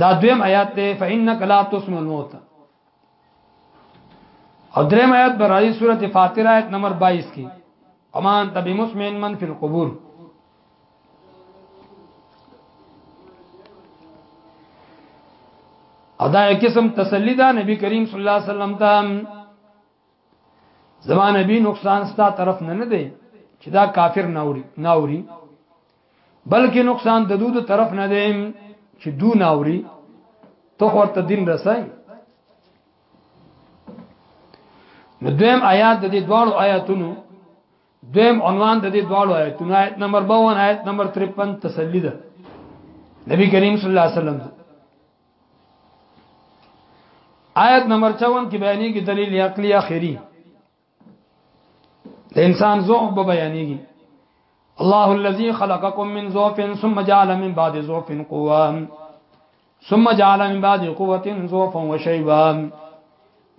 [SPEAKER 1] دا دویم آیات ته فإنک لا تسمع الموت او دریم آیات پر راځي سورته فاطر آیت نمبر 22 کې امان تبي مسمن من فی القبور ادا قسم تسلی دا نبی کریم صلی الله علیه وسلم ته زمان نبی نقصان ستا طرف نه نه دی چې دا کافر ناوري ناوري بلکې نقصان د دوی د طرف نه دی چې دو ناوري تو ورته دین رسای نو دویم آیات د دې دواړو آیاتونو دویم عنوان د دې دواړو آیاتونو آیت نمبر 52 آیت نمبر 53 تسلی ده نبی کریم صلی الله علیه وسلم آیت نمبر 54 کې بیانې کې دلیل عقلی اخیری د انسان ذوق به بیانېږي الله الذي خلقكم من ضعف ثم جعل من بعد ضعف قوة ثم جعل من بعد قوة ضعفا وشيبا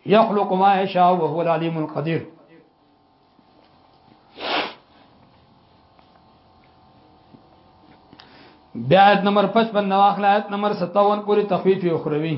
[SPEAKER 1] يخلق ما يشاء وهو العليم القدير بیا آیت نمبر 55 نواخل آیت نمبر 57 پوری تخفیف اخروی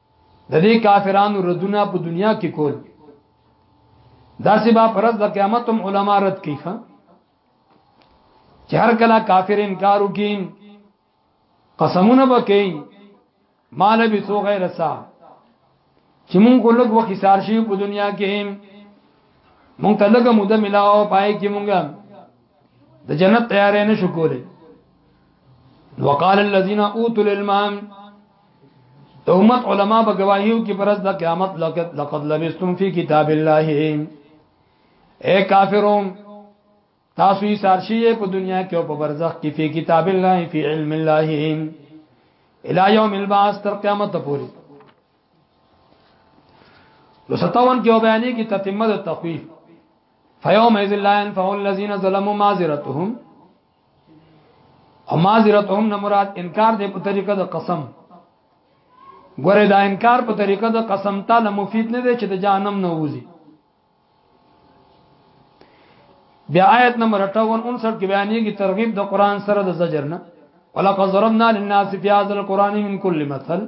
[SPEAKER 1] د دې کافرانو ردونه په دنیا کې کول دا سبا پرز د قیامت هم علما رد کوي ښا چې هر کله کافر انکار وکین قسمونه وکي مال به تو غیر سا چې مونږ کو لګ وخت سار شي په دنیا کې مونږ ته لګ مده ملاو پای کې مونږ د جنت تیارې نه شو کولې وقال الذين اوتوا العلم د امت علما به گواهیو کې پرز د قیامت لقد لبستم فی کتاب الله اے کافرون تاسو یې سارشي په دنیا کې او په برزخ کې فی کتاب الله فی علم الله الی یوم البعث تر قیامت پورې نو 57 کې بیانې کې تتمه د تخویف فیوم اذ لا ينفع الذين ظلموا معذرتهم امازرتهم نه مراد انکار دی په طریقه د قسم ګوره دا انکار په طریقه د قسم تعالی مفید نه دی چې د جهنم نه وځي بیا آیت نمبر 58 کې بیانېږي ترغیب د قران سره د زجر نه ولقد ضربنا للناس في هذا القران من كل مثل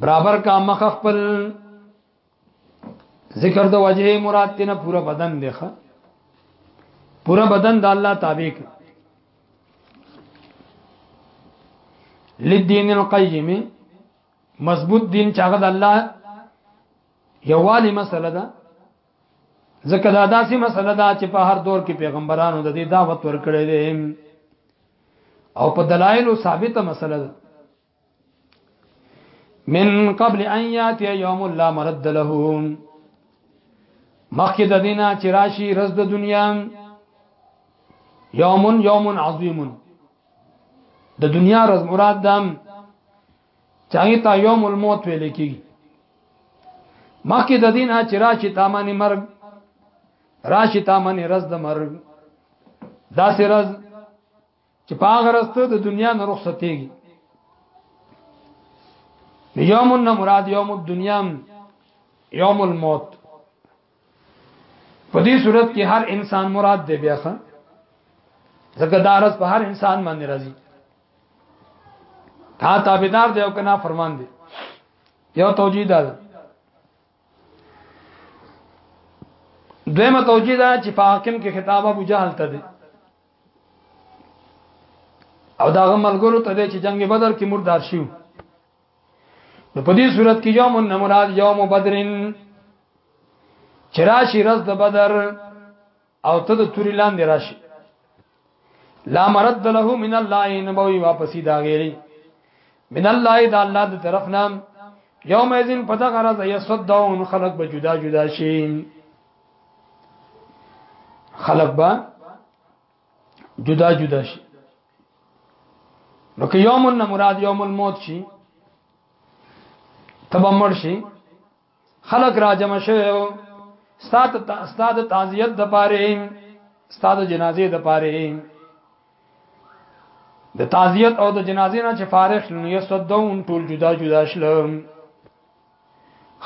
[SPEAKER 1] برابر کا مخ خپل ذکر د وجه مراد تینا پورا بدن دیخه پورا بدن د الله تابع ک لدین القیم مضبوط دین چې هغه د الله یوالي مسله ده ځکه دا داسې مسله ده چې په هر دور کې پیغمبرانو د دې دعوت ورکړې ده او په دلایلو ثابته مسله ده من قبل ان یاتی یوم لا مرد له مخکې د دینه چې راشي رز د دنیا یوم یوم عظیم د دنیا رز مراد دم چاغي ته یوم الموت ویل کیږي مخکې د دین چې راشي تامنې مرګ راشي تامنې رز د مرګ دا سرز چې پاغه رسته د دنیا نه رخصتېږي یوم نه مراد یوم الدنیا یوم الموت په دې صورت کې هر انسان مراد دی بیا ښه ځکه دا رس په هر انسان باندې راځي تا تابعدار دی او کنا فرمان دی یو توجیه ده دویمه توجیه ده چې په حاکم کې خطاب ابو جهل ته دی او دا غملګرو ته دی چې جنگ بدر کې مردار شیو نو په دې صورت کې یوم النمراد یوم بدرن چراشی رز د بدر او ته د توري لاندې راشي لا مرد له من الله نبوي واپسی دا غیری من الله دا الله د طرف نام یوم اذن پتا غرض یصدون خلق به جدا جدا شي خلق به جدا جدا شي نو که یوم نه مراد یوم الموت شي تبا مړ شي خلق را جمع شوی او استاد استاد تعزیت د پاره استاد جنازې د پاره د تعزیت او د جنازې نه چې فارغ شلون یې صدون ټول جدا جدا شلم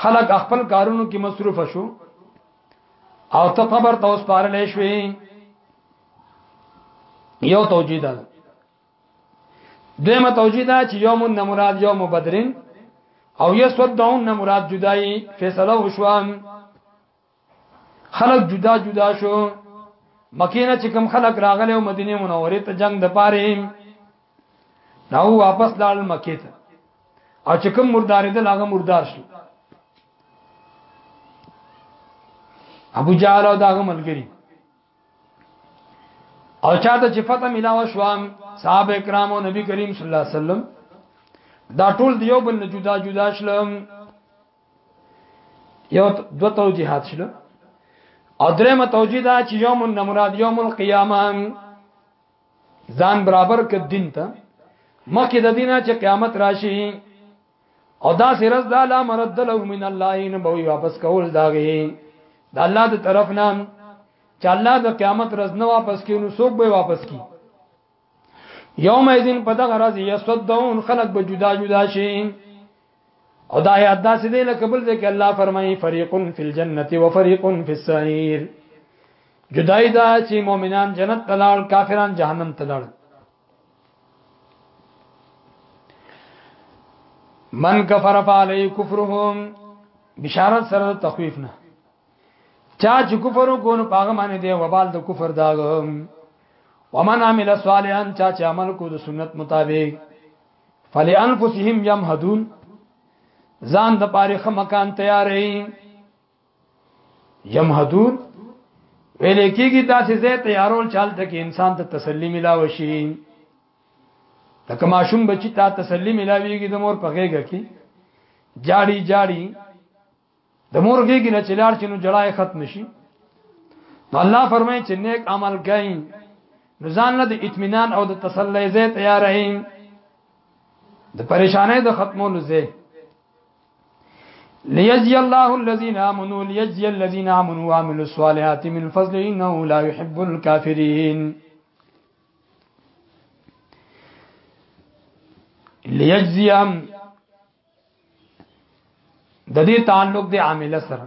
[SPEAKER 1] خلق خپل کارونو کې مصروف شو او ته قبر ته وسپارل شوې یو توجیه ده دیمه توجیه ده چې یوم النمراد یوم بدرین او یسودون نمراد جدای فیصله وشوام خلق جدا جدا شو مکینه چې کوم خلق راغله او مدینه منوره ته جنگ د پاره نو واپس لاړ مکې ته او چې کوم مردار دي هغه مردار شو ابو جهل او داغه ملګری او چاته چې پته ملاو شو صاحب کرام او نبی کریم صلی الله علیه وسلم دا ټول دیو بل نه جدا جدا شلم یو دو توجیهات شلو او درېمه توجیه دا چې یوم النمراد یوم القیامه ځان برابر ک دین ته مخکې د دینه چې قیامت راشي او دا سرز دا لا مرد له من الله ان به واپس کول داغي دا الله د طرف نام چې الله د قیامت رز نه واپس کی نو څوک به واپس کی یوم اذن په دغه راز یصدون خلق به جدا جدا شي او دا یاد داسې دی لکه بل ځکه الله فرمایي فریق فی الجنه و فریق فی السعیر جدای دا چې مؤمنان جنت تلال کافران جهنم تلال من کفر فعلی کفرهم بشارت سره تخویف نه چا چې کفر وکړ نو پاغه باندې دی وبال د کفر داغ ومن عمل صالحا چا چې عمل کو د سنت مطابق فلانفسهم يمهدون ځان د پاره مکان تیارې یمهدون ویل کېږي داسې زه تیارول چالت کې انسان ته تسلی ملاو شي لکه ماشوم بچی ته تسلی ملاويږي د مور په غېږه کې جاړي جاړي د مور غېږه نه چلار چنو جړای ختم شي نو الله فرمایي چې نیک عمل کوي نو ځان له اطمینان او د تسلی زه تیارې د پریشانې د ختمولو زه ليجزي الله الذين امنوا ليجزي الذين امنوا وعملوا الصالحات من فضله انه لا يحب الكافرين ليجزيهم د دې تعلق د عامل سره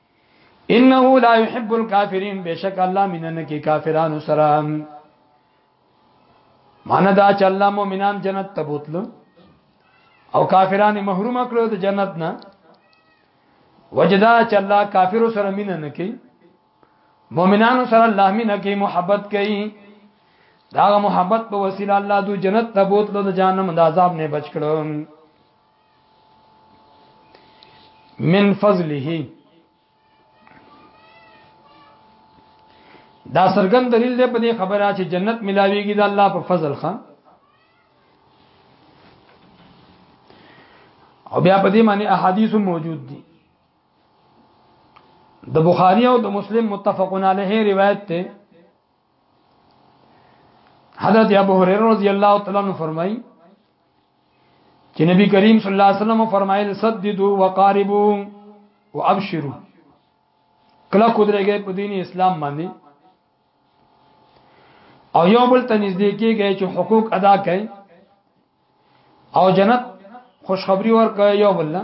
[SPEAKER 1] انه لا يحب الكافرين بشک الله میننه کې کافرانو سره معنی دا چې الله مؤمنان جنت ته بوتلو او کافران محروم کړو د جنت نه وجدا چې الله کافر سره مين نه کوي مؤمنانو سره الله مين کوي محبت کوي دا محبت په وسیله الله دو جنت ته بوتلو د جهنم د عذاب نه بچ کړو من فضله دا سرګن دلیل دی په دې خبره چې جنت ملاويږي د الله په فضل خان او بیا په دې معنی احادیث موجود دي د بخاری او د مسلم متفقون علیه روایت ته حضرت ابو هريره رضی الله تعالی عنہ فرمایي چې نبی کریم صلی الله علیه وسلم فرمایل سددوا وقاربوا وابشروا کله کودرېږي په دین اسلام باندې او یو بل ته نږدې کېږي چې حقوق ادا کړي او جنت خوشخبری ورکړي یو بل نه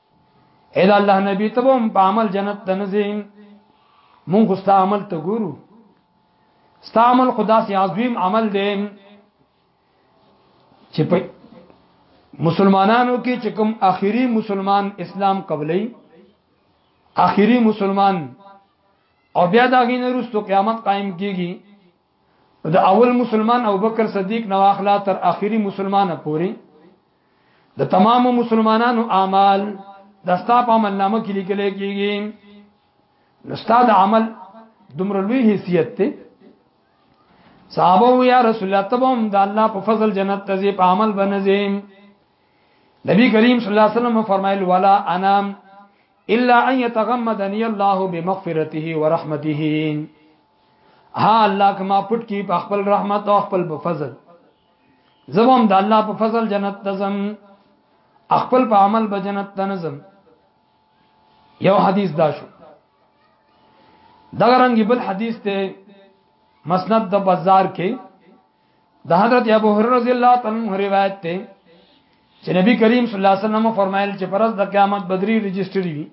[SPEAKER 1] اې د الله نبی ته هم په عمل جنت ته نه ځین مونږ خو ستا عمل ته ګورو ستا عمل خدا سي عظیم عمل دی چې په مسلمانانو کې چې کوم اخیری مسلمان اسلام قبلې اخیری مسلمان او بیا دا غینه رستو قیامت قائم کیږي د اول مسلمان او بکر صدیق نو اخلا تر اخیری مسلمانه پوری د تمام مسلمانانو اعمال د ستا په عمل نامه کې لیکل کېږي نو ستا د عمل دومره لوی حیثیت ته صحابه یا رسول الله تبم د الله په فضل جنت ته په عمل بنځم نبی کریم صلی الله علیه وسلم فرمایل ولا انام الا ان يتغمدني الله بمغفرته ورحمته ها الله کما پټ کی په خپل رحمت او خپل فضل زبم د الله په فضل جنت تزم خپل په عمل به جنت تنظم یو حدیث دا شو دغه رنګ بل حدیث ته مسند د بازار کې د حضرت ابو هريره رضی الله تعالی عنہ روایت ته چې نبی کریم صلی الله علیه وسلم فرمایل چې پرز د قیامت بدری رجستری وي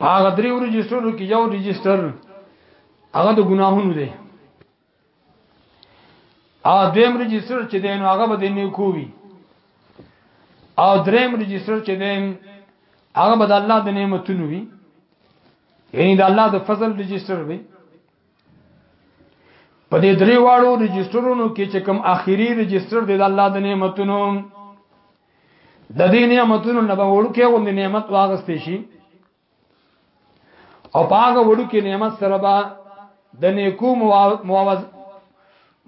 [SPEAKER 1] هغه دریو رجسترو کې یو رجستر هغه د ګناهونو دی او دویم رجستر چې دی نو هغه به د نیکو وي او دریم رجستر چې دی هغه به د الله د نعمتونو وي یعنی د الله د فضل رجستر وي په دې درې واړو رجسترونو کې چې کوم آخري رجستر دی د الله د نعمتونو د دې نعمتونو نه به وړوکې غوند نعمت واغستې شي او پاګه وړوکې نعمت سره به د نیکو مواز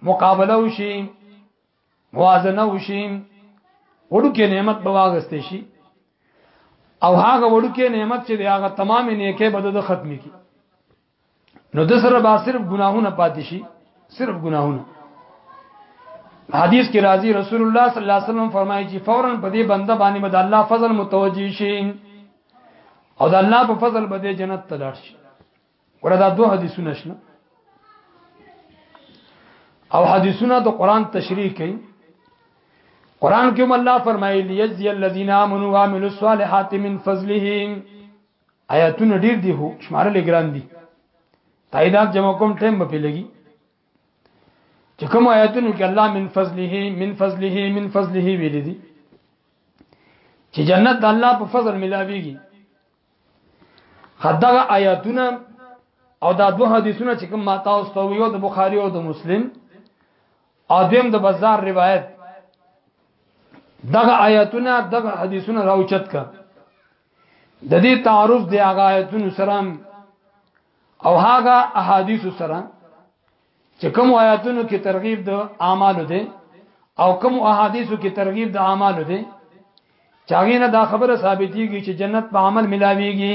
[SPEAKER 1] مقابله وشي موازنه وشي وړوکې نعمت به واغستې شي او هغه وړوکې نعمت چې هغه تمام نیکه به د ختمي کی نو د سره با صرف ګناهونه پاتې شي صرف ګناهونه حدیث کې راځي رسول الله صلی الله علیه وسلم فرمایي چې فورا په دې بنده باندې به الله فضل متوجي شي او د الله په فضل به دې جنت ته لاړ شي وردا دوه حدیثونه شنه او حدیثونه د قران تشریح کوي قران کې هم الله فرمایلی یجزی الذین آمنوا وعملوا الصالحات من فضله آیاتونه ډیر دي هو شمارل ګران دي تاییدات جمع کوم ټیم به پیلګي چې کوم آیاتونو کې الله من فضله من فضله من فضله ویل دي چې جنت د الله په فضل ملاويږي خدغه آیاتونه او دا دوه حدیثونه چې کوم ماته او استویو د بخاری او د مسلم او دیم د بازار روایت دغه آیاتونه دغه حدیثونه راوچت کا د دې تعارف د هغه آیتونو سره او هغه احادیث سره چې کوم آیاتونو کې ترغیب د اعمالو ده او کوم احادیثو کې ترغیب د اعمالو ده چاغینه دا خبره ثابتېږي چې جنت په عمل ملاويږي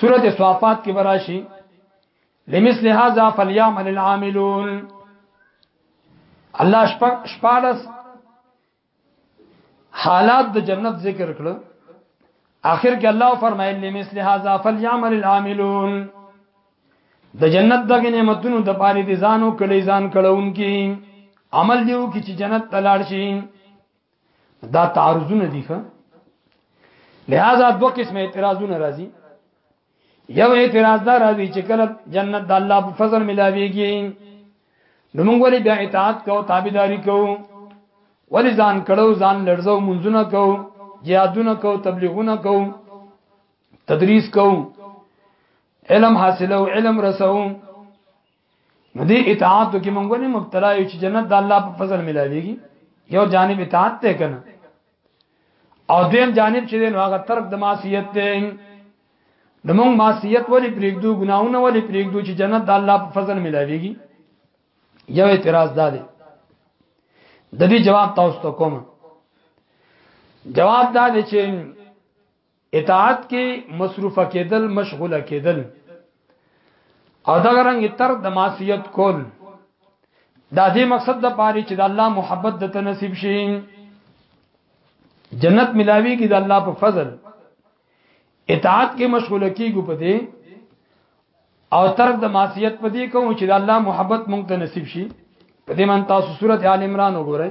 [SPEAKER 1] سورته صافات کې براشي لمثل هذا فليعمل العاملون الله شپارس حالات د جنت ذکر کړ اخر کې الله فرمایلی لمثل هذا فليعمل العاملون د جنت دغه نعمتونو د پاره دي ځانو کړي ځان کړهونکي عمل دیو کی چې جنت تلاړ شي دا تعارضونه دي ښه لہذا دوه قسم اعتراضونه راځي یو اعتراض دا راځي چې کله جنت د الله په فضل ملاويږي نو موږ ولې بیا اطاعت کوو تابعداري کوو ولې ځان کړو ځان لړزو منځونه کوو جهادونه کوو تبلیغونه کوو تدریس کوو علم حاصلو علم رسو نو دې اطاعت کې مونږ نه مبتلا یو چې جنت د الله په فضل ملاويږي یو جانب اطاعت ته کنه او دیم جانب چې نو هغه ترک د معصیت ته د مونږ معصیت ولې پرېږدو ګناونه ولې پرېږدو چې جنت د الله په فضل ملاويږي یو اعتراض دا دی د دې جواب تاسو ته کوم جواب دا دی چې اطاعت کې مصروفه کېدل مشغوله کېدل او دا رنګ تر د معصیت کول دا دې مقصد د پاره چې د الله محبت د تنصیب شي جنت ملاوي کې د الله په فضل اطاعت کې مشغوله کېږو په دې او تر د معصیت په دې کوم چې د الله محبت مونږ ته نصیب شي په دې من تاسو سورته آل عمران وګورئ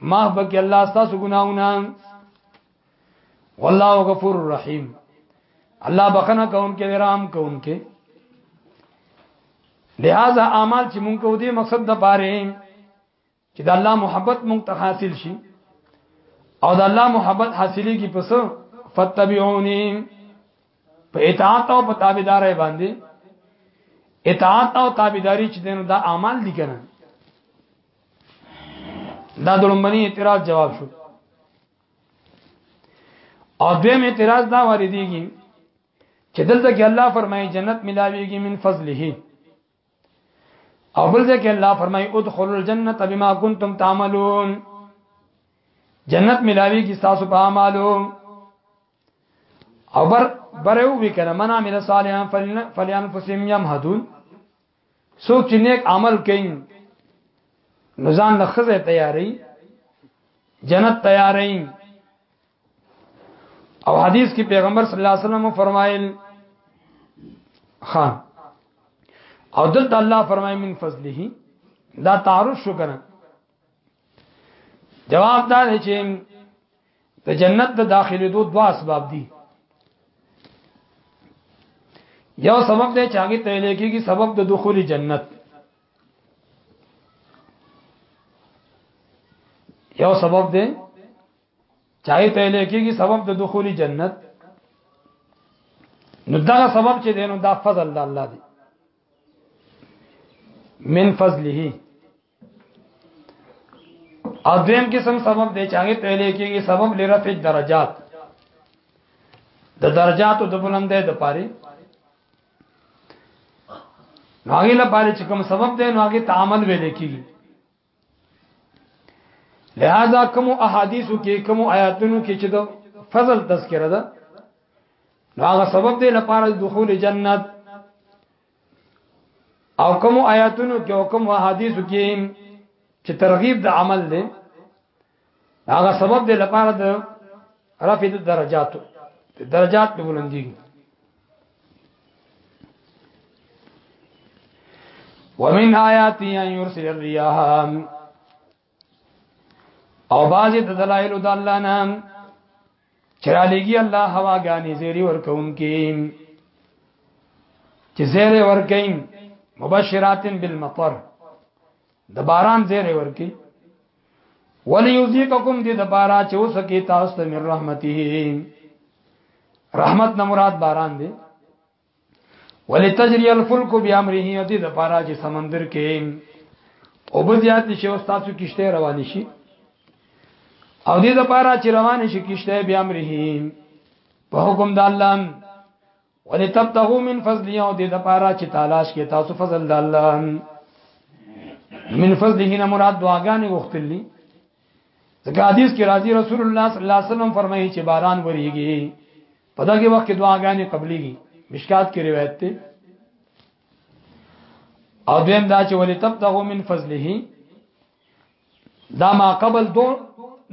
[SPEAKER 1] ما بک الله تاسو ګناونه والله غفور رحیم الله بخنه کون کې رحم کون کې لہذا اعمال چې مونږ کو دې مقصد د پاره چې د الله محبت مونږ ته حاصل شي او د الله محبت حاصلې کی پس فتبعونی په اطاعت او په تابعداري باندې اطاعت او تابعداري چې دینو دا اعمال دي کنه دا د لومبني اعتراض جواب شو او دویم اعتراض دا واردېږي چې دلته کې الله فرمایي جنت ملاويږي من فضله او بل ځکه الله فرمایي ادخلوا الجنه بما كنتم تعملون جنت ملاويږي تاسو په اعمالو او بر برو وکړه من عمل صالحا فلينفسهم يمهدون څوک چې نیک عمل کوي نو ځان له خزه تیاری جنت تیاری او حدیث کې پیغمبر صلی الله علیه وسلم فرمایل خان او دلته الله فرمایي من فضله دا تعارف شو کنه جواب دا دی چې د جنت د داخلي دو دوا اسباب دي یو سبب دی چې هغه ته لیکيږي سبب د دخول جنت یو سبب دی چې هغه ته لیکيږي سبب د دخول جنت نو دا سبب چې دینو دا فضل د الله دی من فضله او دویم قسم سبب دی چې هغه پهلې کېږي سبب لرفع درجات د درجاتو د بلندې د پاره نو هغه لپاره چې کوم سبب دی نو هغه تعامل ویل کېږي لہذا کوم احادیثو کې کوم آیاتونو کې چې د فضل تذکرہ ده نو هغه سبب دی لپاره د دخول جنت او کوم آیاتونو کې او کوم حدیثو کې چې ترغیب د عمل دی هغه سبب دی لپاره د رفع د درجاتو درجات به بلندي ومن آیاتی ان یرسل الرياح او باز د دلایل د الله نام چرا لګي الله هوا غاني زيري ورکون کې چې زيري ورکين مبشراتن بالمطر د باران زيري ورکي وليذيقكم دي د بارا چې اوس کې تاسو ته من رحمته رحمت نه مراد باران دی ولتجری الفلک بامره دې د پاره چې سمندر کې او به زیات شي او تاسو کیشته روان شي او دې د پاره چې روان شي کیشته بامره په حکم د الله ولتبتغوا من فضل او دې د پاره چې تلاش کې تاسو فضل د الله من فضله نه مراد دعاګانې غوښتلې ځکه حدیث کې راځي رسول الله صلی الله علیه وسلم فرمایي چې باران وریږي په دغه وخت کې دعاګانې قبليږي مشکات کې روایت ده او دویم دا چې ولې تب دغه من فضله دا ما قبل دو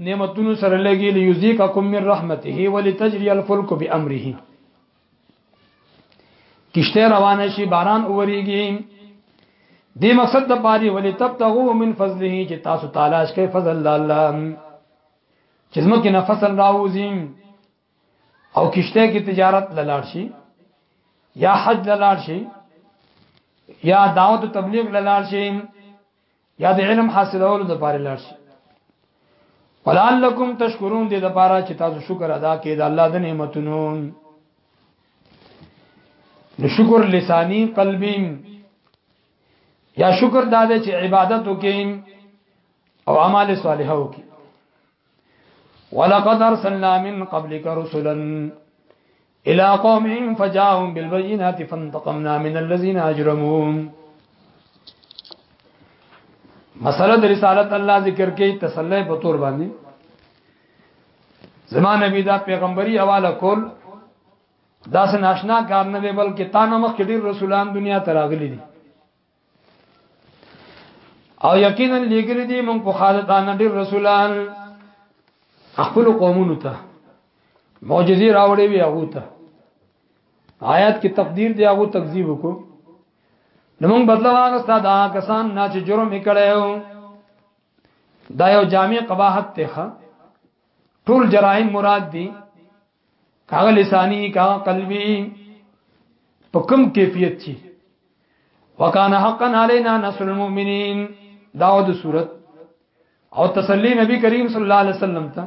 [SPEAKER 1] نعمتونو سره لګي ليذيقكم من رحمته ولتجري الفلك بامره کشته روانه شي باران اوريږي دې مقصد د پاره ولې تب دغه من فضله چې تاسو تعالی شکه فضل الله چې زمکه نه فصل راوځي او کشته کې تجارت لاله شي یا حج لاله شي یا دعوت تبلیغ لاله شي یا د علم حاصلولو لپاره لاله شي ولعلکم تشکرون دې لپاره چې تاسو شکر ادا کړئ د الله د نعمتونو نو شکر لسانی قلبی یا شکر دا دې چې عبادت وکړئ او اعمال صالحه وکړئ ولقد ارسلنا من قبلك رسلا الى قومهم فجاءهم بالبينات فانتقمنا من الذين اجرموا مسله د رسالت الله ذکر کې تسلی په تور باندې زمان نبی دا پیغمبري حواله کول دا سه ناشنا کار نه دی بلکې تا نمخ کې ډیر رسولان دنیا ته راغلي دي او یقینا لګری دی مونږ په خاله تا نبی رسولان خپل قومونو ته معجزې راوړې وی هغه ته آیات کې تقدیر دی هغه تکذیب وکړو نو مونږ بدلا واغستا دا کسان نه چې جرم وکړیو دا یو جامع قباحت ته ټول جرائم مراد دي کاغه لسانی کاغه قلبی په کوم کیفیت چی وکانا حقا علینا نصر المؤمنین داو د صورت او تسلی نبی کریم صلی الله علیه وسلم ته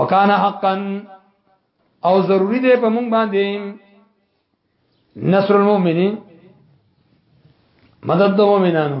[SPEAKER 1] وکانا حقا او ضروری دی په مونږ باندې نصر المؤمنین مدد د مؤمنانو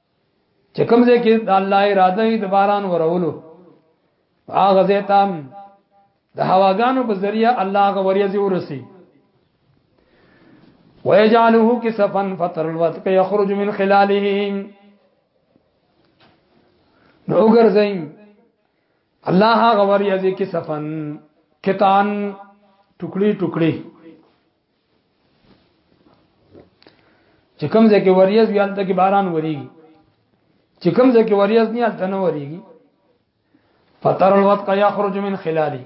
[SPEAKER 1] چې کوم ځای کې د الله اراده د باران ورولو هغه ځای ته د هواګانو په ذریعہ الله هغه وریځي ورسي ويجعله كسفا فتر الوتق يخرج من خلاله نو ګرځي الله هغه وریځي کسفن کتان ټوکړي ټوکړي چې کوم ځای کې وریاز وي هلته کې باران وریږي چې کوم ځای کې وریاز نه هلته نه وریږي فتر الوطق یخرج من خلالی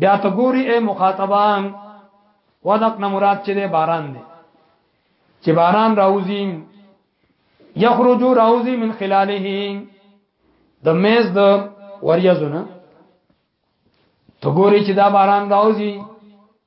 [SPEAKER 1] بیا ته ګوري اے مخاطبان ودق نه مراد چې باران دی چې باران راوځي یخرج راوځي من خلاله د میز د وریازونه ته ګوري چې دا باران راوځي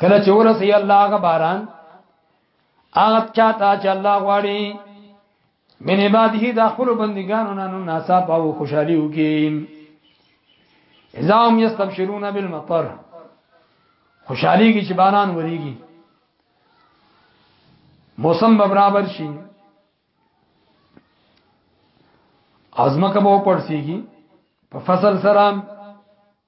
[SPEAKER 1] کله چې ورسې الله هغه باران هغه چاته چې الله غواړي من عباده د خپل بندګانو نه ناسا پاو خوشحالي وکي اذا هم یستبشرون بالمطر خوشحالي کې چې باران وريږي موسم برابر شي ازمکه مو پړسیږي په فصل سره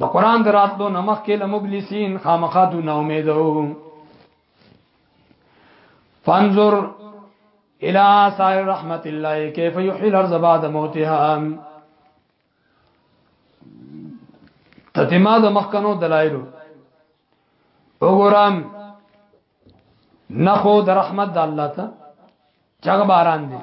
[SPEAKER 1] د قران دراتلو نمخ کې لمبلسین خامخا دو نا امیدو فانظر الى آثار رحمت الله كيف يحيي الارض بعد موتها تتما د مخکنو دلایلو وګورم نخو د رحمت د الله ته چغ باران دی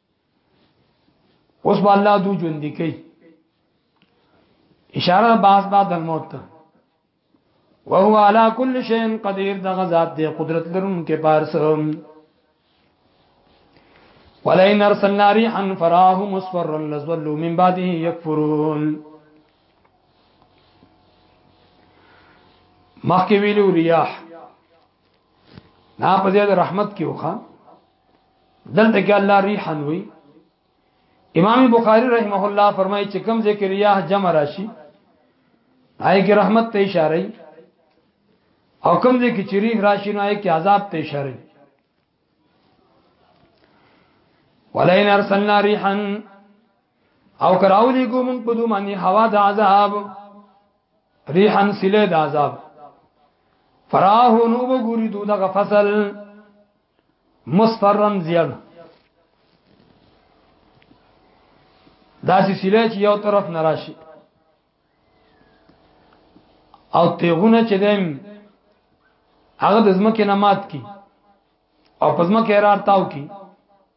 [SPEAKER 1] اوس به الله دو ژوند کوي اشاره باز بعد الموت ته وهو على كل شيء قدير د غزاد دی قدرت لرونکي پارسم ولئن ارسلنا ريحا فراه مصفرا لظلوا من بعده يكفرون مخکې ویلو ریاح نا په دې رحمت کې وخا دلته کې الله ریحان وی امام بخاری رحمه الله فرمایي چې کوم ذکر ریاح جمع راشي آی کې رحمت ته اشاره او کوم ذکر چې ریح راشي نو آی کې عذاب ته اشاره ولئن ارسلنا ريحا او کراولی کو من په دومانی هوا د عذاب ريحا سله د عذاب فراه نو وګوري دغه فصل مصفرن زیاد داسې سیلې چې یو طرف نه راشي او تیغونه چې دیم هغه د زمکه نه مات کی او پزما کې رار تاو کی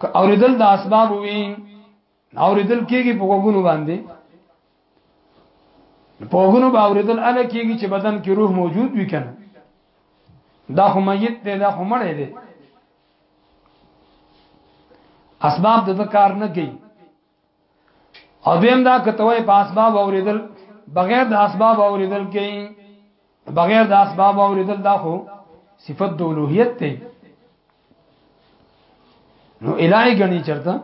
[SPEAKER 1] که اوریدل د اسباب وي اوریدل کیږي په وګونو باندې په وګونو به اوریدل اله کیږي چې بدن کې روح موجود وي کنه دا خو میت دی دا خو مړ دی اسباب د کار نه کوي او دیم دا کتوې په اسباب اوریدل بغیر د اسباب اوریدل کې بغیر د اسباب اوریدل دا خو صفت د اولوہیت ته نو الای غنی چرته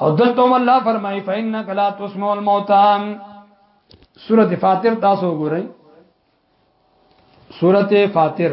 [SPEAKER 1] او دلته الله فرمایي فإنك لا تسمع الموتى سورة فاطر تاسو وګورئ سورة فاطر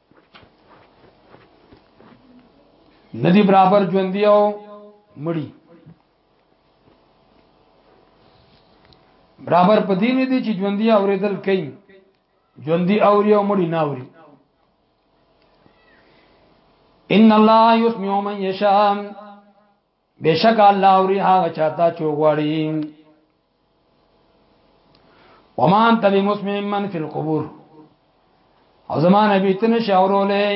[SPEAKER 1] ندی برابر ژوند دی او مړی برابر په دین دی چې ژوند دی اوریدل کوي ژوند دی اوري او مړی نه اوري ان الله يسمع من يشاء بشک الله اوري هغه چاته چوغړی وما انت بمسمع من في القبور او زمان نبی تن شاورولې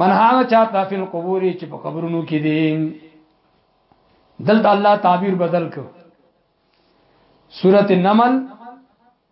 [SPEAKER 1] من هغه چاته فی القبور چې په قبرونو کې دي دلته الله تعبیر بدل کو سورۃ النمل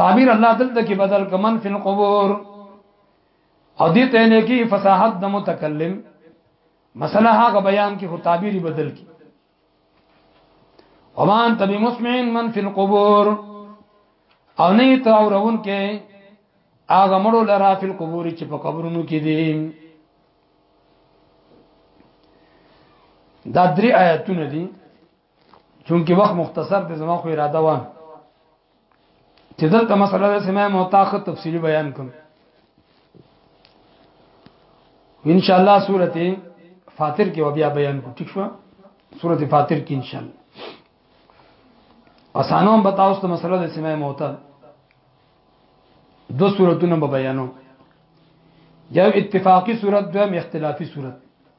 [SPEAKER 1] تعبیر الله دلته کې بدل کمن فی القبور او دې ته نه کې فصاحت د متکلم مثلا هغه بیان کې خو تعبیر بدل کی وما انت بمسمع من فی القبور او نه ته اورون کې هغه مړو لرا فی القبور چې په قبرونو کې دي دا درې آیاتونه دي چونکی وخت مختصر دی زما خو اراده و چې دلته مسله د سمه متاخ تفصیلی بیان کوم ان شاء الله سورته فاتر کې بیا بیان کو ٹھیک شو سورته فاتر کې ان شاء الله اسانوم بتاو ست مسله د سمه موتا دو سورتونه به بیانو یو اتفاقی صورت دویم اختلافی صورت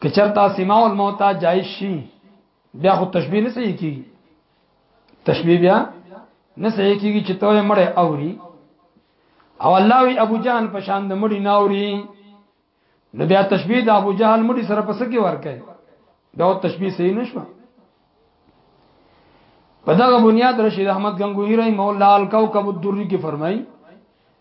[SPEAKER 1] که چرته سماع الموت جایز شي بیا خو تشبیه نه صحیح کیږي تشبیه بیا نه صحیح کیږي چې ته مړ اوري او الله وی ابو جهل په شان د مړی ناوري نو بیا تشبیه د ابو جهل مړی سره پس کې ورکه دا تشبیه صحیح نشو په دغه بنیاد رشید احمد غنگوی رحم الله الکوكب الدری کې فرمایي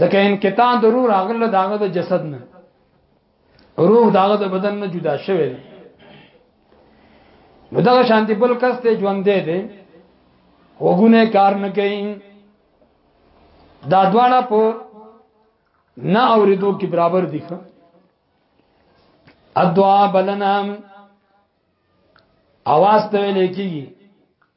[SPEAKER 1] ځکه انقطاع د روح راغله داغه د جسد نه روح داغه د بدن نه جدا شوی دی نو دغه شانتی بل کس ته ژوند دی دی وګونه کار نه کوي دا دواړه په نه اوریدو کې برابر دي ادعا بلنام اواز ته لیکيږي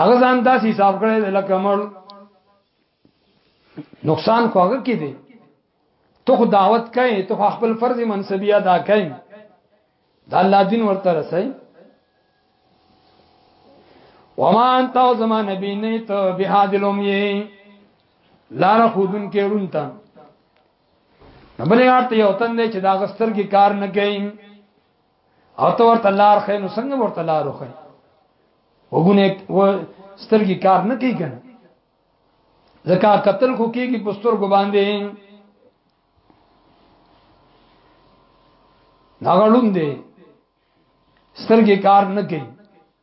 [SPEAKER 1] هغه ځان داسې حساب کړی لکه مړ نقصان خو هغه کې دی ته خو دعوت کوي ته خپل فرض منصبي ادا کوي دا الله دین ورته رسي وما انت او زما نبی نه ته به حاضر امیه لار خودن کې رونتا نبلې آرته یو تن دې چې دا غستر کې کار نه کوي او ته ورته لار خې نو څنګه ورته لار وخې وګونه و سترګي کار نه کوي کنه زکه قتل خو کېږي پستر ګو باندې ناغړون دي سترګي کار نه کوي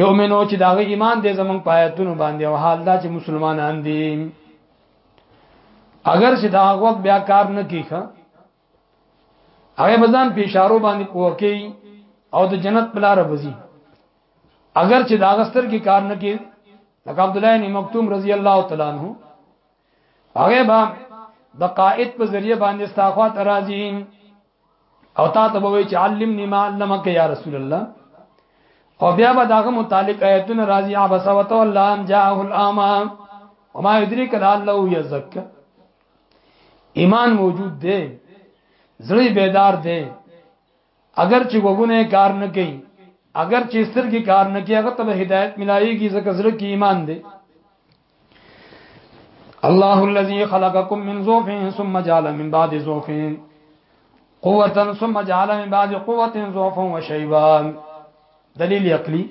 [SPEAKER 1] یومنو چې دا غي ایمان دې زمونږ پایتونو باندې او حال دا چې مسلمانان دي اگر چې دا وخت بیا کار نه کیخه هغه بزان په اشارو باندې پوکي او د جنت بلار بزي اگر چې دا غستر کې کار نه کی لکه عبد الله بن مکتوم رضی الله تعالی عنہ هغه با د قائد په ذریعہ باندې استغفار راځي او تا ته وای چې علمني ما علمک یا رسول الله او بیا به داغه متعلق آیتونه راځي عبس وتولى ان جاءه الاما وما يدريك لعله يزكى ایمان موجود دی زړی بیدار دی اگر چې وګونه کار نه کوي اگر چې سترګې کار نه کوي هغه ته هدایت ملایږي ځکه زړه کې ایمان دی الله الذي خلقكم من ضعف ثم جعل من بعد ضعف قوة ثم جعل من بعد قوة ضعفا وشيبا دلیل عقلی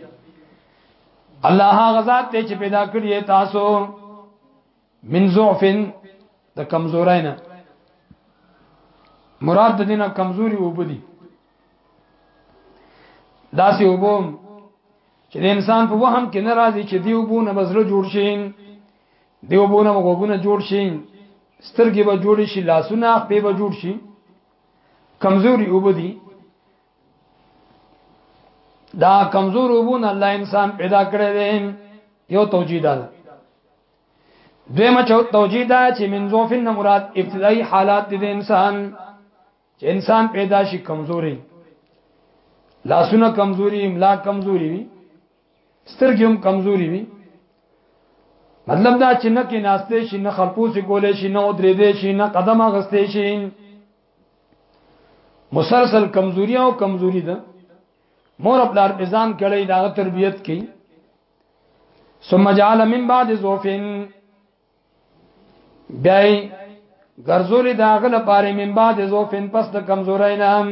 [SPEAKER 1] الله غزاد ته چې پیدا کړی تاسو من ضعف د کمزورای نه مراد د دینه کمزوري وبدي دا سی وبوم چې د انسان په وهم کې ناراضي چې دی وبونه بزله جوړ شي دی وبونه مغوګونه جوړ شي سترګې به جوړ شي لاسونه خپې به جوړ شي کمزوري وبدي دا کمزور وبونه الله انسان پیدا کړی دی یو توجیه ده دویمه توجیه ده چې من ضعف مراد ابتدایي حالات د انسان چې انسان پیدا شي کمزوري لاسونه کمزوري املا کمزوري وي سترګې هم کمزوري وي مطلب دا چې نه کې ناشته شي نه خلپوسي کولې شي نه درې دې شي نه قدم اغستې شي مسلسل کمزوري او کمزوري ده مور خپل ارزان کړي دا تربيت کړي ثم جعل من بعد ذوفن بیا ګرځولې دا غل پاره من بعد زوفن پس د کمزورای نه هم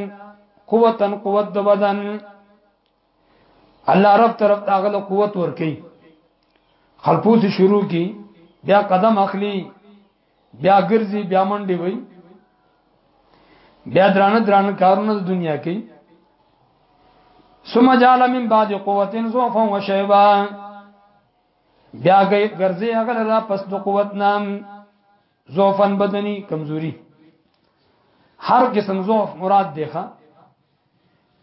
[SPEAKER 1] قوتن قوت د بدن الله رب طرف دا غل قوت ورکي خلپوس شروع کی بیا قدم اخلي بیا ګرځي بیا منډي وي بیا درانه درانه کارونه د دنیا کې ثم جعل من بعد قوتن زوفا وشيبا بیا ګرځي هغه لرا پس د قوت نام زوفن بدني کمزوري هر قسم زوف مراد دی ښا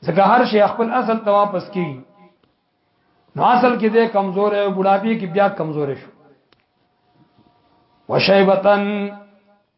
[SPEAKER 1] ځکه هر شي خپل اصل ته واپس کی نو اصل کې دې کمزور او بډاپی کې بیا کمزور شو وشیبتن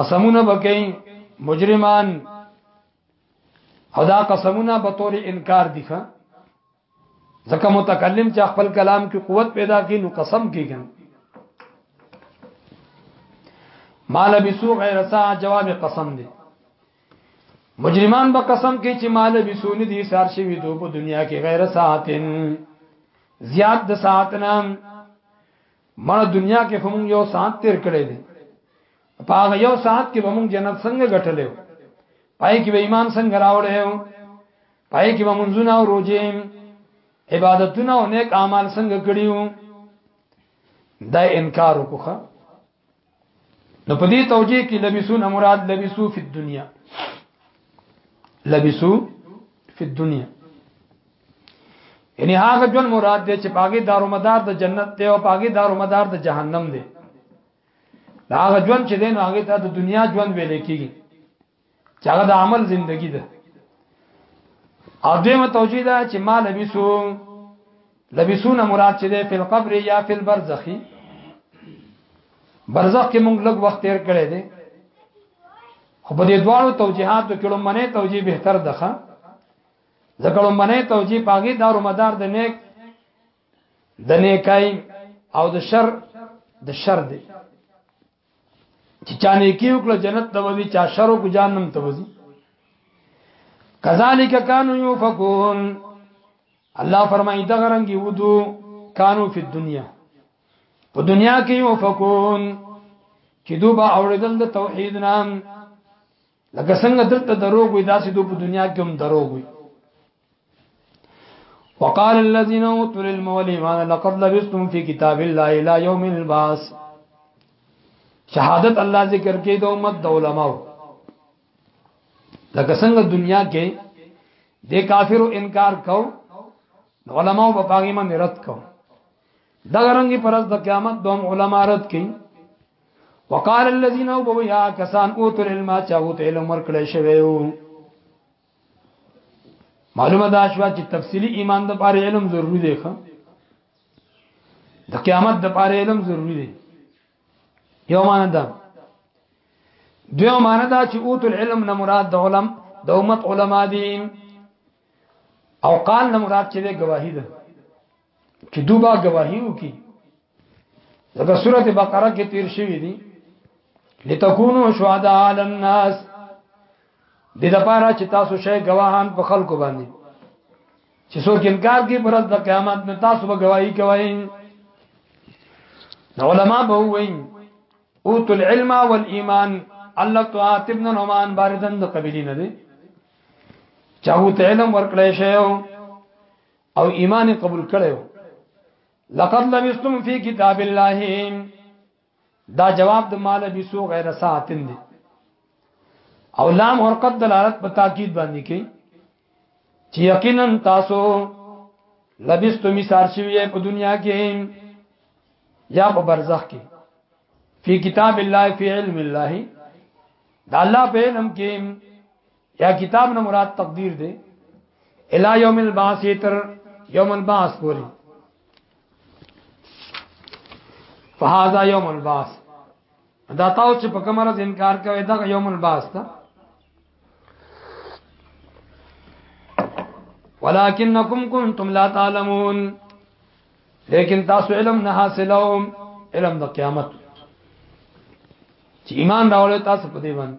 [SPEAKER 1] قسمونه بکې مجرمان او دا قسمونه به تور انکار دي ښه ځکه متکلم چې خپل کلام کې قوت پیدا کړي نو قسم کېږي مال بسو غیر سا جواب قسم دی مجرمان به قسم کوي چې مال بسو نه دي سار شي وي په دنیا کې غیر ساعتن زیاد د ساعت نام مړه دنیا کې خو مونږ یو ساعت تیر کړی دی په هغه یو ساعت کې به مونږ جنت څنګه ګټلې و پای کې به ایمان څنګه راوړې و پای کې به مونږونه او روزې عبادتونه او نیک اعمال څنګه کړیو دا انکار وکړه نو په دې توجیه کې لبسو نه مراد لبسو فی الدنیا لبسو فی الدنیا یعنی هغه جون مراد دی چې پاګه دارو مدار د جنت دی او پاګه دارو مدار د جهنم دی دا هغه جون چې دین هغه ته د دنیا جون ویل کیږي چې هغه د عمل زندگی ده او دیمه توجیه ده چې ما لبسو لبسونه مراد چې ده فل قبر یا فل برزخی برزخ کې مونږ لږ وخت تیر کړی دی خو په دې دواړو توجیهاتو کې لومنه توجیه بهتر ده ځکه لومنه توجیه پاګې دارو مدار د نیک د نیکای او د شر د شر دی چې چا نیکی وکړه جنت ته وځي چا شر وکړه جهنم ته وځي کذالک کانوا یوفکون الله فرمایي دا غرنګي ودو کانو فی الدنیا په دنیا کې یوفکون چې دوی به اوریدل د توحید نام لکه څنګه دلته دروغ وي داسې دوی په دنیا کې هم دروغ وي وقال الذين اوتوا العلم والايمان لقد لبثتم في كتاب الله الى يوم البعث شهادت الله ذکر کې د امت د علماو لکه څنګه دنیا کې د کافرو انکار کو علماو په پاګې باندې رد کو دا رنګي پرز د قیامت دوم علما رد کړي وقال الذين وبوا يا كسان اوتل علم چاوت علم ورکړې شوی معلومه دا شو چې تفصیلی ایمان د پاره علم ضروری دی ښا د قیامت د پاره علم ضروری دی یو معنا دا دیو معنا دا چې اوت العلم نه مراد د علم د امت علما دي او قال نه مراد چې د گواهی ده چې دوبا گواهی وکي دا سوره بقره کې تیر شوی دی لتكونوا شهداء على الناس د لپاره چې تاسو شې گواهان په خلکو باندې چې څوک انکار کوي پر د قیامت نه تاسو به گواہی کوئ نو علما به وایي اوت العلم والایمان الله تعالی ابن نعمان باردن د قبلی نه دي چاغو ته علم ورکړی شی او او ایمان قبول کړو لقد لبستم فی کتاب الله دا جواب د مال بسو غیر ساعتن دی او لام حرکت دلالت په تاکید باندې کوي چې یقینا تاسو لبستو می سار شوی په دنیا کې یا په برزخ کې فی کتاب الله فی علم الله دا الله په علم کې یا کتاب نه مراد تقدیر دی الی یوم الباس تر یوم الباس پوری فهذا یوم الباس دا تاسو چې په کومه ورځ انکار کوي دا یوم الباس ده ولکنکم کنتم لا تعلمون لیکن تاسو علم نه حاصلوم علم د قیامت چې ایمان راوړل تاسو په دې باندې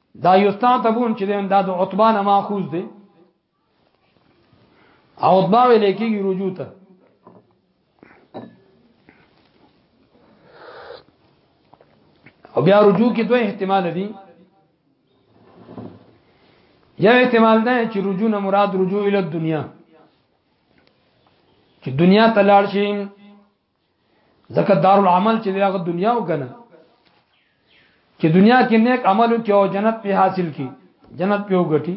[SPEAKER 1] دا یوستا تبون چې دا د عتبه نه ماخوذ دی او عتبه ویل کېږي رجوع ته او بیا رجوع کې دوه احتمال دي یو احتمال ده چې رجوع نه مراد رجوع ال دنیا چې دنیا ته لاړ شي ځکه دار العمل چې دغه دنیا وګنه چې دنیا کې نیک عمل وکي او جنت په حاصل کی جنت په وګټي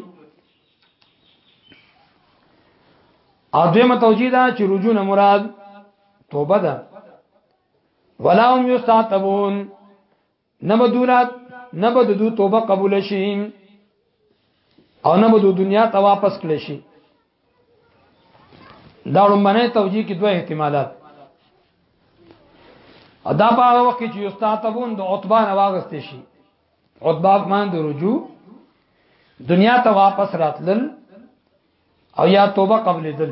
[SPEAKER 1] او دیمه توجیه دا چې رجوع نه مراد توبه ده ولا هم یستعتبون نه بدولات نه به د دوی توبه قبول شي او نه به د دنیا ته واپس کړي شي دا لمنه توجیه کې دوه احتمالات ادا په هغه وخت کې چې استاد تبون د عتبه نه واغست شي عتبه مان د رجوع دنیا ته واپس راتلل او یا توبه قبول دل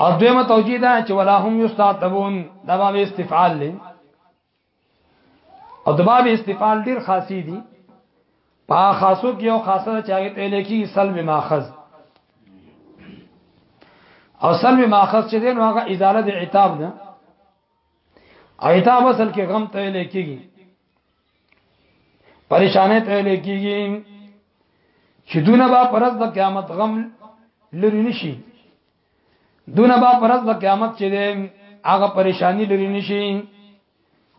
[SPEAKER 1] او دویمه توجیه ده چې ولا هم یستعتبون دا باب استفعال لې او د باب استفعال ډیر خاصی دي په خاصو کې یو خاصه چې هغه ته لیکي سلب ماخذ او سلب ماخذ چې دین هغه ازاله د عتاب ده او عتاب اصل کې غم ته لیکيږي پریشانې پیلې کیږي چې دونه با پرز د قیامت غم لري نشي دونه با پرز د قیامت چې ده هغه پریشانی لري نشي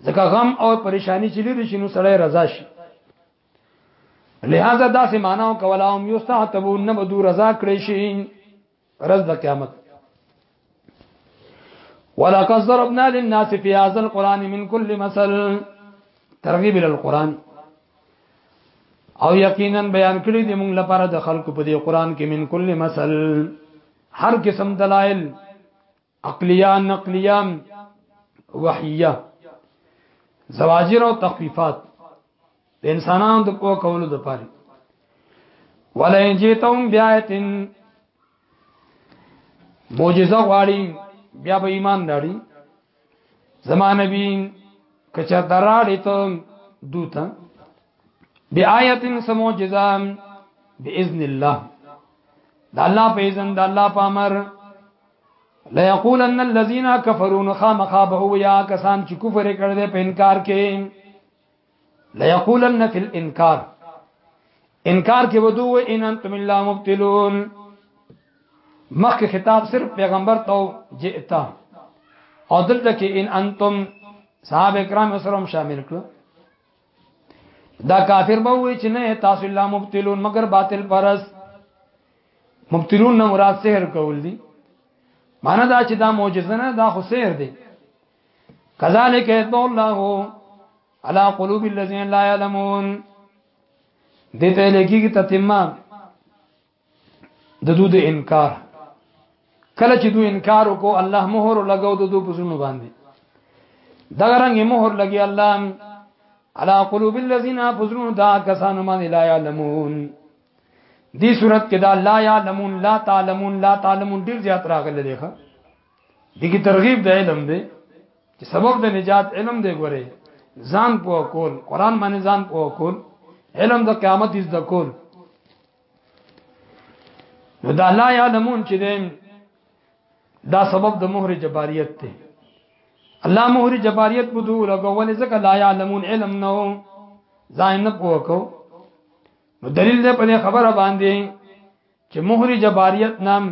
[SPEAKER 1] ځکه غم او پریشانی چې لري شي نو سړی رضا شي لہذا دا سه معنی او کولاهم یستعتبون نه بدو رضا کړی شي رز د قیامت ولقد ضربنا للناس في هذا القران من كل مثل ترغيب الى القران او یقینا بیان کړی دی موږ لپاره د خلکو په دې قران کې من کل مثل هر قسم دلایل عقلیه نقلیه وحیه زواجر او تخفیفات د انسانانو د پوه کولو د پاره ولئن جئتهم بیاتن معجزه غواړي بیا به ایمان راړي زما نبی کچا دراړي ته دوته بیاات سموجزا باذن الله د الله په اذن د الله په امر لا یقولن الذين كفروا نخام خابه یا کسان چې کفر کړ دې په انکار کې لا یقولن فی الانکار انکار کې ودو ان انتم الا مبتلون مخک خطاب صرف پیغمبر تو جئتا او دلته کې ان انتم صحابه کرام سره شامل کړو دا کافر به وي چې نه تاسو الله مبتلون مگر باطل پرس مبتلون نه مراد سحر کول دي معنا دا چې دا معجزه نه دا خو سحر دی کذالک یتبع الله علی قلوب الذین لا یعلمون دته لګي کی تتمه د دوی د انکار کله چې دوی انکار وکړو الله مهر لګاو د دوی په زړونو باندې دا رنګ مهر لګي الله على قلوب الذين فزرون دا کسان باندې لا يعلمون دې صورت کې دا لا يعلمون لا تعلمون لا تعلمون ډیر زیات راغلي دی ښا دغه ترغیب د علم دی چې سبب د نجات علم دی ګوره ځان په کول قران باندې ځان په کول علم د قیامت از د کول نو دا لا یعلمون چې دین دا سبب د مهر جباریت دی الله مهر جباریت بدو لګول ځکه لا یعلمون علم نو ځان نه پوکو نو دلیل دې په خبره باندې چې مهر جباریت نام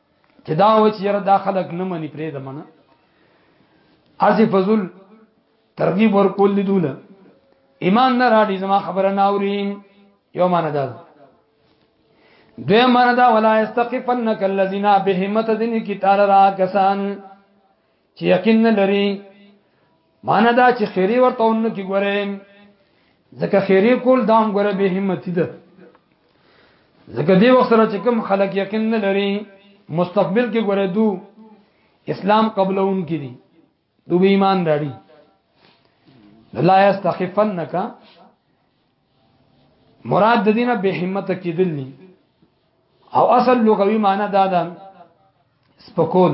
[SPEAKER 1] چې دا و چې یره دا خلک نه مني پرې د منه ازي فضل ترغیب ورکول دي دوله ایمان نه راړي زما خبره نه اوري یو مان ده دوی مان ده ولا استقفنک الذين بهمت دین کی تعالی را کسان چې یقین نه لري معنی دا چې خیری ورته ونه کی ګوره ځکه خیری کول دام ګوره به همتی ده ځکه دی وخت سره چې کوم خلک یقین نه لري مستقبل کې ګوره دو اسلام قبلون کې دي دو به ایمان راړي لا یستخفنک مراد د دینه به همت کېدل نه او اصل لغوي معنی دا ده سپکول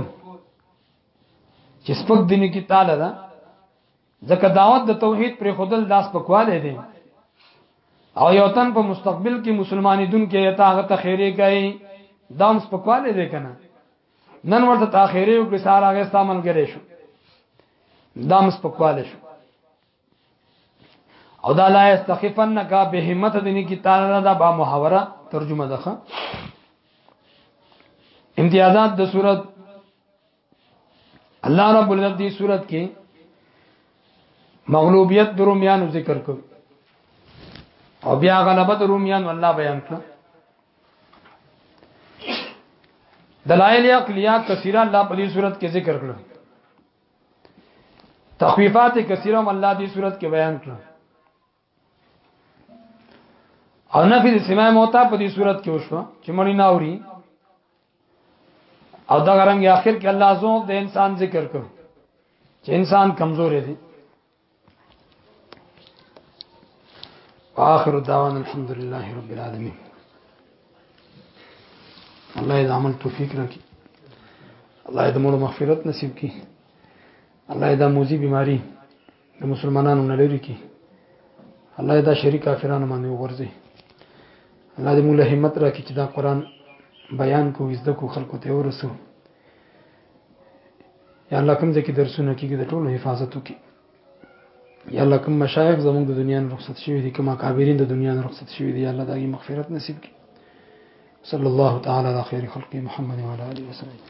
[SPEAKER 1] چې سپک دین کې تعالی دا ځکه دعوت د توحید پر خودل داس پکواله دي او یو تن په مستقبل کې مسلمانې دن کې یتا هغه ته خیره کوي دام سپکواله دي کنه نن ورته تاخیره یو کې سارا غستا ملګری شو دام سپکواله شو او دا لا استخفنک به همت دني کی تعالی دا با محاوره ترجمه ده امتیازات د صورت الله رب العزت دی صورت کې مغلوبیت درومیانو ذکر کو او بیا غلبه درومیانو الله بیان کړ دلائل عقلیه کثیره الله په دې صورت کې ذکر کړل تخویفات کثیره هم الله دې صورت کې بیان کړ او نفی د سماع موتا په دې صورت کې وشو چې مړی ناوري او دا غرنګ اخر کې الله زوم د انسان ذکر کړ چې انسان کمزور دی واخر دعوانا الحمد لله رب العالمين الله دې عمل توفیق راکړي الله دې موږ مغفرت نصیب کړي الله دې موزي بيماري د مسلمانانو نه لري کړي الله دې شریک کافرانو باندې وغورځي الله دې موږ له همت راکړي چې دا قران بیان کو زده کو خلکو ته ورسو یا الله کوم ځکه درسونه کیږي د ټولو حفاظت وکي یا الله کوم مشایخ زموږ د دنیا نه رخصت شوی دي کوم کابرین د دنیا نه رخصت شوی دي یا الله دغه مغفرت نصیب کړي صلی الله تعالی علی خیر خلق محمد وعلى اله وصحبه